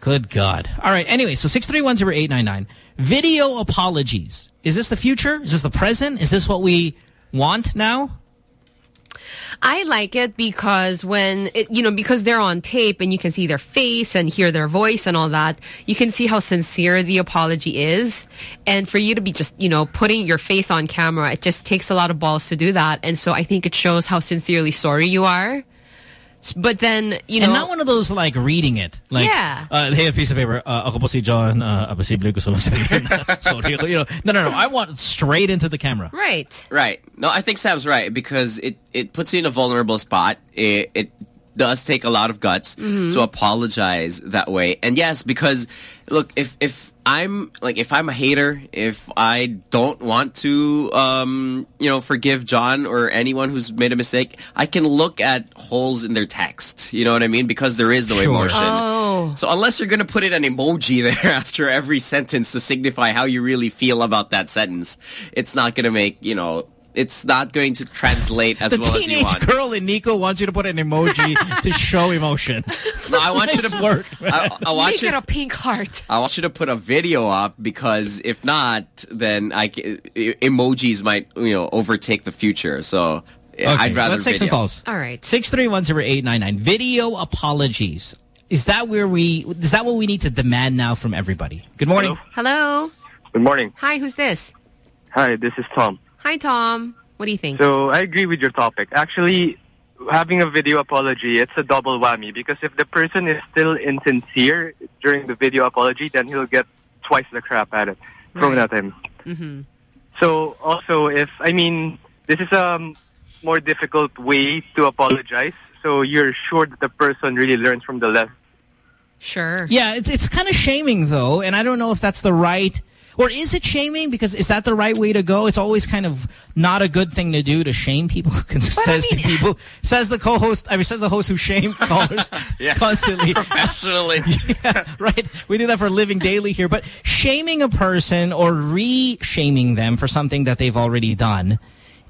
Good God. All right. Anyway, so 6310899. Video apologies. Is this the future? Is this the present? Is this what we want now? I like it because when it, you know, because they're on tape and you can see their face and hear their voice and all that, you can see how sincere the apology is. And for you to be just, you know, putting your face on camera, it just takes a lot of balls to do that. And so I think it shows how sincerely sorry you are. S- But then, you know, and not one of those like reading it. Like, Yeah. uh, hey, a piece of paper. Uh, ako po si John. Uh, posible gusto lang sabihin na sorry. ako." You know, no, no, no. I want straight into the camera. right. Right. No, I think Sam's right because it, it puts you in a vulnerable spot. It, it does take a lot of guts Mhm. to apologize that way. And yes, because look, if if I'm like if I'm a hater, if I don't want to um you know forgive John or anyone who's made a mistake, I can look at holes in their text. You know what I mean? Because there is no Sure. emotion. Oh. So unless you're going to put in an emoji there after every sentence to signify how you really feel about that sentence, it's not going to make, you know, it's not going to translate as well as you want. The teenage want. girl in Nico wants you to put an emoji to show emotion. No, I want you to work, I, I want Make you it a pink heart. I want you to put a video up because if not, then I c- emojis might you know overtake the future. So Okay, I'd rather let's take some calls. All right. 6310899. Video apologies. Is that where we, is that what we need to demand now from everybody? Good morning. Hello. Good morning. Hi, who's this? Hi, this is Tom. Hi, Tom. What do you think? So I agree with your topic. Actually, having a video apology, it's a double whammy because if the person is still insincere during the video apology, then he'll get twice the crap at it thrown Right. at him. Mm-hmm. So also, if I mean, this is a more difficult way to apologize. So you're sure that the person really learns from the lesson. Sure. Yeah, it's it's kind of shaming though, and I don't know if that's the right or is it shaming? Because is that the right way to go? It's always kind of not a good thing to do to shame people. 'Cause says the people, says the co-host. I mean, says the host who shame callers constantly. Professionally, yeah, right. We do that for a living daily here. But shaming a person or re-shaming them for something that they've already done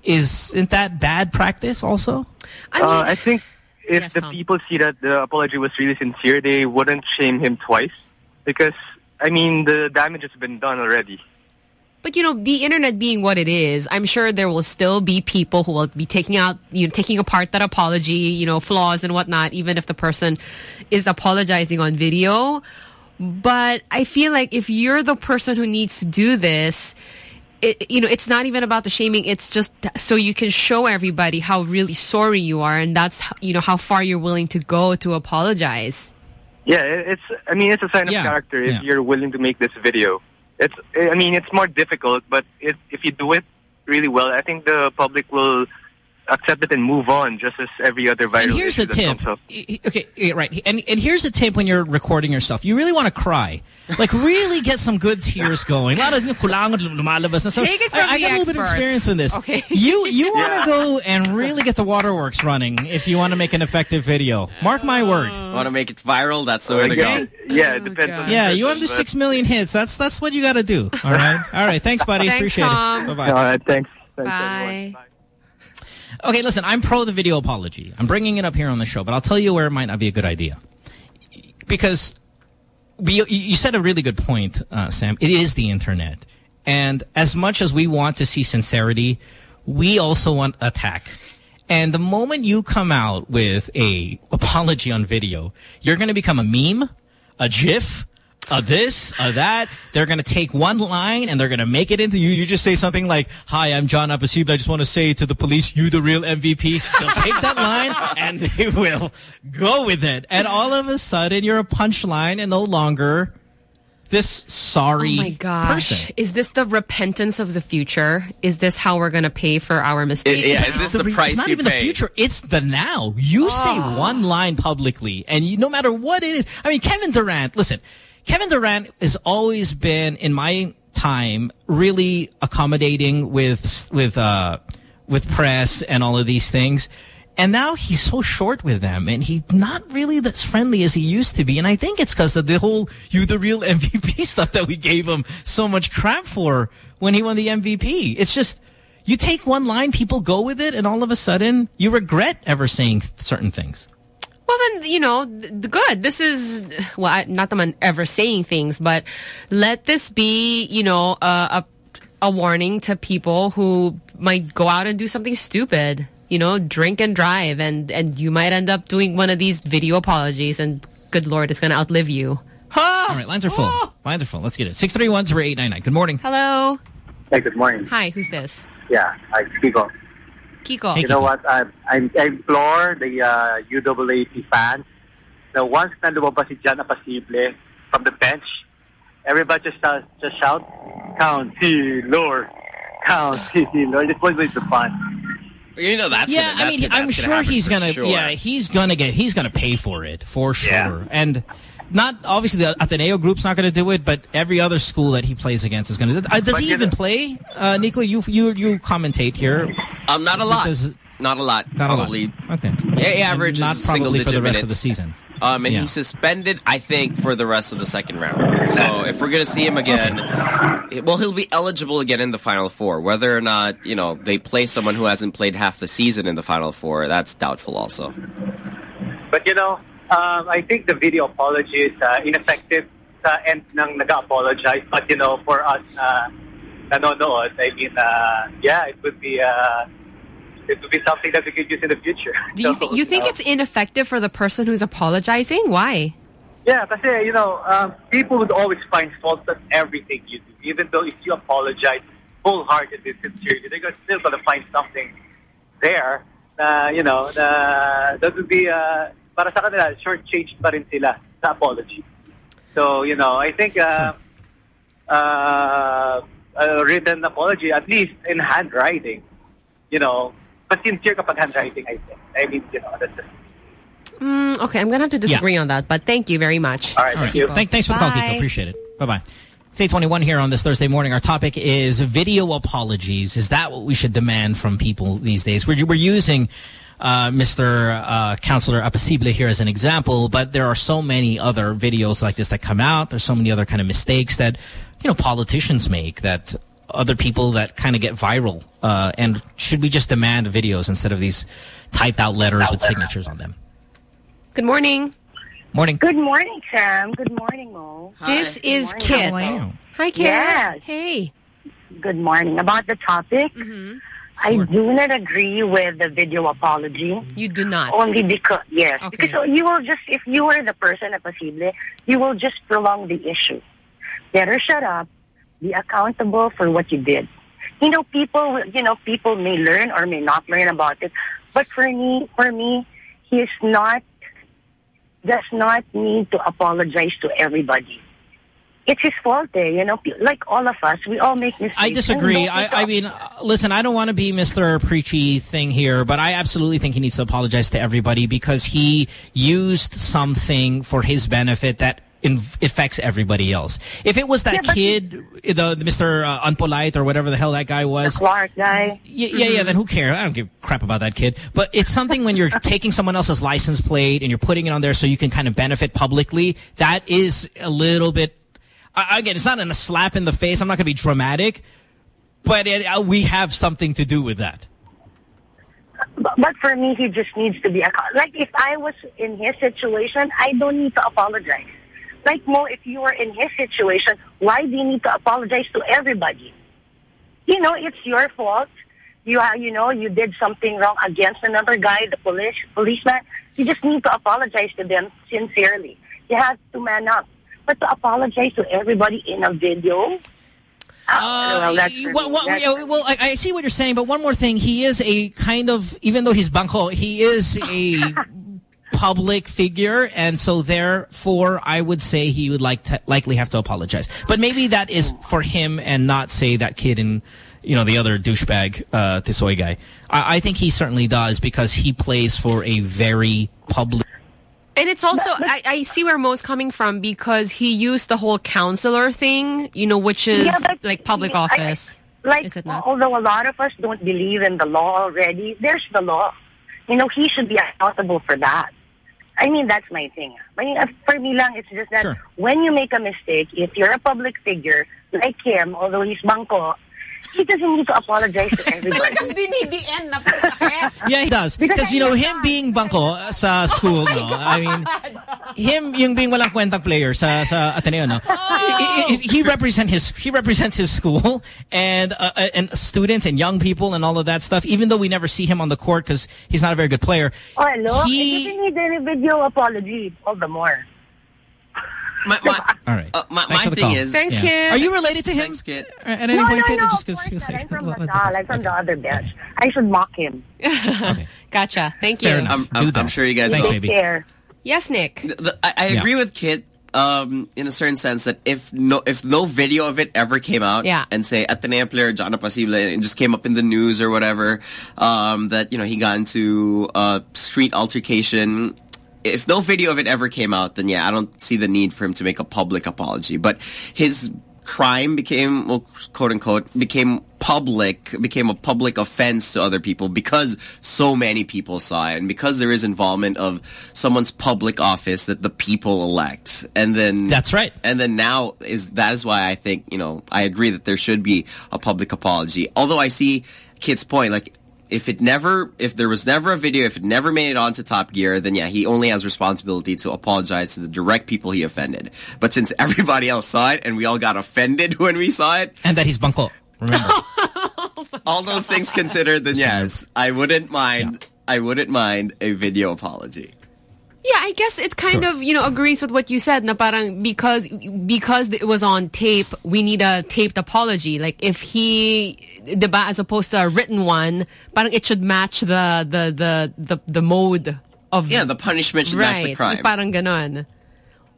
isn't that bad practice? Also, I, uh, I think if the people see that the apology was really sincere, they wouldn't shame him twice because, I mean, the damage has been done already. But you know, the internet being what it is, I'm sure there will still be people who will be taking out, you know, taking apart that apology, you know, flaws and whatnot, even if the person is apologizing on video. But I feel like if you're the person who needs to do this, it, you know, it's not even about the shaming. It's just so you can show everybody how really sorry you are, and that's you know how far you're willing to go to apologize. Yeah, it's. I mean, it's a sign of character if yeah. you're willing to make this video. It's. I mean, it's more difficult, but if if you do it really well, I think the public will accept it and move on, just as every other viral and here's issue the that tip. comes up. Okay, right. And and here's a tip when you're recording yourself. You really want to cry. Like really get some good tears going. A lot of kulangan lumalabas na stuff. Take it from I, I the got a little bit of experience in this. Okay. You you want to go and really get the waterworks running if you want to make an effective video. Mark my oh. word. Want to make it viral? That's the way to go. Yeah, it oh, depends on Yeah, you want to do six million hits. That's that's what you got to do. All right. All right. Thanks, buddy. Thanks, Appreciate Tom. it. Bye bye. All right, thanks. Thanks, Bye. Okay, listen, I'm pro the video apology. I'm bringing it up here on the show, but I'll tell you where it might not be a good idea. Because we, you- said a really good point, uh, Sam. It is the internet. And as much as we want to see sincerity, we also want attack. And the moment you come out with a apology on video, you're going to become a meme, a GIF, a this, a that. They're going to take one line and they're going to make it into you. You just say something like, hi, I'm John Apasible. I just want to say to the police, you the real MVP. They'll take that line and they will go with it. And all of a sudden, you're a punchline and no longer this sorry Oh my gosh. person. Is this the repentance of the future? Is this how we're going to pay for our mistakes? yeah, is this the re- price It's not even pay? the future. It's the now. You say ah. one line publicly, and you, no matter what it is. I mean, Kevin Durant. Listen, Kevin Durant has always been in my time really accommodating with with uh, with press and all of these things. And now he's so short with them, and he's not really as friendly as he used to be. And I think it's because of the whole "you the real MVP" stuff that we gave him so much crap for when he won the MVP. It's just you take one line, people go with it, and all of a sudden you regret ever saying certain things. Well, then, you know, th- good. This is, well, I, not that I'm ever saying things, but let this be, you know, a, a, a warning to people who might go out and do something stupid. You know, drink and drive, and, and you might end up doing one of these video apologies, and good Lord, it's going to outlive you. Huh? All right, lines are full. Oh. Lines are full. Let's get it. 631-0899. Good morning. Hello. Hey, good morning. Hi, who's this? Yeah, I Kiko. Kiko. you know what? I, I, I implore the uh, UAAP fans na once na lumabas si Jan Apasible from the bench, everybody just, uh, just shout, Count T. Lord. Count Lord. This was the fun. You know that's yeah, gonna, I mean, gonna- I'm that's sure happen he's gonna. sure. Yeah, he's gonna get. He's gonna pay for it for sure. Yeah. And not obviously the Ateneo group's not gonna do it, but every other school that he plays against is gonna. Uh, does But he even know- play? Uh, Nico, you you you commentate here. Um, not a lot. Does- not a lot. Not a lot. probably. Okay. Yeah, he And averages not single probably digit for the rest minutes of the season. Um, and Yeah. he's suspended, I think, for the rest of the second round. So if we're going to see him again, well, he'll be eligible again in the Final Four. Whether or not, you know, they play someone who hasn't played half the season in the Final Four, that's doubtful also. But you know, um, I think the video apology is uh, ineffective sa end ng nag-apologize. But you know, for us uh, nanonood, I mean, uh, yeah, it would be uh, it would be something that we could use in the future. Do you, So, you think know, it's ineffective for the person who's apologizing? Why? Yeah, kasi, you know, um, people would always find faults at everything you do. Even though if you apologize wholeheartedly, sincerely, they're gonna- still going to find something there na, you know, na, that would be, uh, para sa kanila, short-changed pa rin sila sa apology. So, you know, I think uh, uh, a written apology, at least in handwriting, you know, but sincere kapag handwriting, I think. I mean, you know, that's just Mm, okay, I'm going to have to disagree on that, but thank you very much. All right, All right. Thank, thanks for the call, Kiko. Bye. Appreciate it. Bye-bye. It's 821 here on this Thursday morning. Our topic is video apologies. Is that what we should demand from people these days? We're, we're using uh, Mr. Uh, Counselor Apasible here as an example, but there are so many other videos like this that come out. There's so many other kind of mistakes that, you know, politicians make that other people that kind of get viral. Uh, and should we just demand videos instead of these typed out letters with signatures on them? Good morning. Morning. Good morning, Sam. Good morning, Mo. This Good is morning. Kit. How are you? Hi, Kit. Yes. Hey. Good morning. About the topic, Mm-hmm. I do not agree with the video apology. You do not? Only because, yes. Okay. Because oh, you will just, if you were the person Apasible, you will just prolong the issue. Better shut up, be accountable for what you did. You know, people, you know, people may learn or may not learn about it. But for me, for me, he is not, does not need to apologize to everybody. It's his fault, eh? You know, like all of us, we all make mistakes. I disagree. I, I mean, uh, listen, I don't want to be Mr. Preachy thing here, but I absolutely think he needs to apologize to everybody because he used something for his benefit that affects everybody else. If it was that Yeah, kid, the, the Mr. Uh, Unpolite or whatever the hell that guy was. Clark guy. Yeah, yeah, yeah, then who cares? I don't give a crap about that kid. But it's something when you're taking someone else's license plate and you're putting it on there so you can kind of benefit publicly. That is a little bit, I- again, it's not a slap in the face. I'm not going to be dramatic. But it, uh, we have something to do with that. But, for me, he just needs to be. Like if I was in his situation, I don't need to apologize. Like Mo, if you were in his situation, why do you need to apologize to everybody? You know, it's your fault. You are, you know, you did something wrong against another guy, the police policeman. You just need to apologize to them sincerely. You have to man up. But to apologize to everybody in a video, Uh, well, well, well, I, I see what you're saying, but one more thing. He is a kind of, even though he's banco, he is a public figure, and so therefore, I would say he would like to likely have to apologize. But maybe that is for him, and not say that kid and you know the other douchebag uh, Tisoy guy. I, I think he certainly does because he plays for a very public. And it's also, I, I see where Mo's coming from because he used the whole counselor thing, you know, which is Yeah, but like public I- office. Like, Is it not? although a lot of us don't believe in the law already, there's the law. You know, he should be accountable for that. I mean, that's my thing. I mean, uh, for me lang, it's just that Sure. when you make a mistake, if you're a public figure, like him, although he's bangko, he doesn't need to apologize to everybody. Dinidiin na perfect. Yeah, he does. Because, you know, him being bangko sa school, no? I mean, him yung being walang kwentang player sa, sa Ateneo, no? He, he, he represent his, he represents his school and, uh, uh, and students and young people and all of that stuff, even though we never see him on the court because he's not a very good player. Oh, hello? He- If you need any video apology, all the more. My, my, All right. uh, my, my thing call. is... Thanks, Yeah. kid. Are you related to him? Thanks, kid. At any no, point, no, kid? no, Just of 'cause- course 'cause- not. I'm from La Salle. I'm from the other bench. I should mock him. Gotcha. Thank you. Fair enough. I'm, Do I'm, that. I'm sure you guys Thanks, will. baby. There. Yes, Nick. The- the- I, I Yeah. agree with Kit um, in a certain sense that if no if no video of it ever came out Yeah. and say Ateneo player John Apasible and just came up in the news or whatever um, that you know he got into a street altercation if no video of it ever came out then yeah I don't see the need for him to make a public apology. But his crime became well quote unquote became public became a public offense to other people because so many people saw it and because there is involvement of someone's public office that the people elect. And then That's right. and then now is that is why I think you know I agree that there should be a public apology. Although I see Kit's point like if it never if there was never a video if it never made it onto top gear then yeah he only has responsibility to apologize to the direct people he offended but since everybody else saw it and we all got offended when we saw it And that he's bangko. Remember. all those things considered then yes I wouldn't mind I wouldn't mind a video apology Yeah, I guess it kind of, you know, agrees with what you said na parang because because it was on tape, we need a taped apology. Like if he diba as opposed to a written one, parang it should match the the the the, the mode of yeah the punishment should match the right. crime Parang ganon.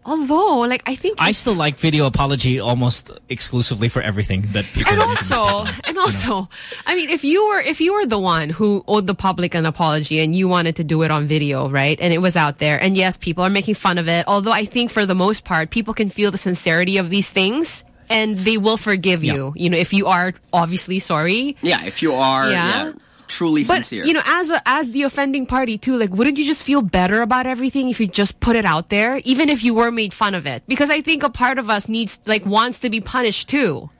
Although, like I think I still like video apology almost exclusively for everything that people and that make also, mistake. and also, I mean, if you were if you were the one who owed the public an apology and you wanted to do it on video, right, and it was out there, and yes, people are making fun of it. Although I think for the most part, people can feel the sincerity of these things, and they will forgive you. You know, if you are obviously sorry. yeah if you are Yeah. yeah, truly But sincere you know, as a, as the offending party too, like, wouldn't you just feel better about everything if you just put it out there, even if you were made fun of it? Because I think a part of us needs, like, wants to be punished too.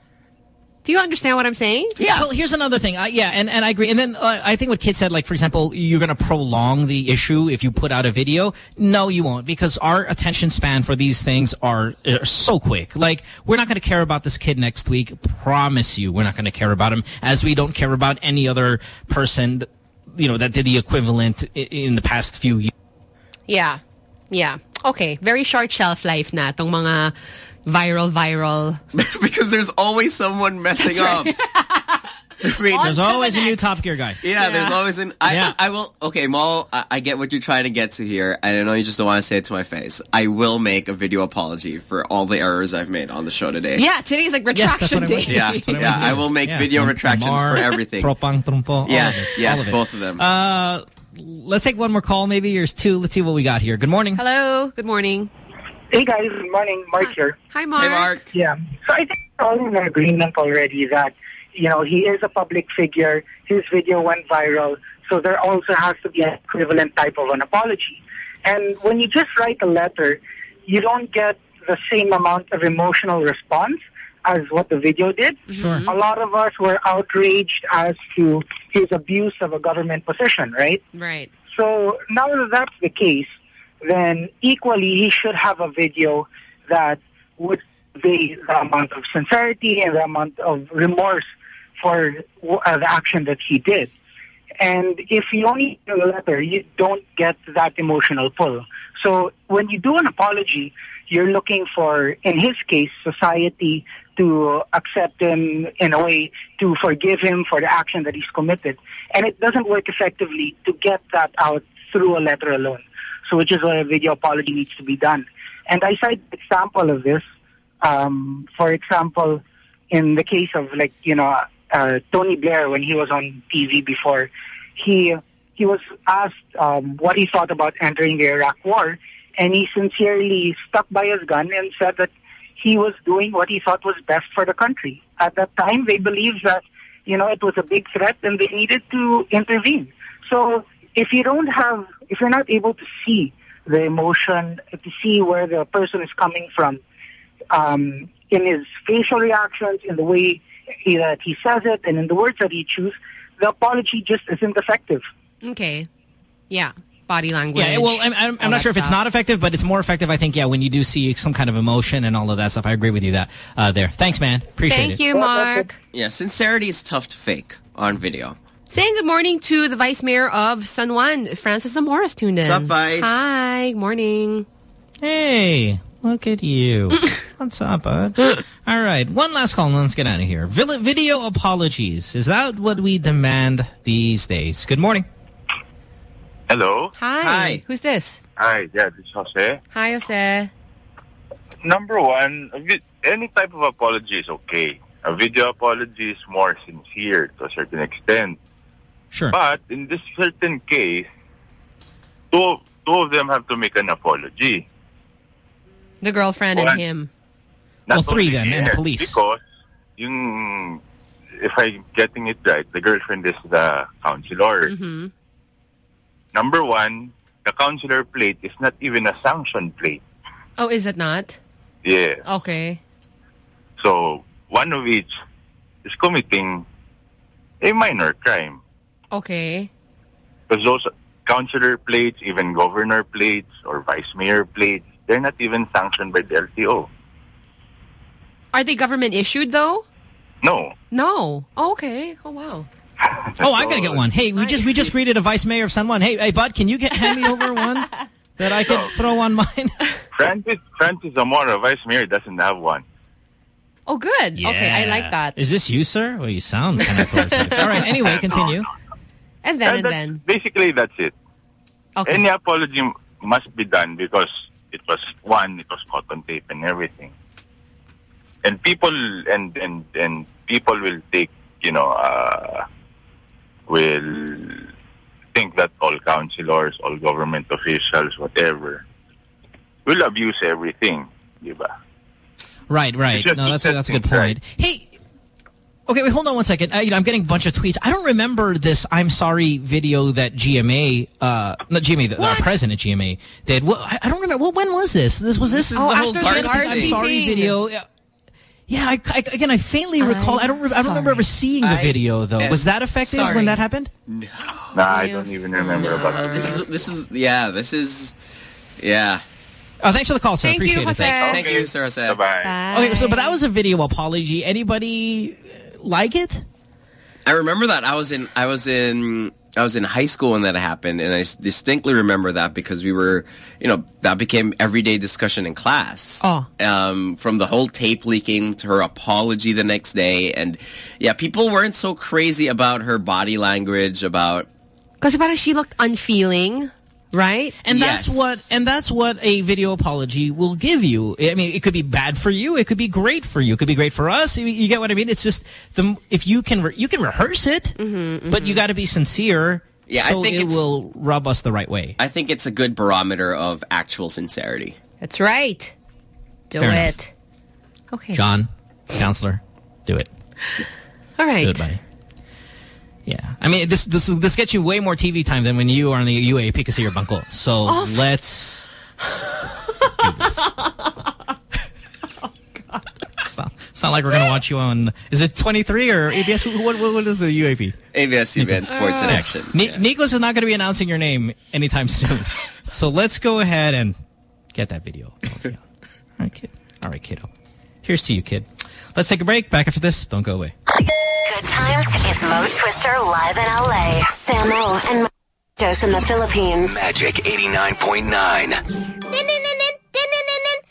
Do you understand what I'm saying? Yeah. Well, here's another thing. I, yeah, and, and I agree. And then uh, I think what Kit said, like, for example, you're going to prolong the issue if you put out a video. No, you won't, because our attention span for these things are, are so quick. Like, we're not going to care about this kid next week. Promise you, we're not going to care about him as we don't care about any other person, that, you know, that did the equivalent in the past few years. Yeah. Yeah. Okay. Very short shelf life na tong mga viral, viral. because there's always someone messing up. I mean, There's always a new Top Gear guy. Yeah, there's always an. I, Yeah. I, will. Okay, Mo, I, I get what you're trying to get to here. and I know you just don't want to say it to my face. I will make a video apology for all the errors I've made on the show today. Yeah. Today's like retraction what I day. want. Yeah, I yeah. I will make Yeah. video From retractions Mar, for everything. Tropang trumpo. all of Yes, it, yes, all of both of them. Uh, let's take one more call, maybe. Here's two. Let's see what we got here. Good morning. Hello. Good morning. Hey guys, good morning. Mark here. Hi, Mark. Hey, Mark. Yeah. So I think we're all in agreement already that, you know, he is a public figure. His video went viral. So there also has to be an equivalent type of an apology. And when you just write a letter, you don't get the same amount of emotional response as what the video did. Sure. A lot of us were outraged as to his abuse of a government position, right? Right. So now that that's the case, then equally he should have a video that would be the amount of sincerity and the amount of remorse for uh, the action that he did. And if you only do a letter, you don't get that emotional pull. So when you do an apology, you're looking for, in his case, society to accept him in a way, to forgive him for the action that he's committed. And it doesn't work effectively to get that out through a letter alone. So which is why a video apology needs to be done. And I cite example of this. Um, for example, in the case of like, you know, uh, Tony Blair when he was on TV before, he he was asked um, what he thought about entering the Iraq War, and he sincerely stuck by his gun and said that he was doing what he thought was best for the country. At that time, they believed that you know it was a big threat and they needed to intervene. So if you don't have, if you're not able to see the emotion, to see where the person is coming from, um, in his facial reactions, in the way he, that he says it, and in the words that he chooses, the apology just isn't effective. Okay. Yeah. Body language. Yeah, well, I'm, I'm, I'm not sure if it's stuff. not effective, but it's more effective, I think, yeah, when you do see some kind of emotion and all of that stuff. I agree with you that uh, there. Thanks, man. Appreciate Thank it. Thank you, Mark. Yeah, sincerity is tough to fake on video. Saying good morning to the Vice Mayor of San Juan, Francis Zamora's tuned in. What's up, Vice? Hi, morning. Hey, look at you. What's up, bud? All right, one last call and let's get out of here. Vil- Video apologies. Is that what we demand these days? Good morning. Hello. Hi. Who's this? Hi, yeah, this is Jose. Hi, Jose. Number one, any type of apology is okay. A video apology is more sincere to a certain extent. Sure. But in this certain case, two, two of them have to make an apology. The girlfriend and him. Not Well, three only then, and the police. Because yung, if I'm getting it right, the girlfriend is the counselor. Mm-hmm. Number one, the counselor plate is not even a sanction plate. Oh, is it not? Yeah. Okay. So one of each is committing a minor crime. Okay. Because those councillor plates, even governor plates or vice mayor plates, they're not even sanctioned by the LTO. Are they government issued though? No. No. Oh, okay. Oh, wow. Oh, I gotta get one. Hey, we just we just greeted a vice mayor of San Juan. Hey, hey, bud, can you get hand me over one that I can throw on mine? Francis Francis Zamora, vice mayor, doesn't have one. Oh, good. Okay, I like that. Is this you, sir? Well, you sound kind of authoritative. All right. Anyway, continue. And then, and that's- then. Basically, that's it. Okay. Any apology must be done because it was one, it was caught on tape and everything. And people and and and people will take, you know, uh, will think that all councilors, all government officials, whatever, will abuse everything, diba? Right, right. No, that's a, that's a good things right. point. Hey, okay, wait, hold on one second. Uh, you know, I'm getting a bunch of tweets. I don't remember this "I'm sorry" video that GMA, uh, not GMA, the, our president GMA did. Well, I, I don't remember. Well, when was this? This was this. This is Oh, the whole after Garci I'm sorry thing. video. Yeah. Yeah, I, I, again, I faintly recall. I don't. re- I don't remember ever seeing the I video though. Was that effective sorry. when that happened? Nah, I don't even remember about Uh, that. this is this is yeah. This is yeah. Oh, thanks for the call, sir. Thank you, Appreciate Jose. it. Thank, thank you, Sir Jose. Bye. Okay, so but that was a video apology. Anybody uh, like it? I remember that I was in I was in I was in high school when that happened, and I distinctly remember that because we were, you know, that became everyday discussion in class. Oh. Um, from the whole tape leaking to her apology the next day, and yeah, people weren't so crazy about her body language, about Because she looked unfeeling, right? And that's what and that's what a video apology will give you. I mean, it could be bad for you. It could be great for you. It could be great for us. You, you get what I mean? It's just the if you can re you can rehearse it, mm-hmm, mm-hmm. but you got to be sincere. Yeah, I think it will rub us the right way. I think it's a good barometer of actual sincerity. That's right. Do Fair it. Okay. John, counselor, do it. All right. Do it, buddy. Yeah, I mean this this this gets you way more TV time than when you are on the UAAP kasi you're bangko. So Oh. let's do this. It's not, it's not like we're gonna watch you on. Is it 23 or ABS? What what, what is the UAAP? ABS event sports in Uh, action. Ni Nikos is not going to be announcing your name anytime soon. so let's go ahead and get that video. All right, kid. All right, kiddo. Here's to you, kid. Let's take a break. Back after this. Don't go away. Good times is Mo Twister live in LA. Samo and Dose in the Philippines. Magic 89.9.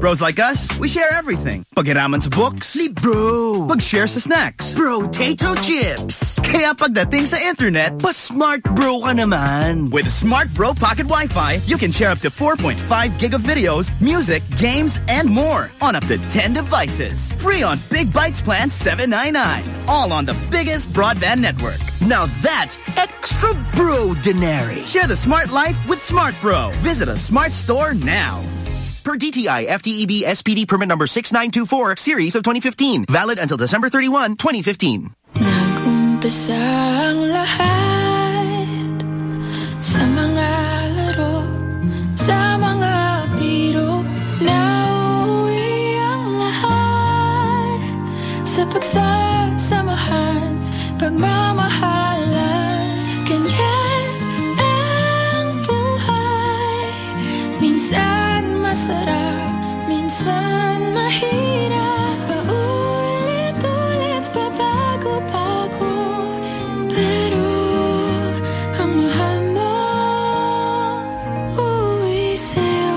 Bros like us, we share everything. Pagiraman sa books. Sleep, bro. Pag-share sa snacks. bro Potato chips. Kaya pagdating sa internet, pa-smart bro ka naman. With Smart Bro Pocket Wi-Fi, you can share up to 4.5 gig of videos, music, games, and more on up to 10 devices. Free on Big Bytes Plan 799. All on the biggest broadband network. Now that's extra bro denary. Share the smart life with Smart Bro. Visit a smart store now. Per DTI FTEB SPD permit number 6924 series of 2015. Valid until December 31, 2015. Umpisa ang lahat Sa mga laro Sa mga biro Nauwi ang lahat Sa pagsasamahan Minsan Minsan mahirap Paulit-ulit Pabago-bago Pero Ang mahal mo Uwi sa'yo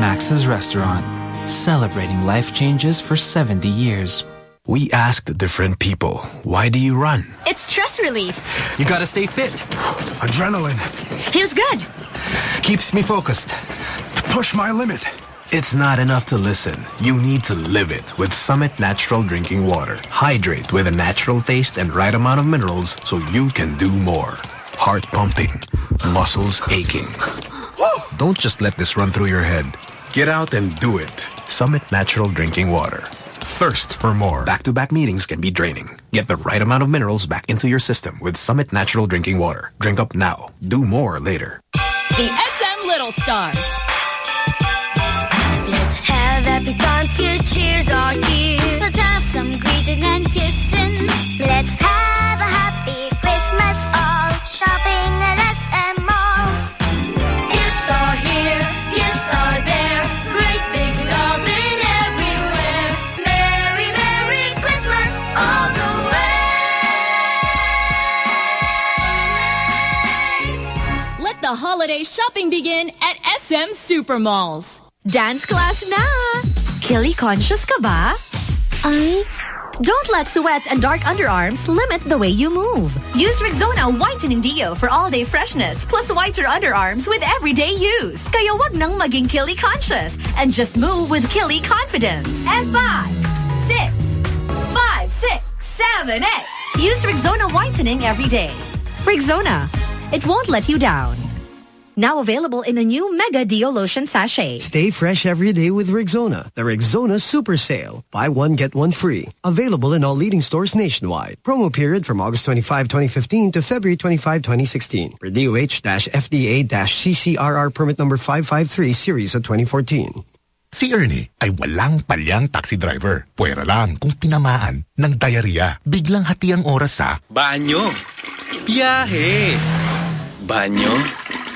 Max's Restaurant, celebrating life changes for 70 years. We asked different people, why do you run? It's stress relief. You gotta stay fit. Adrenaline. Feels good. Keeps me focused. To push my limit. It's not enough to listen. You need to live it with Summit Natural Drinking Water. Hydrate with a natural taste and right amount of minerals so you can do more. Heart pumping, muscles aching. Don't just let this run through your head. Get out and do it. Summit Natural Drinking Water. Thirst for more. Back-to-back meetings can be draining. Get the right amount of minerals back into your system with Summit Natural Drinking Water. Drink up now. Do more later. The SM Little Stars. Happy times, good cheers are here. Let's have some greeting and kissing. Let's have a happy Christmas all. Shopping at SM malls. Gifts are here, gifts are there. Great big loving everywhere. Merry, Merry Christmas all the way. Let the holiday shopping begin at SM Supermalls. Dance class na! Killy conscious ka ba? Ay? Don't let sweat and dark underarms limit the way you move. Use Rexona Whitening Deo for all-day freshness plus whiter underarms with everyday use. Kaya wag nang maging Killy conscious and just move with Killy confidence. And five, six, five, six, seven, eight. Use Rexona Whitening every day. Rexona. It won't let you down. Now available in a new Mega Deo Lotion Sachet. Stay fresh every day with Rexona, The Rexona Super Sale. Buy one, get one free. Available in all leading stores nationwide. Promo period from August 25, 2015 to February 25, 2016. For DOH-FDA-CCRR permit number 553 series of 2014. Si Ernie ay walang palyang taxi driver. Pwera lang kung tinamaan ng diarrhea. Biglang hati ang oras sa Banyo. Biyahe. Banyo.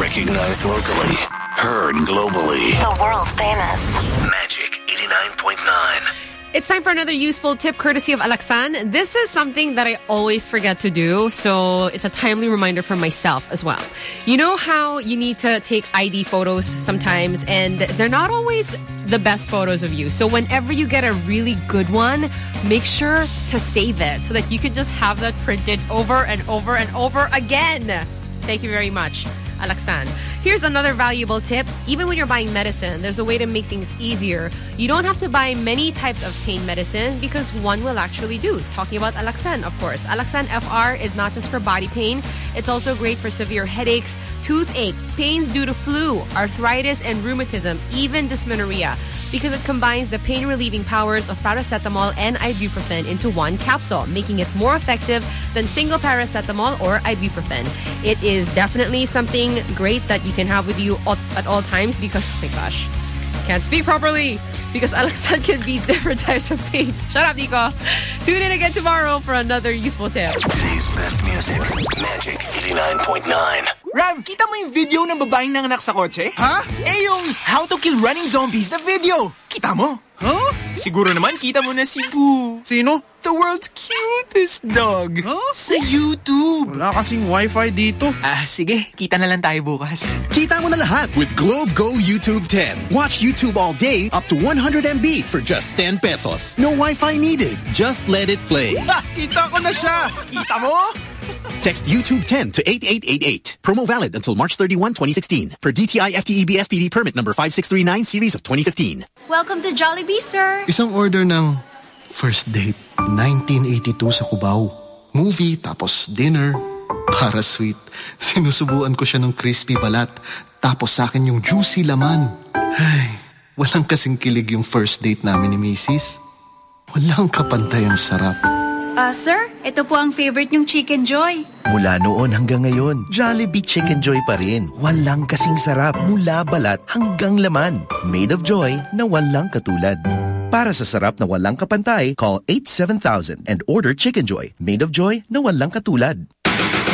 Recognized locally, heard globally. The world famous. Magic 89.9. It's time for another useful tip courtesy of Alaxan. This is something that I always forget to do, so it's a timely reminder for myself as well. You know how you need to take ID photos sometimes, and they're not always the best photos of you. So whenever you get a really good one, make sure to save it so that you can just have that printed over and over and over again. Thank you very much. Alaxan. Here's another valuable tip. Even when you're buying medicine, there's a way to make things easier. You don't have to buy many types of pain medicine because one will actually do. Talking about Alaxan, of course. Alaxan FR is not just for body pain. It's also great for severe headaches, toothache, pains due to flu, arthritis, and rheumatism, even dysmenorrhea. because it combines the pain-relieving powers of paracetamol and ibuprofen into one capsule, making it more effective than single paracetamol or ibuprofen. It is definitely something great that you can have with you at all times because, oh my gosh, can't speak properly because Alaxan can be different types of pain. Shut up, Nico. Tune in again tomorrow for another useful tip. Today's best music. Magic 89.9. Rav, kita mo yung video ng babaeng nanganak sa kotse? Ha? Eh yung How to Kill Running Zombies na video. Kita mo? Huh? Siguro naman kita mo na si Boo. Sino? The world's cutest dog. Huh? Sa YouTube. Wala kasing wifi dito. Ah, sige. Kita na lang tayo bukas. Kita mo na lahat with Globe Go YouTube 10. Watch YouTube all day up to 100 MB for just 10 pesos. No Wi-Fi needed. Just let it play. Ha! Kita ko na siya. Kita mo? Text YouTube 10 to 8888. Promo valid until March 31, 2016. Per DTI FTEB SPD permit number 5639 series of 2015. Welcome to Jollibee, sir. Isang order ng first date, 1982 sa Cubao. Movie, tapos dinner. Para sweet, sinusubuan ko siya ng crispy balat, tapos sa akin yung juicy laman. Ay, walang kasing kilig yung first date namin ni Macy's. Walang kapantay ang sarap. Ah, sir, ito po ang favorite niyong Chicken Joy. Mula noon hanggang ngayon, Jollibee Chicken Joy pa rin. Walang kasing sarap mula balat hanggang laman. Made of joy na walang katulad. Para sa sarap na walang kapantay, call 87000 and order Chicken Joy. Made of joy na walang katulad.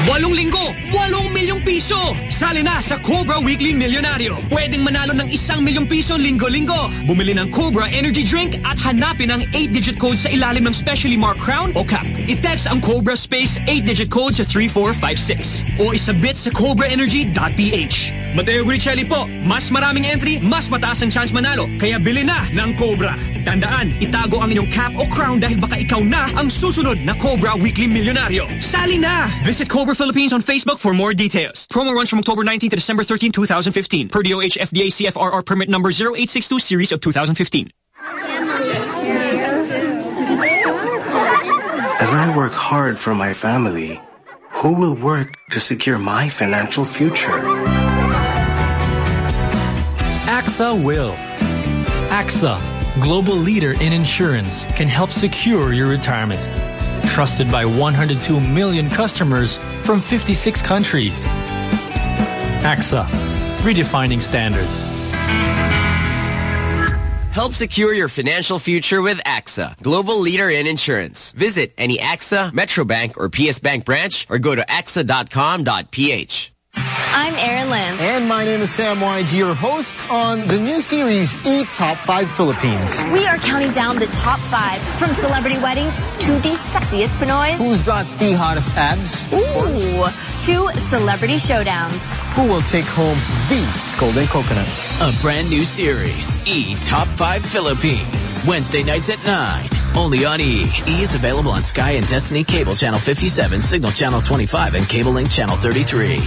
Walong linggo, walong milyong piso. Sali na sa Cobra Weekly Millionario. Pwedeng manalo ng isang milyong piso linggo-linggo. Bumili ng Cobra Energy Drink at hanapin ang 8-digit code sa ilalim ng specially marked crown o cap. I-text ang Cobra Space 8-digit code sa 3456 o isabit sa cobraenergy.ph. Mateo Guidicelli po, mas maraming entry, mas mataas ang chance manalo. Kaya bili na ng Cobra. Tandaan, itago ang inyong cap o crown dahil baka ikaw na ang susunod na Cobra Weekly Millionario. Sali na! Visit Cobra Philippines on Facebook for more details. Promo runs from October 19 to December 13, 2015. Per DOH FDA CFRR permit number 0862 series of 2015. As I work hard for my family, who will work to secure my financial future? AXA will. AXA, global leader in insurance, can help secure your retirement. Trusted by 102 million customers from 56 countries. AXA, redefining standards. Help secure your financial future with AXA, global leader in insurance. Visit any AXA, Metrobank, or PS Bank branch or go to axa.com.ph. I'm Erin Lam. And my name is Sam YG, your hosts on the new series E Top 5 Philippines. We are counting down the top five from celebrity weddings to the sexiest Pinoys. Who's got the hottest abs? Ooh, to celebrity showdowns. Who will take home the golden coconut? A brand new series, E Top 5 Philippines. Wednesday nights at 9. Only on E. E is available on Sky and Destiny Cable Channel 57, Cignal Channel 25, and Cable Link Channel 33.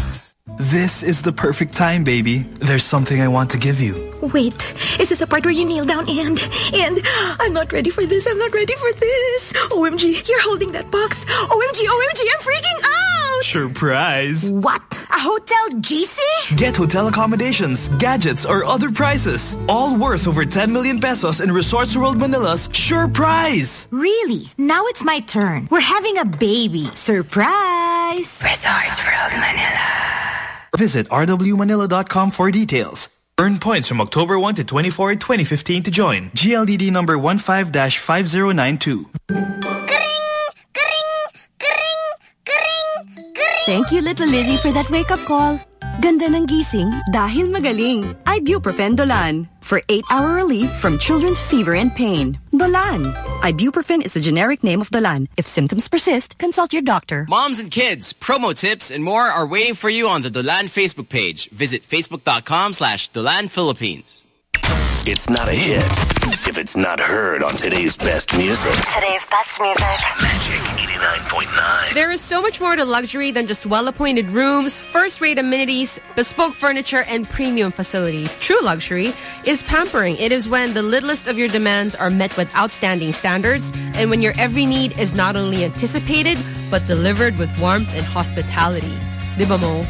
This is the perfect time, baby. There's something I want to give you. Wait, is this the part where you kneel down and and I'm not ready for this. I'm not ready for this. OMG, you're holding that box. OMG, OMG, I'm freaking out. Surprise! What? A hotel GC? Get hotel accommodations, gadgets, or other prizes. All worth over 10 million pesos in Resorts World Manila's Sure Prize. Really? Now it's my turn. We're having a baby. Surprise! Resorts World Manila. Visit rwmanila.com for details. Earn points from October 1 to 24, 2015 to join. GLDD number 15-5092. Thank you, Little Lizzie, for that wake-up call. Ganda ng gising dahil magaling. Ibuprofen Dolan for 8-hour relief from children's fever and pain. Dolan. Ibuprofen is the generic name of Dolan. If symptoms persist, consult your doctor. Moms and kids, promo tips, and more are waiting for you on the Dolan Facebook page. Visit facebook.com slash Dolan Philippines. It's not a hit if it's not heard on today's best music. Today's best music. Magic 89.9. There is so much more to luxury than just well-appointed rooms, first-rate amenities, bespoke furniture, and premium facilities. True luxury is pampering. It is when the littlest of your demands are met with outstanding standards and when your every need is not only anticipated, but delivered with warmth and hospitality. Di ba mo?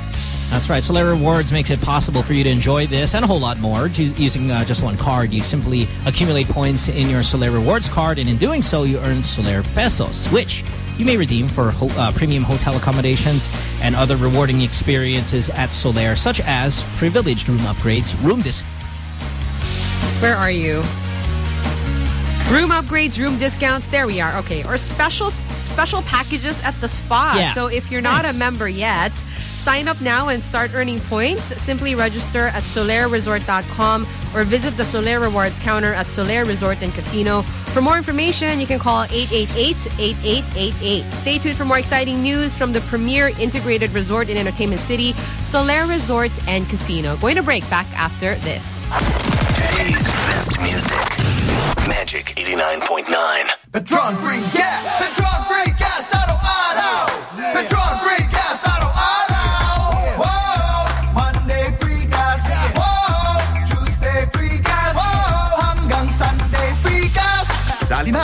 That's right. Solaire Rewards makes it possible for you to enjoy this and a whole lot more using uh, just one card. You simply accumulate points in your Solaire Rewards card, and in doing so, you earn Solaire Pesos, which you may redeem for ho uh, premium hotel accommodations and other rewarding experiences at Solaire, such as privileged room upgrades, room discounts. Where are you? Room upgrades, room discounts. There we are. Okay. Or special special packages at the spa. Yeah. So if you're not Nice. a member yet, sign up now and start earning points. Simply register at solaireresort.com or visit the Solaire Rewards counter at Solaire Resort and Casino. For more information, you can call 888-8888. Stay tuned for more exciting news from the premier integrated resort in Entertainment City, Solaire Resort and Casino. Going to break back after this. Today's best music. Magic 89.9. Petron free gas. Petron free gas. Araw-araw. Petron free gas.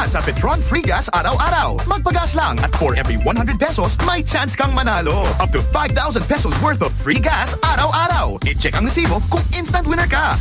Sa Petron Free Gas araw-araw. Magpagas lang at for every 100 pesos, may chance kang manalo. Up to 5,000 pesos worth of free gas araw-araw. I-check ang resibo kung instant winner ka.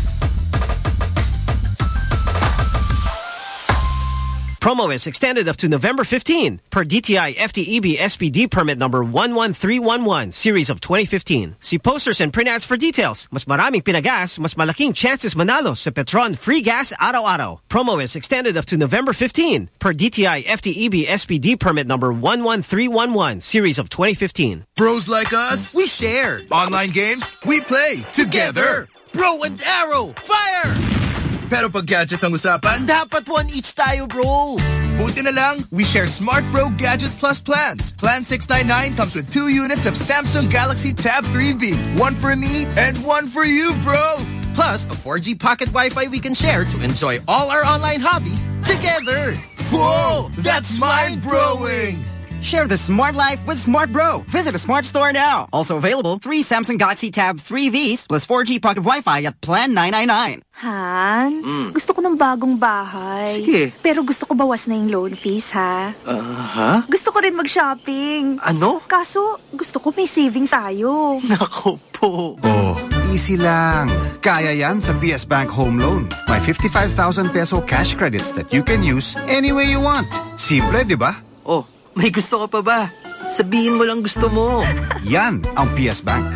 Promo is extended up to November 15 per DTI FTEB SPD permit number 11311 series of 2015. See posters and print ads for details. Mas maraming pinagas, mas malaking chances manalo sa Petron Free Gas Araw-Araw. Promo is extended up to November 15 per DTI FTEB SPD permit number 11311 series of 2015. Bros like us, we share. Online games, we play together. Bro and arrow, fire! Pero pag gadgets ang usapan, Dapat one each tayo, bro. buti na lang, we share Smart Bro Gadget Plus plans. Plan 699 comes with two units of Samsung Galaxy Tab 3V. One for me and one for you, bro. Plus, a 4G pocket Wi-Fi we can share to enjoy all our online hobbies together. Whoa, that's mind broing. Share the smart life with Smart Bro. Visit a smart store now. Also available, three Samsung Galaxy Tab 3Vs plus 4G pocket Wi-Fi at Plan 999. Han, gusto ko ng bagong bahay. Sige. Pero gusto ko bawas na yung loan fees, ha? Uh, ha? Gusto ko rin mag-shopping. Ano? Kaso, gusto ko may savings tayo. Nako po. Oh, easy lang. Kaya yan sa PS Bank Home Loan. May 55,000 peso cash credits that you can use any way you want. Simple, di ba? Oh, may gusto ka pa ba? Sabihin mo lang gusto mo. Yan ang PS Bank.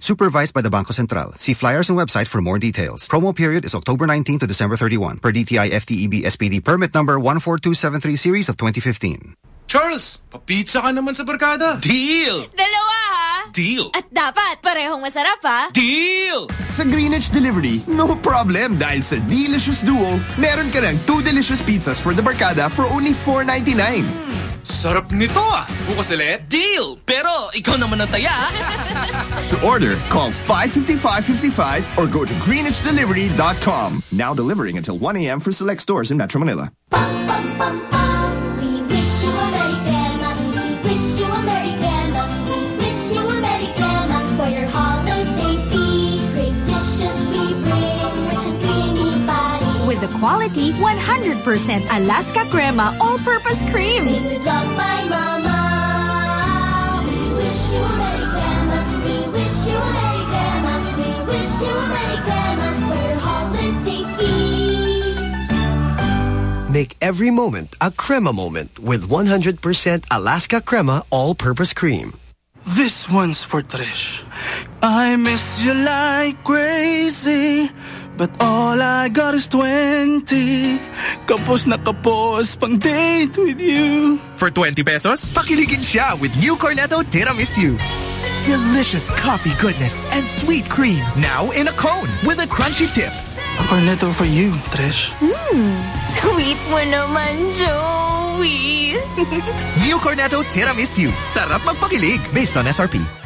Supervised by the Bangko Sentral. See flyers and website for more details. Promo period is October 19 to December 31 per DTI FTEB SPD permit number 14273 series of 2015. Charles, papizza ka naman sa barkada. Deal! Dalawa ha? Deal! At dapat parehong masarap ha? Deal! Sa Greenwich Delivery, no problem dahil sa Delicious Duo, meron ka ng two delicious pizzas for the barkada for only $4.99. Hmm. Sarap nito ah! Bukas ulit, deal! Pero ikaw naman ang taya. To order, call 555-55 or go to greenwichdelivery.com. Now delivering until 1 a.m. for select stores in Metro Manila. We the quality 100% Alaska Crema all-purpose cream. Made with love by Mama. We wish you a Merry Christmas. We wish you a Merry Christmas. We wish you a Merry Christmas for your holiday feast. Make every moment a crema moment with 100% Alaska Crema all-purpose cream. This one's for Trish. I miss you like crazy. But all I got is 20. Kapos na kapos pang date with you. For 20 pesos, pakiligin siya with new Cornetto Tiramisu. Delicious coffee goodness and sweet cream. Now in a cone with a crunchy tip. A cornetto for you, Trish. Hmm, sweet mo naman, Joey. New Cornetto Tiramisu. Sarap magpakilig based on SRP.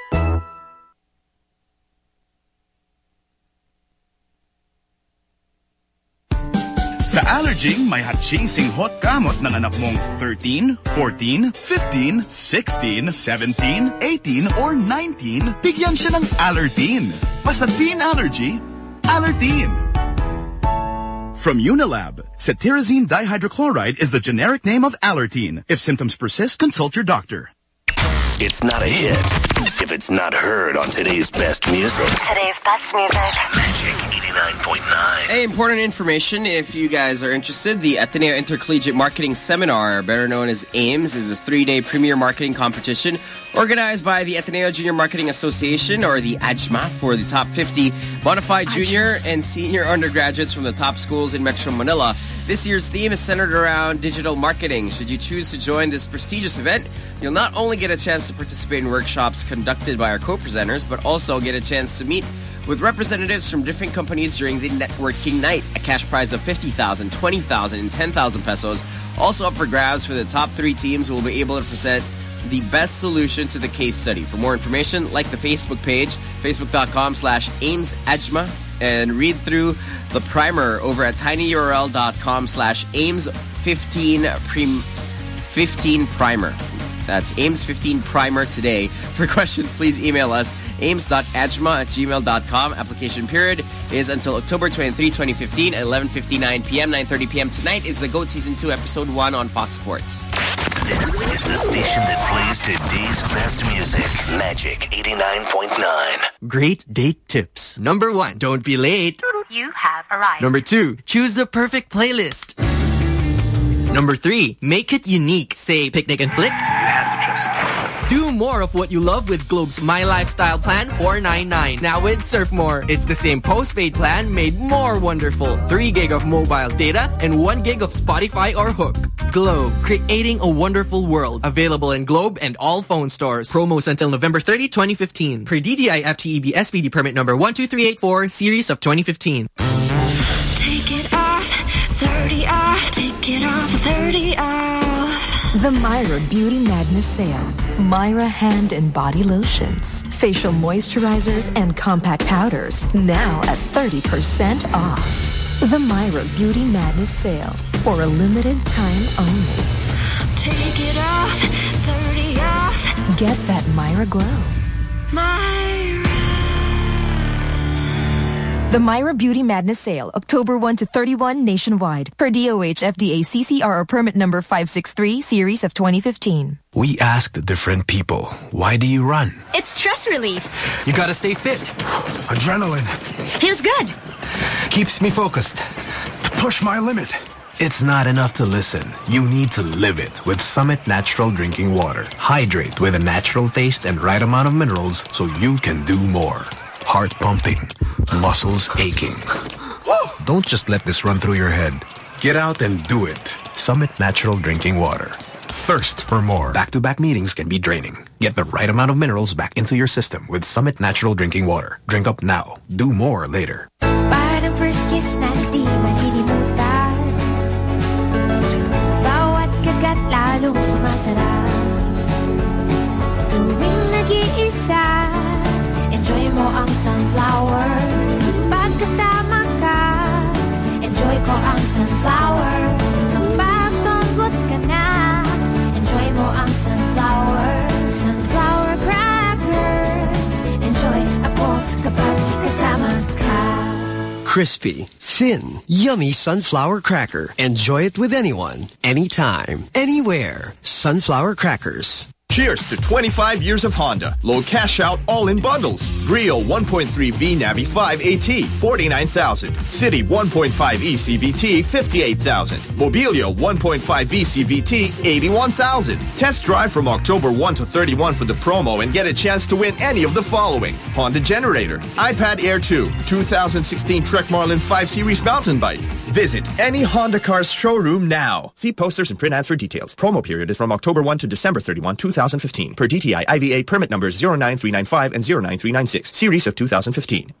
Sa allergy allergy, may hachingsing hot gamot ng anak mong 13, 14, 15, 16, 17, 18, or 19, bigyan siya ng Allertine. Basta teen allergy, Allertine. From Unilab, cetirizine dihydrochloride is the generic name of Allertine. If symptoms persist, consult your doctor. It's not a hit if it's not heard on today's best music. Today's best music. Magic 89.9. Hey, important information if you guys are interested. The Ateneo Intercollegiate Marketing Seminar, better known as AIMS, is a three-day premier marketing competition organized by the Ateneo Junior Marketing Association, or the AJMA, for the top 50 bona fide junior and senior undergraduates from the top schools in Metro Manila. This year's theme is centered around digital marketing. Should you choose to join this prestigious event, you'll not only get a chance to participate in workshops conducted by our co-presenters, but also get a chance to meet with representatives from different companies during the networking night. A cash prize of 50,000, 20,000, and 10,000 pesos. Also up for grabs for the top three teams who will be able to present the best solution to the case study. For more information, like the Facebook page, facebook.com slash AIMSAJMA, and read through the primer over at tinyurl.com slash AIMS15 prim 15 primer. That's AIMS15 primer today. For questions, please email us aims.ajma at gmail.com. Application period is until October 23, 2015 at 11.59 p.m., 9.30 p.m. Tonight is the GOAT Season 2, Episode 1 on Fox Sports. This is the station that plays today's best music. Magic 89.9. Great date tips. Number one, don't be late. You have arrived. Number two, choose the perfect playlist. Number three, make it unique. Say picnic and flick. Do more of what you love with Globe's My Lifestyle Plan 499. Now with Surf More, it's the same postpaid plan made more wonderful. 3 gig of mobile data and 1 gig of Spotify or HOOQ. Globe, creating a wonderful world. Available in Globe and all phone stores. Promos until November 30, 2015. Per DTI FTEB SPD permit number 12384, series of 2015. Take it off, 30 off. Take it off, 30 off. The Myra Beauty Madness Sale. Myra hand and body lotions, facial moisturizers, and compact powders now at 30% off. The Myra Beauty Madness Sale for a limited time only. Take it off, 30 off. Get that Myra glow. Myra. The Myra Beauty Madness Sale, October 1 to 31 nationwide. Per DOH FDA CCRO permit number 563, series of 2015. We asked different people, why do you run? It's stress relief. You gotta stay fit. Adrenaline. Feels good. Keeps me focused. To Push my limit. It's not enough to listen. You need to live it with Summit Natural Drinking Water. Hydrate with a natural taste and right amount of minerals so you can do more. Heart pumping, muscles aching. Don't just let this run through your head. Get out and do it. Summit Natural Drinking Water. Thirst for more. Back-to-back meetings can be draining. Get the right amount of minerals back into your system with Summit Natural Drinking Water. Drink up now. Do more later. Ang sunflower Pagkasama ka Enjoy ko ang sunflower Kapag ka na Enjoy mo ang sunflower Sunflower crackers Enjoy ako kapag kasama ka Crispy, thin, yummy sunflower cracker. Enjoy it with anyone, anytime, anywhere. Sunflower crackers. Cheers to 25 years of Honda. Low cash out, all in bundles. Brio 1.3V Navi 5 AT, 49,000. City 1.5E CVT, 58,000. Mobilio 1.5V CVT, 81,000. Test drive from October 1 to 31 for the promo and get a chance to win any of the following. Honda Generator, iPad Air 2, 2016 Trek Marlin 5 Series mountain bike. Visit any Honda Cars showroom now. See posters and print ads for details. Promo period is from October 1 to December 31, 2015. Per DTI IVA permit numbers 09395 and 09396. Series of 2015.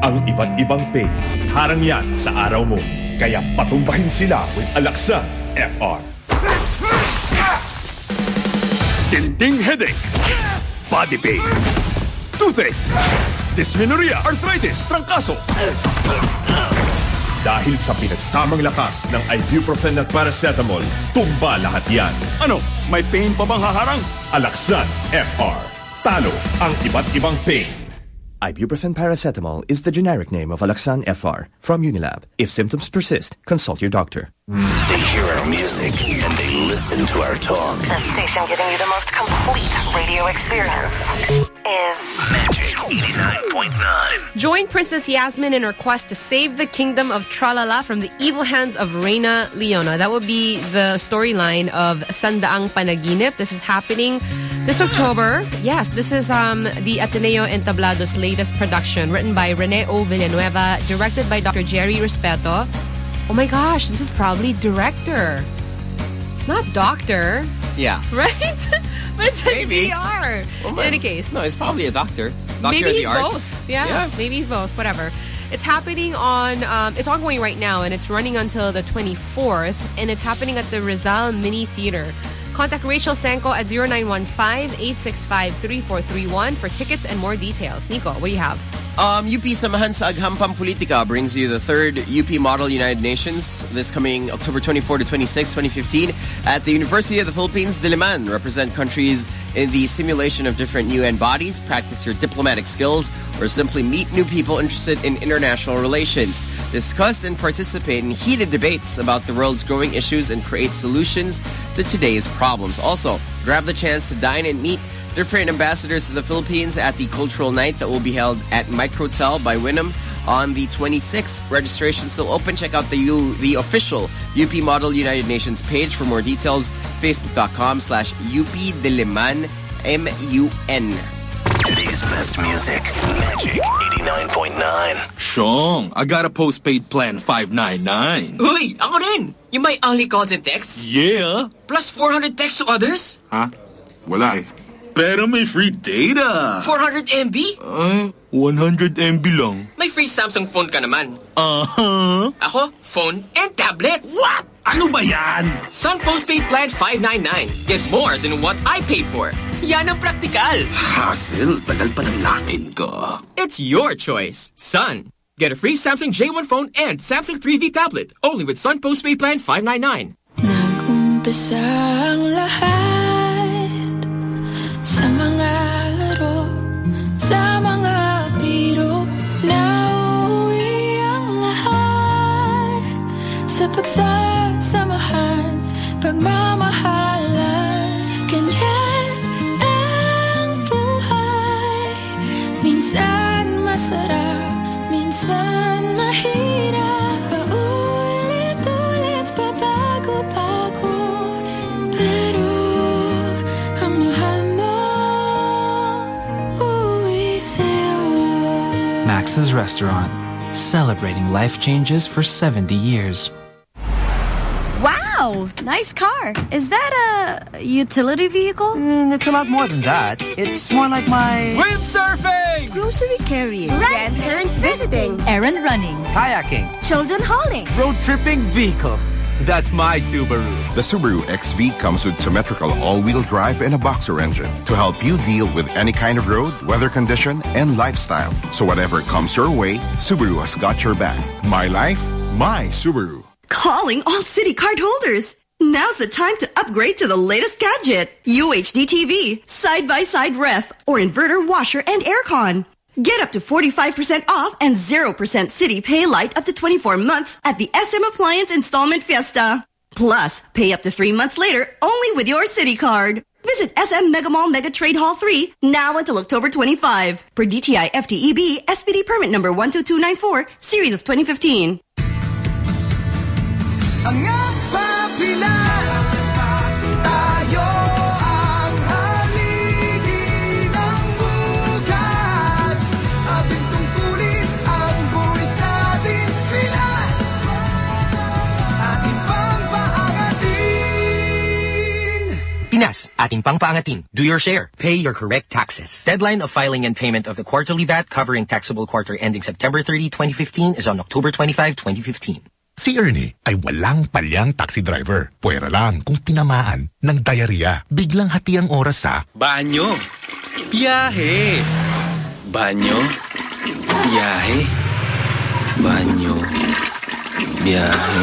Ang iba't ibang pain, harang yan sa araw mo. Kaya patumbahin sila with Alaksan FR. Dinding headache, body pain, toothache, dysmenorrhea, arthritis, trangkaso. Dahil sa pinagsamang lakas ng ibuprofen at paracetamol, tumba lahat yan. Ano? May pain pa bang haharang? Alaksan FR. Talo ang iba't ibang pain. Ibuprofen paracetamol is the generic name of Alaxan FR from Unilab. If symptoms persist, consult your doctor. They hear our music and they listen to our talk. The station giving you the most complete radio experience is Magic 89.9. Join Princess Yasmin in her quest to save the kingdom of Tralala from the evil hands of Reina Leona. That would be the storyline of Sandaang Panaginip. This is happening this October. Yes, this is um, the Ateneo Entablado's latest production, written by Rene O. Villanueva, directed by Dr. Jerry Respeto. Oh my gosh, this is probably director, not doctor, Yeah. right? but it's Maybe. DR. Oh, in any case. No, it's probably a doctor. Doctor maybe of the he's arts. both. Yeah, maybe he's both. Whatever. It's happening on. Um, it's ongoing right now, and it's running until the 24th, and it's happening at the Rizal Mini Theater. Contact Rachel Sanko at 0915-865-3431 for tickets and more details. Nico, what do you have? Um, UP Samahan sa Aghampang Politika brings you the third UP Model United Nations this coming October 24 to 26, 2015 at the University of the Philippines, Diliman. Represent countries in the simulation of different UN bodies, practice your diplomatic skills, or simply meet new people interested in international relations. Discuss and participate in heated debates about the world's growing issues and create solutions to today's problems. Also, grab the chance to dine and meet different ambassadors to the Philippines at the cultural night that will be held at Microtel by Wyndham on the 26th. Registration still open. Check out the U, the official UP Model United Nations page for more details. Facebook.com slash UP Diliman M-U-N. Today's best music, Magic 89.9. Shong, I got a postpaid plan 599. Uy, ako rin! Yung may only calls and texts? Yeah? Plus 400 texts to others? Huh? Wala eh. Pero may free data. 400 MB? Uh, 100 MB lang. May free Samsung phone ka naman. Uh-huh. Ako, phone and tablet. What? Ano ba yan? Sun Postpaid Plan 599 gives more than what I paid for. Yan ang praktikal. Hassle, tagal pa ng lock-in ko. It's your choice. Sun. Get a free Samsung J1 phone and Samsung 3V tablet only with Sun Postpaid Plan 599. Umpisa ang lahat Sa mga laro Sa mga biro ang lahat. Sa pagsasamahan Pagmamahalan Ganyan ang buhay. Minsan masarap Max's Restaurant, celebrating life changes for 70 years. Wow, nice car. Is that a utility vehicle? Mm, it's a lot more than that. It's more like my Windsurfing! Grocery carrying. Grandparent visiting. Errand running. kayaking, Children hauling. road tripping vehicle. That's my Subaru. The Subaru XV comes with symmetrical all-wheel drive and a boxer engine to help you deal with any kind of road, weather condition, and lifestyle. So whatever comes your way, Subaru has got your back. My life, my Subaru. Calling all Citi card holders. Now's the time to upgrade to the latest gadget. UHD TV, side-by-side ref, or inverter washer and aircon. Get up to 45% off and 0% Citi PayLite up to 24 months at the SM Appliance Installment Fiesta. Plus, pay up to three months later only with your Citi card. Visit SM Megamall Mega Trade Hall 3 now until October 25 per DTI FTEB SPD permit number 12294 series of 2015. Pinas, ating pangpaangatin. Do your share. Pay your correct taxes. Deadline of filing and payment of the quarterly VAT covering taxable quarter ending September 30, 2015 is on October 25, 2015. Si Ernie ay walang palyang taxi driver. Pwera lang kung tinamaan ng diarrhea. Biglang hati ang oras sa Banyo. Biyahe. Banyo. Biyahe. Banyo. Biyahe.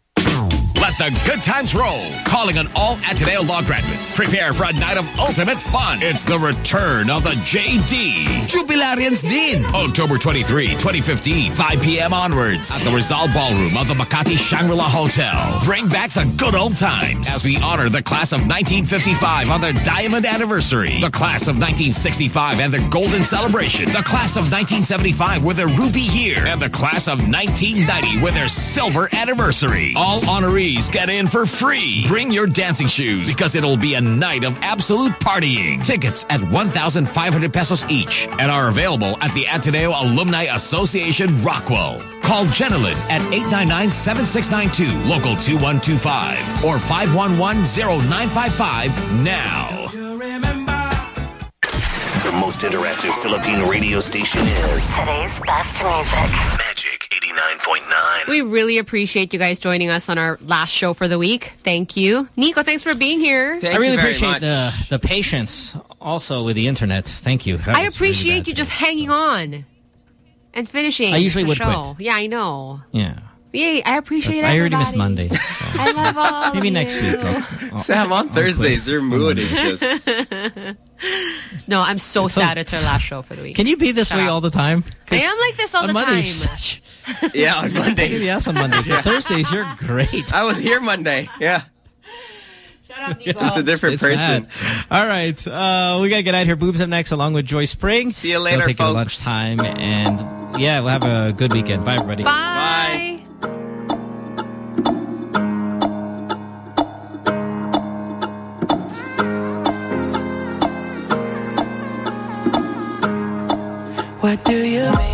Let the good times roll. Calling on all Ateneo Law graduates. Prepare for a night of ultimate fun. It's the return of the JD. Jubilarians Din. October 23, 2015, 5 p.m. onwards. At the Rizal Ballroom of the Makati Shangri-La Hotel. Bring back the good old times as we honor the class of 1955 on their diamond anniversary. The class of 1965 and their golden celebration. The class of 1975 with their ruby year. And the class of 1990 with their silver anniversary. All honorees get in for free. Bring your dancing shoes because it'll be a night of absolute partying. Tickets at 1,500 pesos each and are available at the Ateneo Alumni Association Rockwell. Call Genelin at 899-7692, local 2125 or 511-0955 now. The most interactive Philippine radio station is Today's best music. Magic 89.9. We really appreciate you guys joining us on our last show for the week. Thank you. Nico, thanks for being here. I really appreciate the the patience also with the internet. Thank you. That I was appreciate you just hanging on and finishing I usually the would show. quit. Yeah, I know. Yeah. Yeah, I appreciate it. I already missed Monday. Mondays. I love all Maybe of next you. week. I'll- I'll- Sam, on I'll Thursdays, quit. your mood is just... no, I'm so so- sad it's our last show for the week. Can you be this Shut way up. all the time? I am like this all the Monday, time. such- Yeah, on Mondays. Maybe yes on Mondays. But Thursdays, you're great. I was here Monday. Yeah. It's a different It's person. mad. All right. Uh, we got to get out here. Boobs up next along with Joy Spring. See you later, They'll take folks. your lunchtime. And yeah, we'll have a good weekend. Bye, everybody. Bye. What do you mean?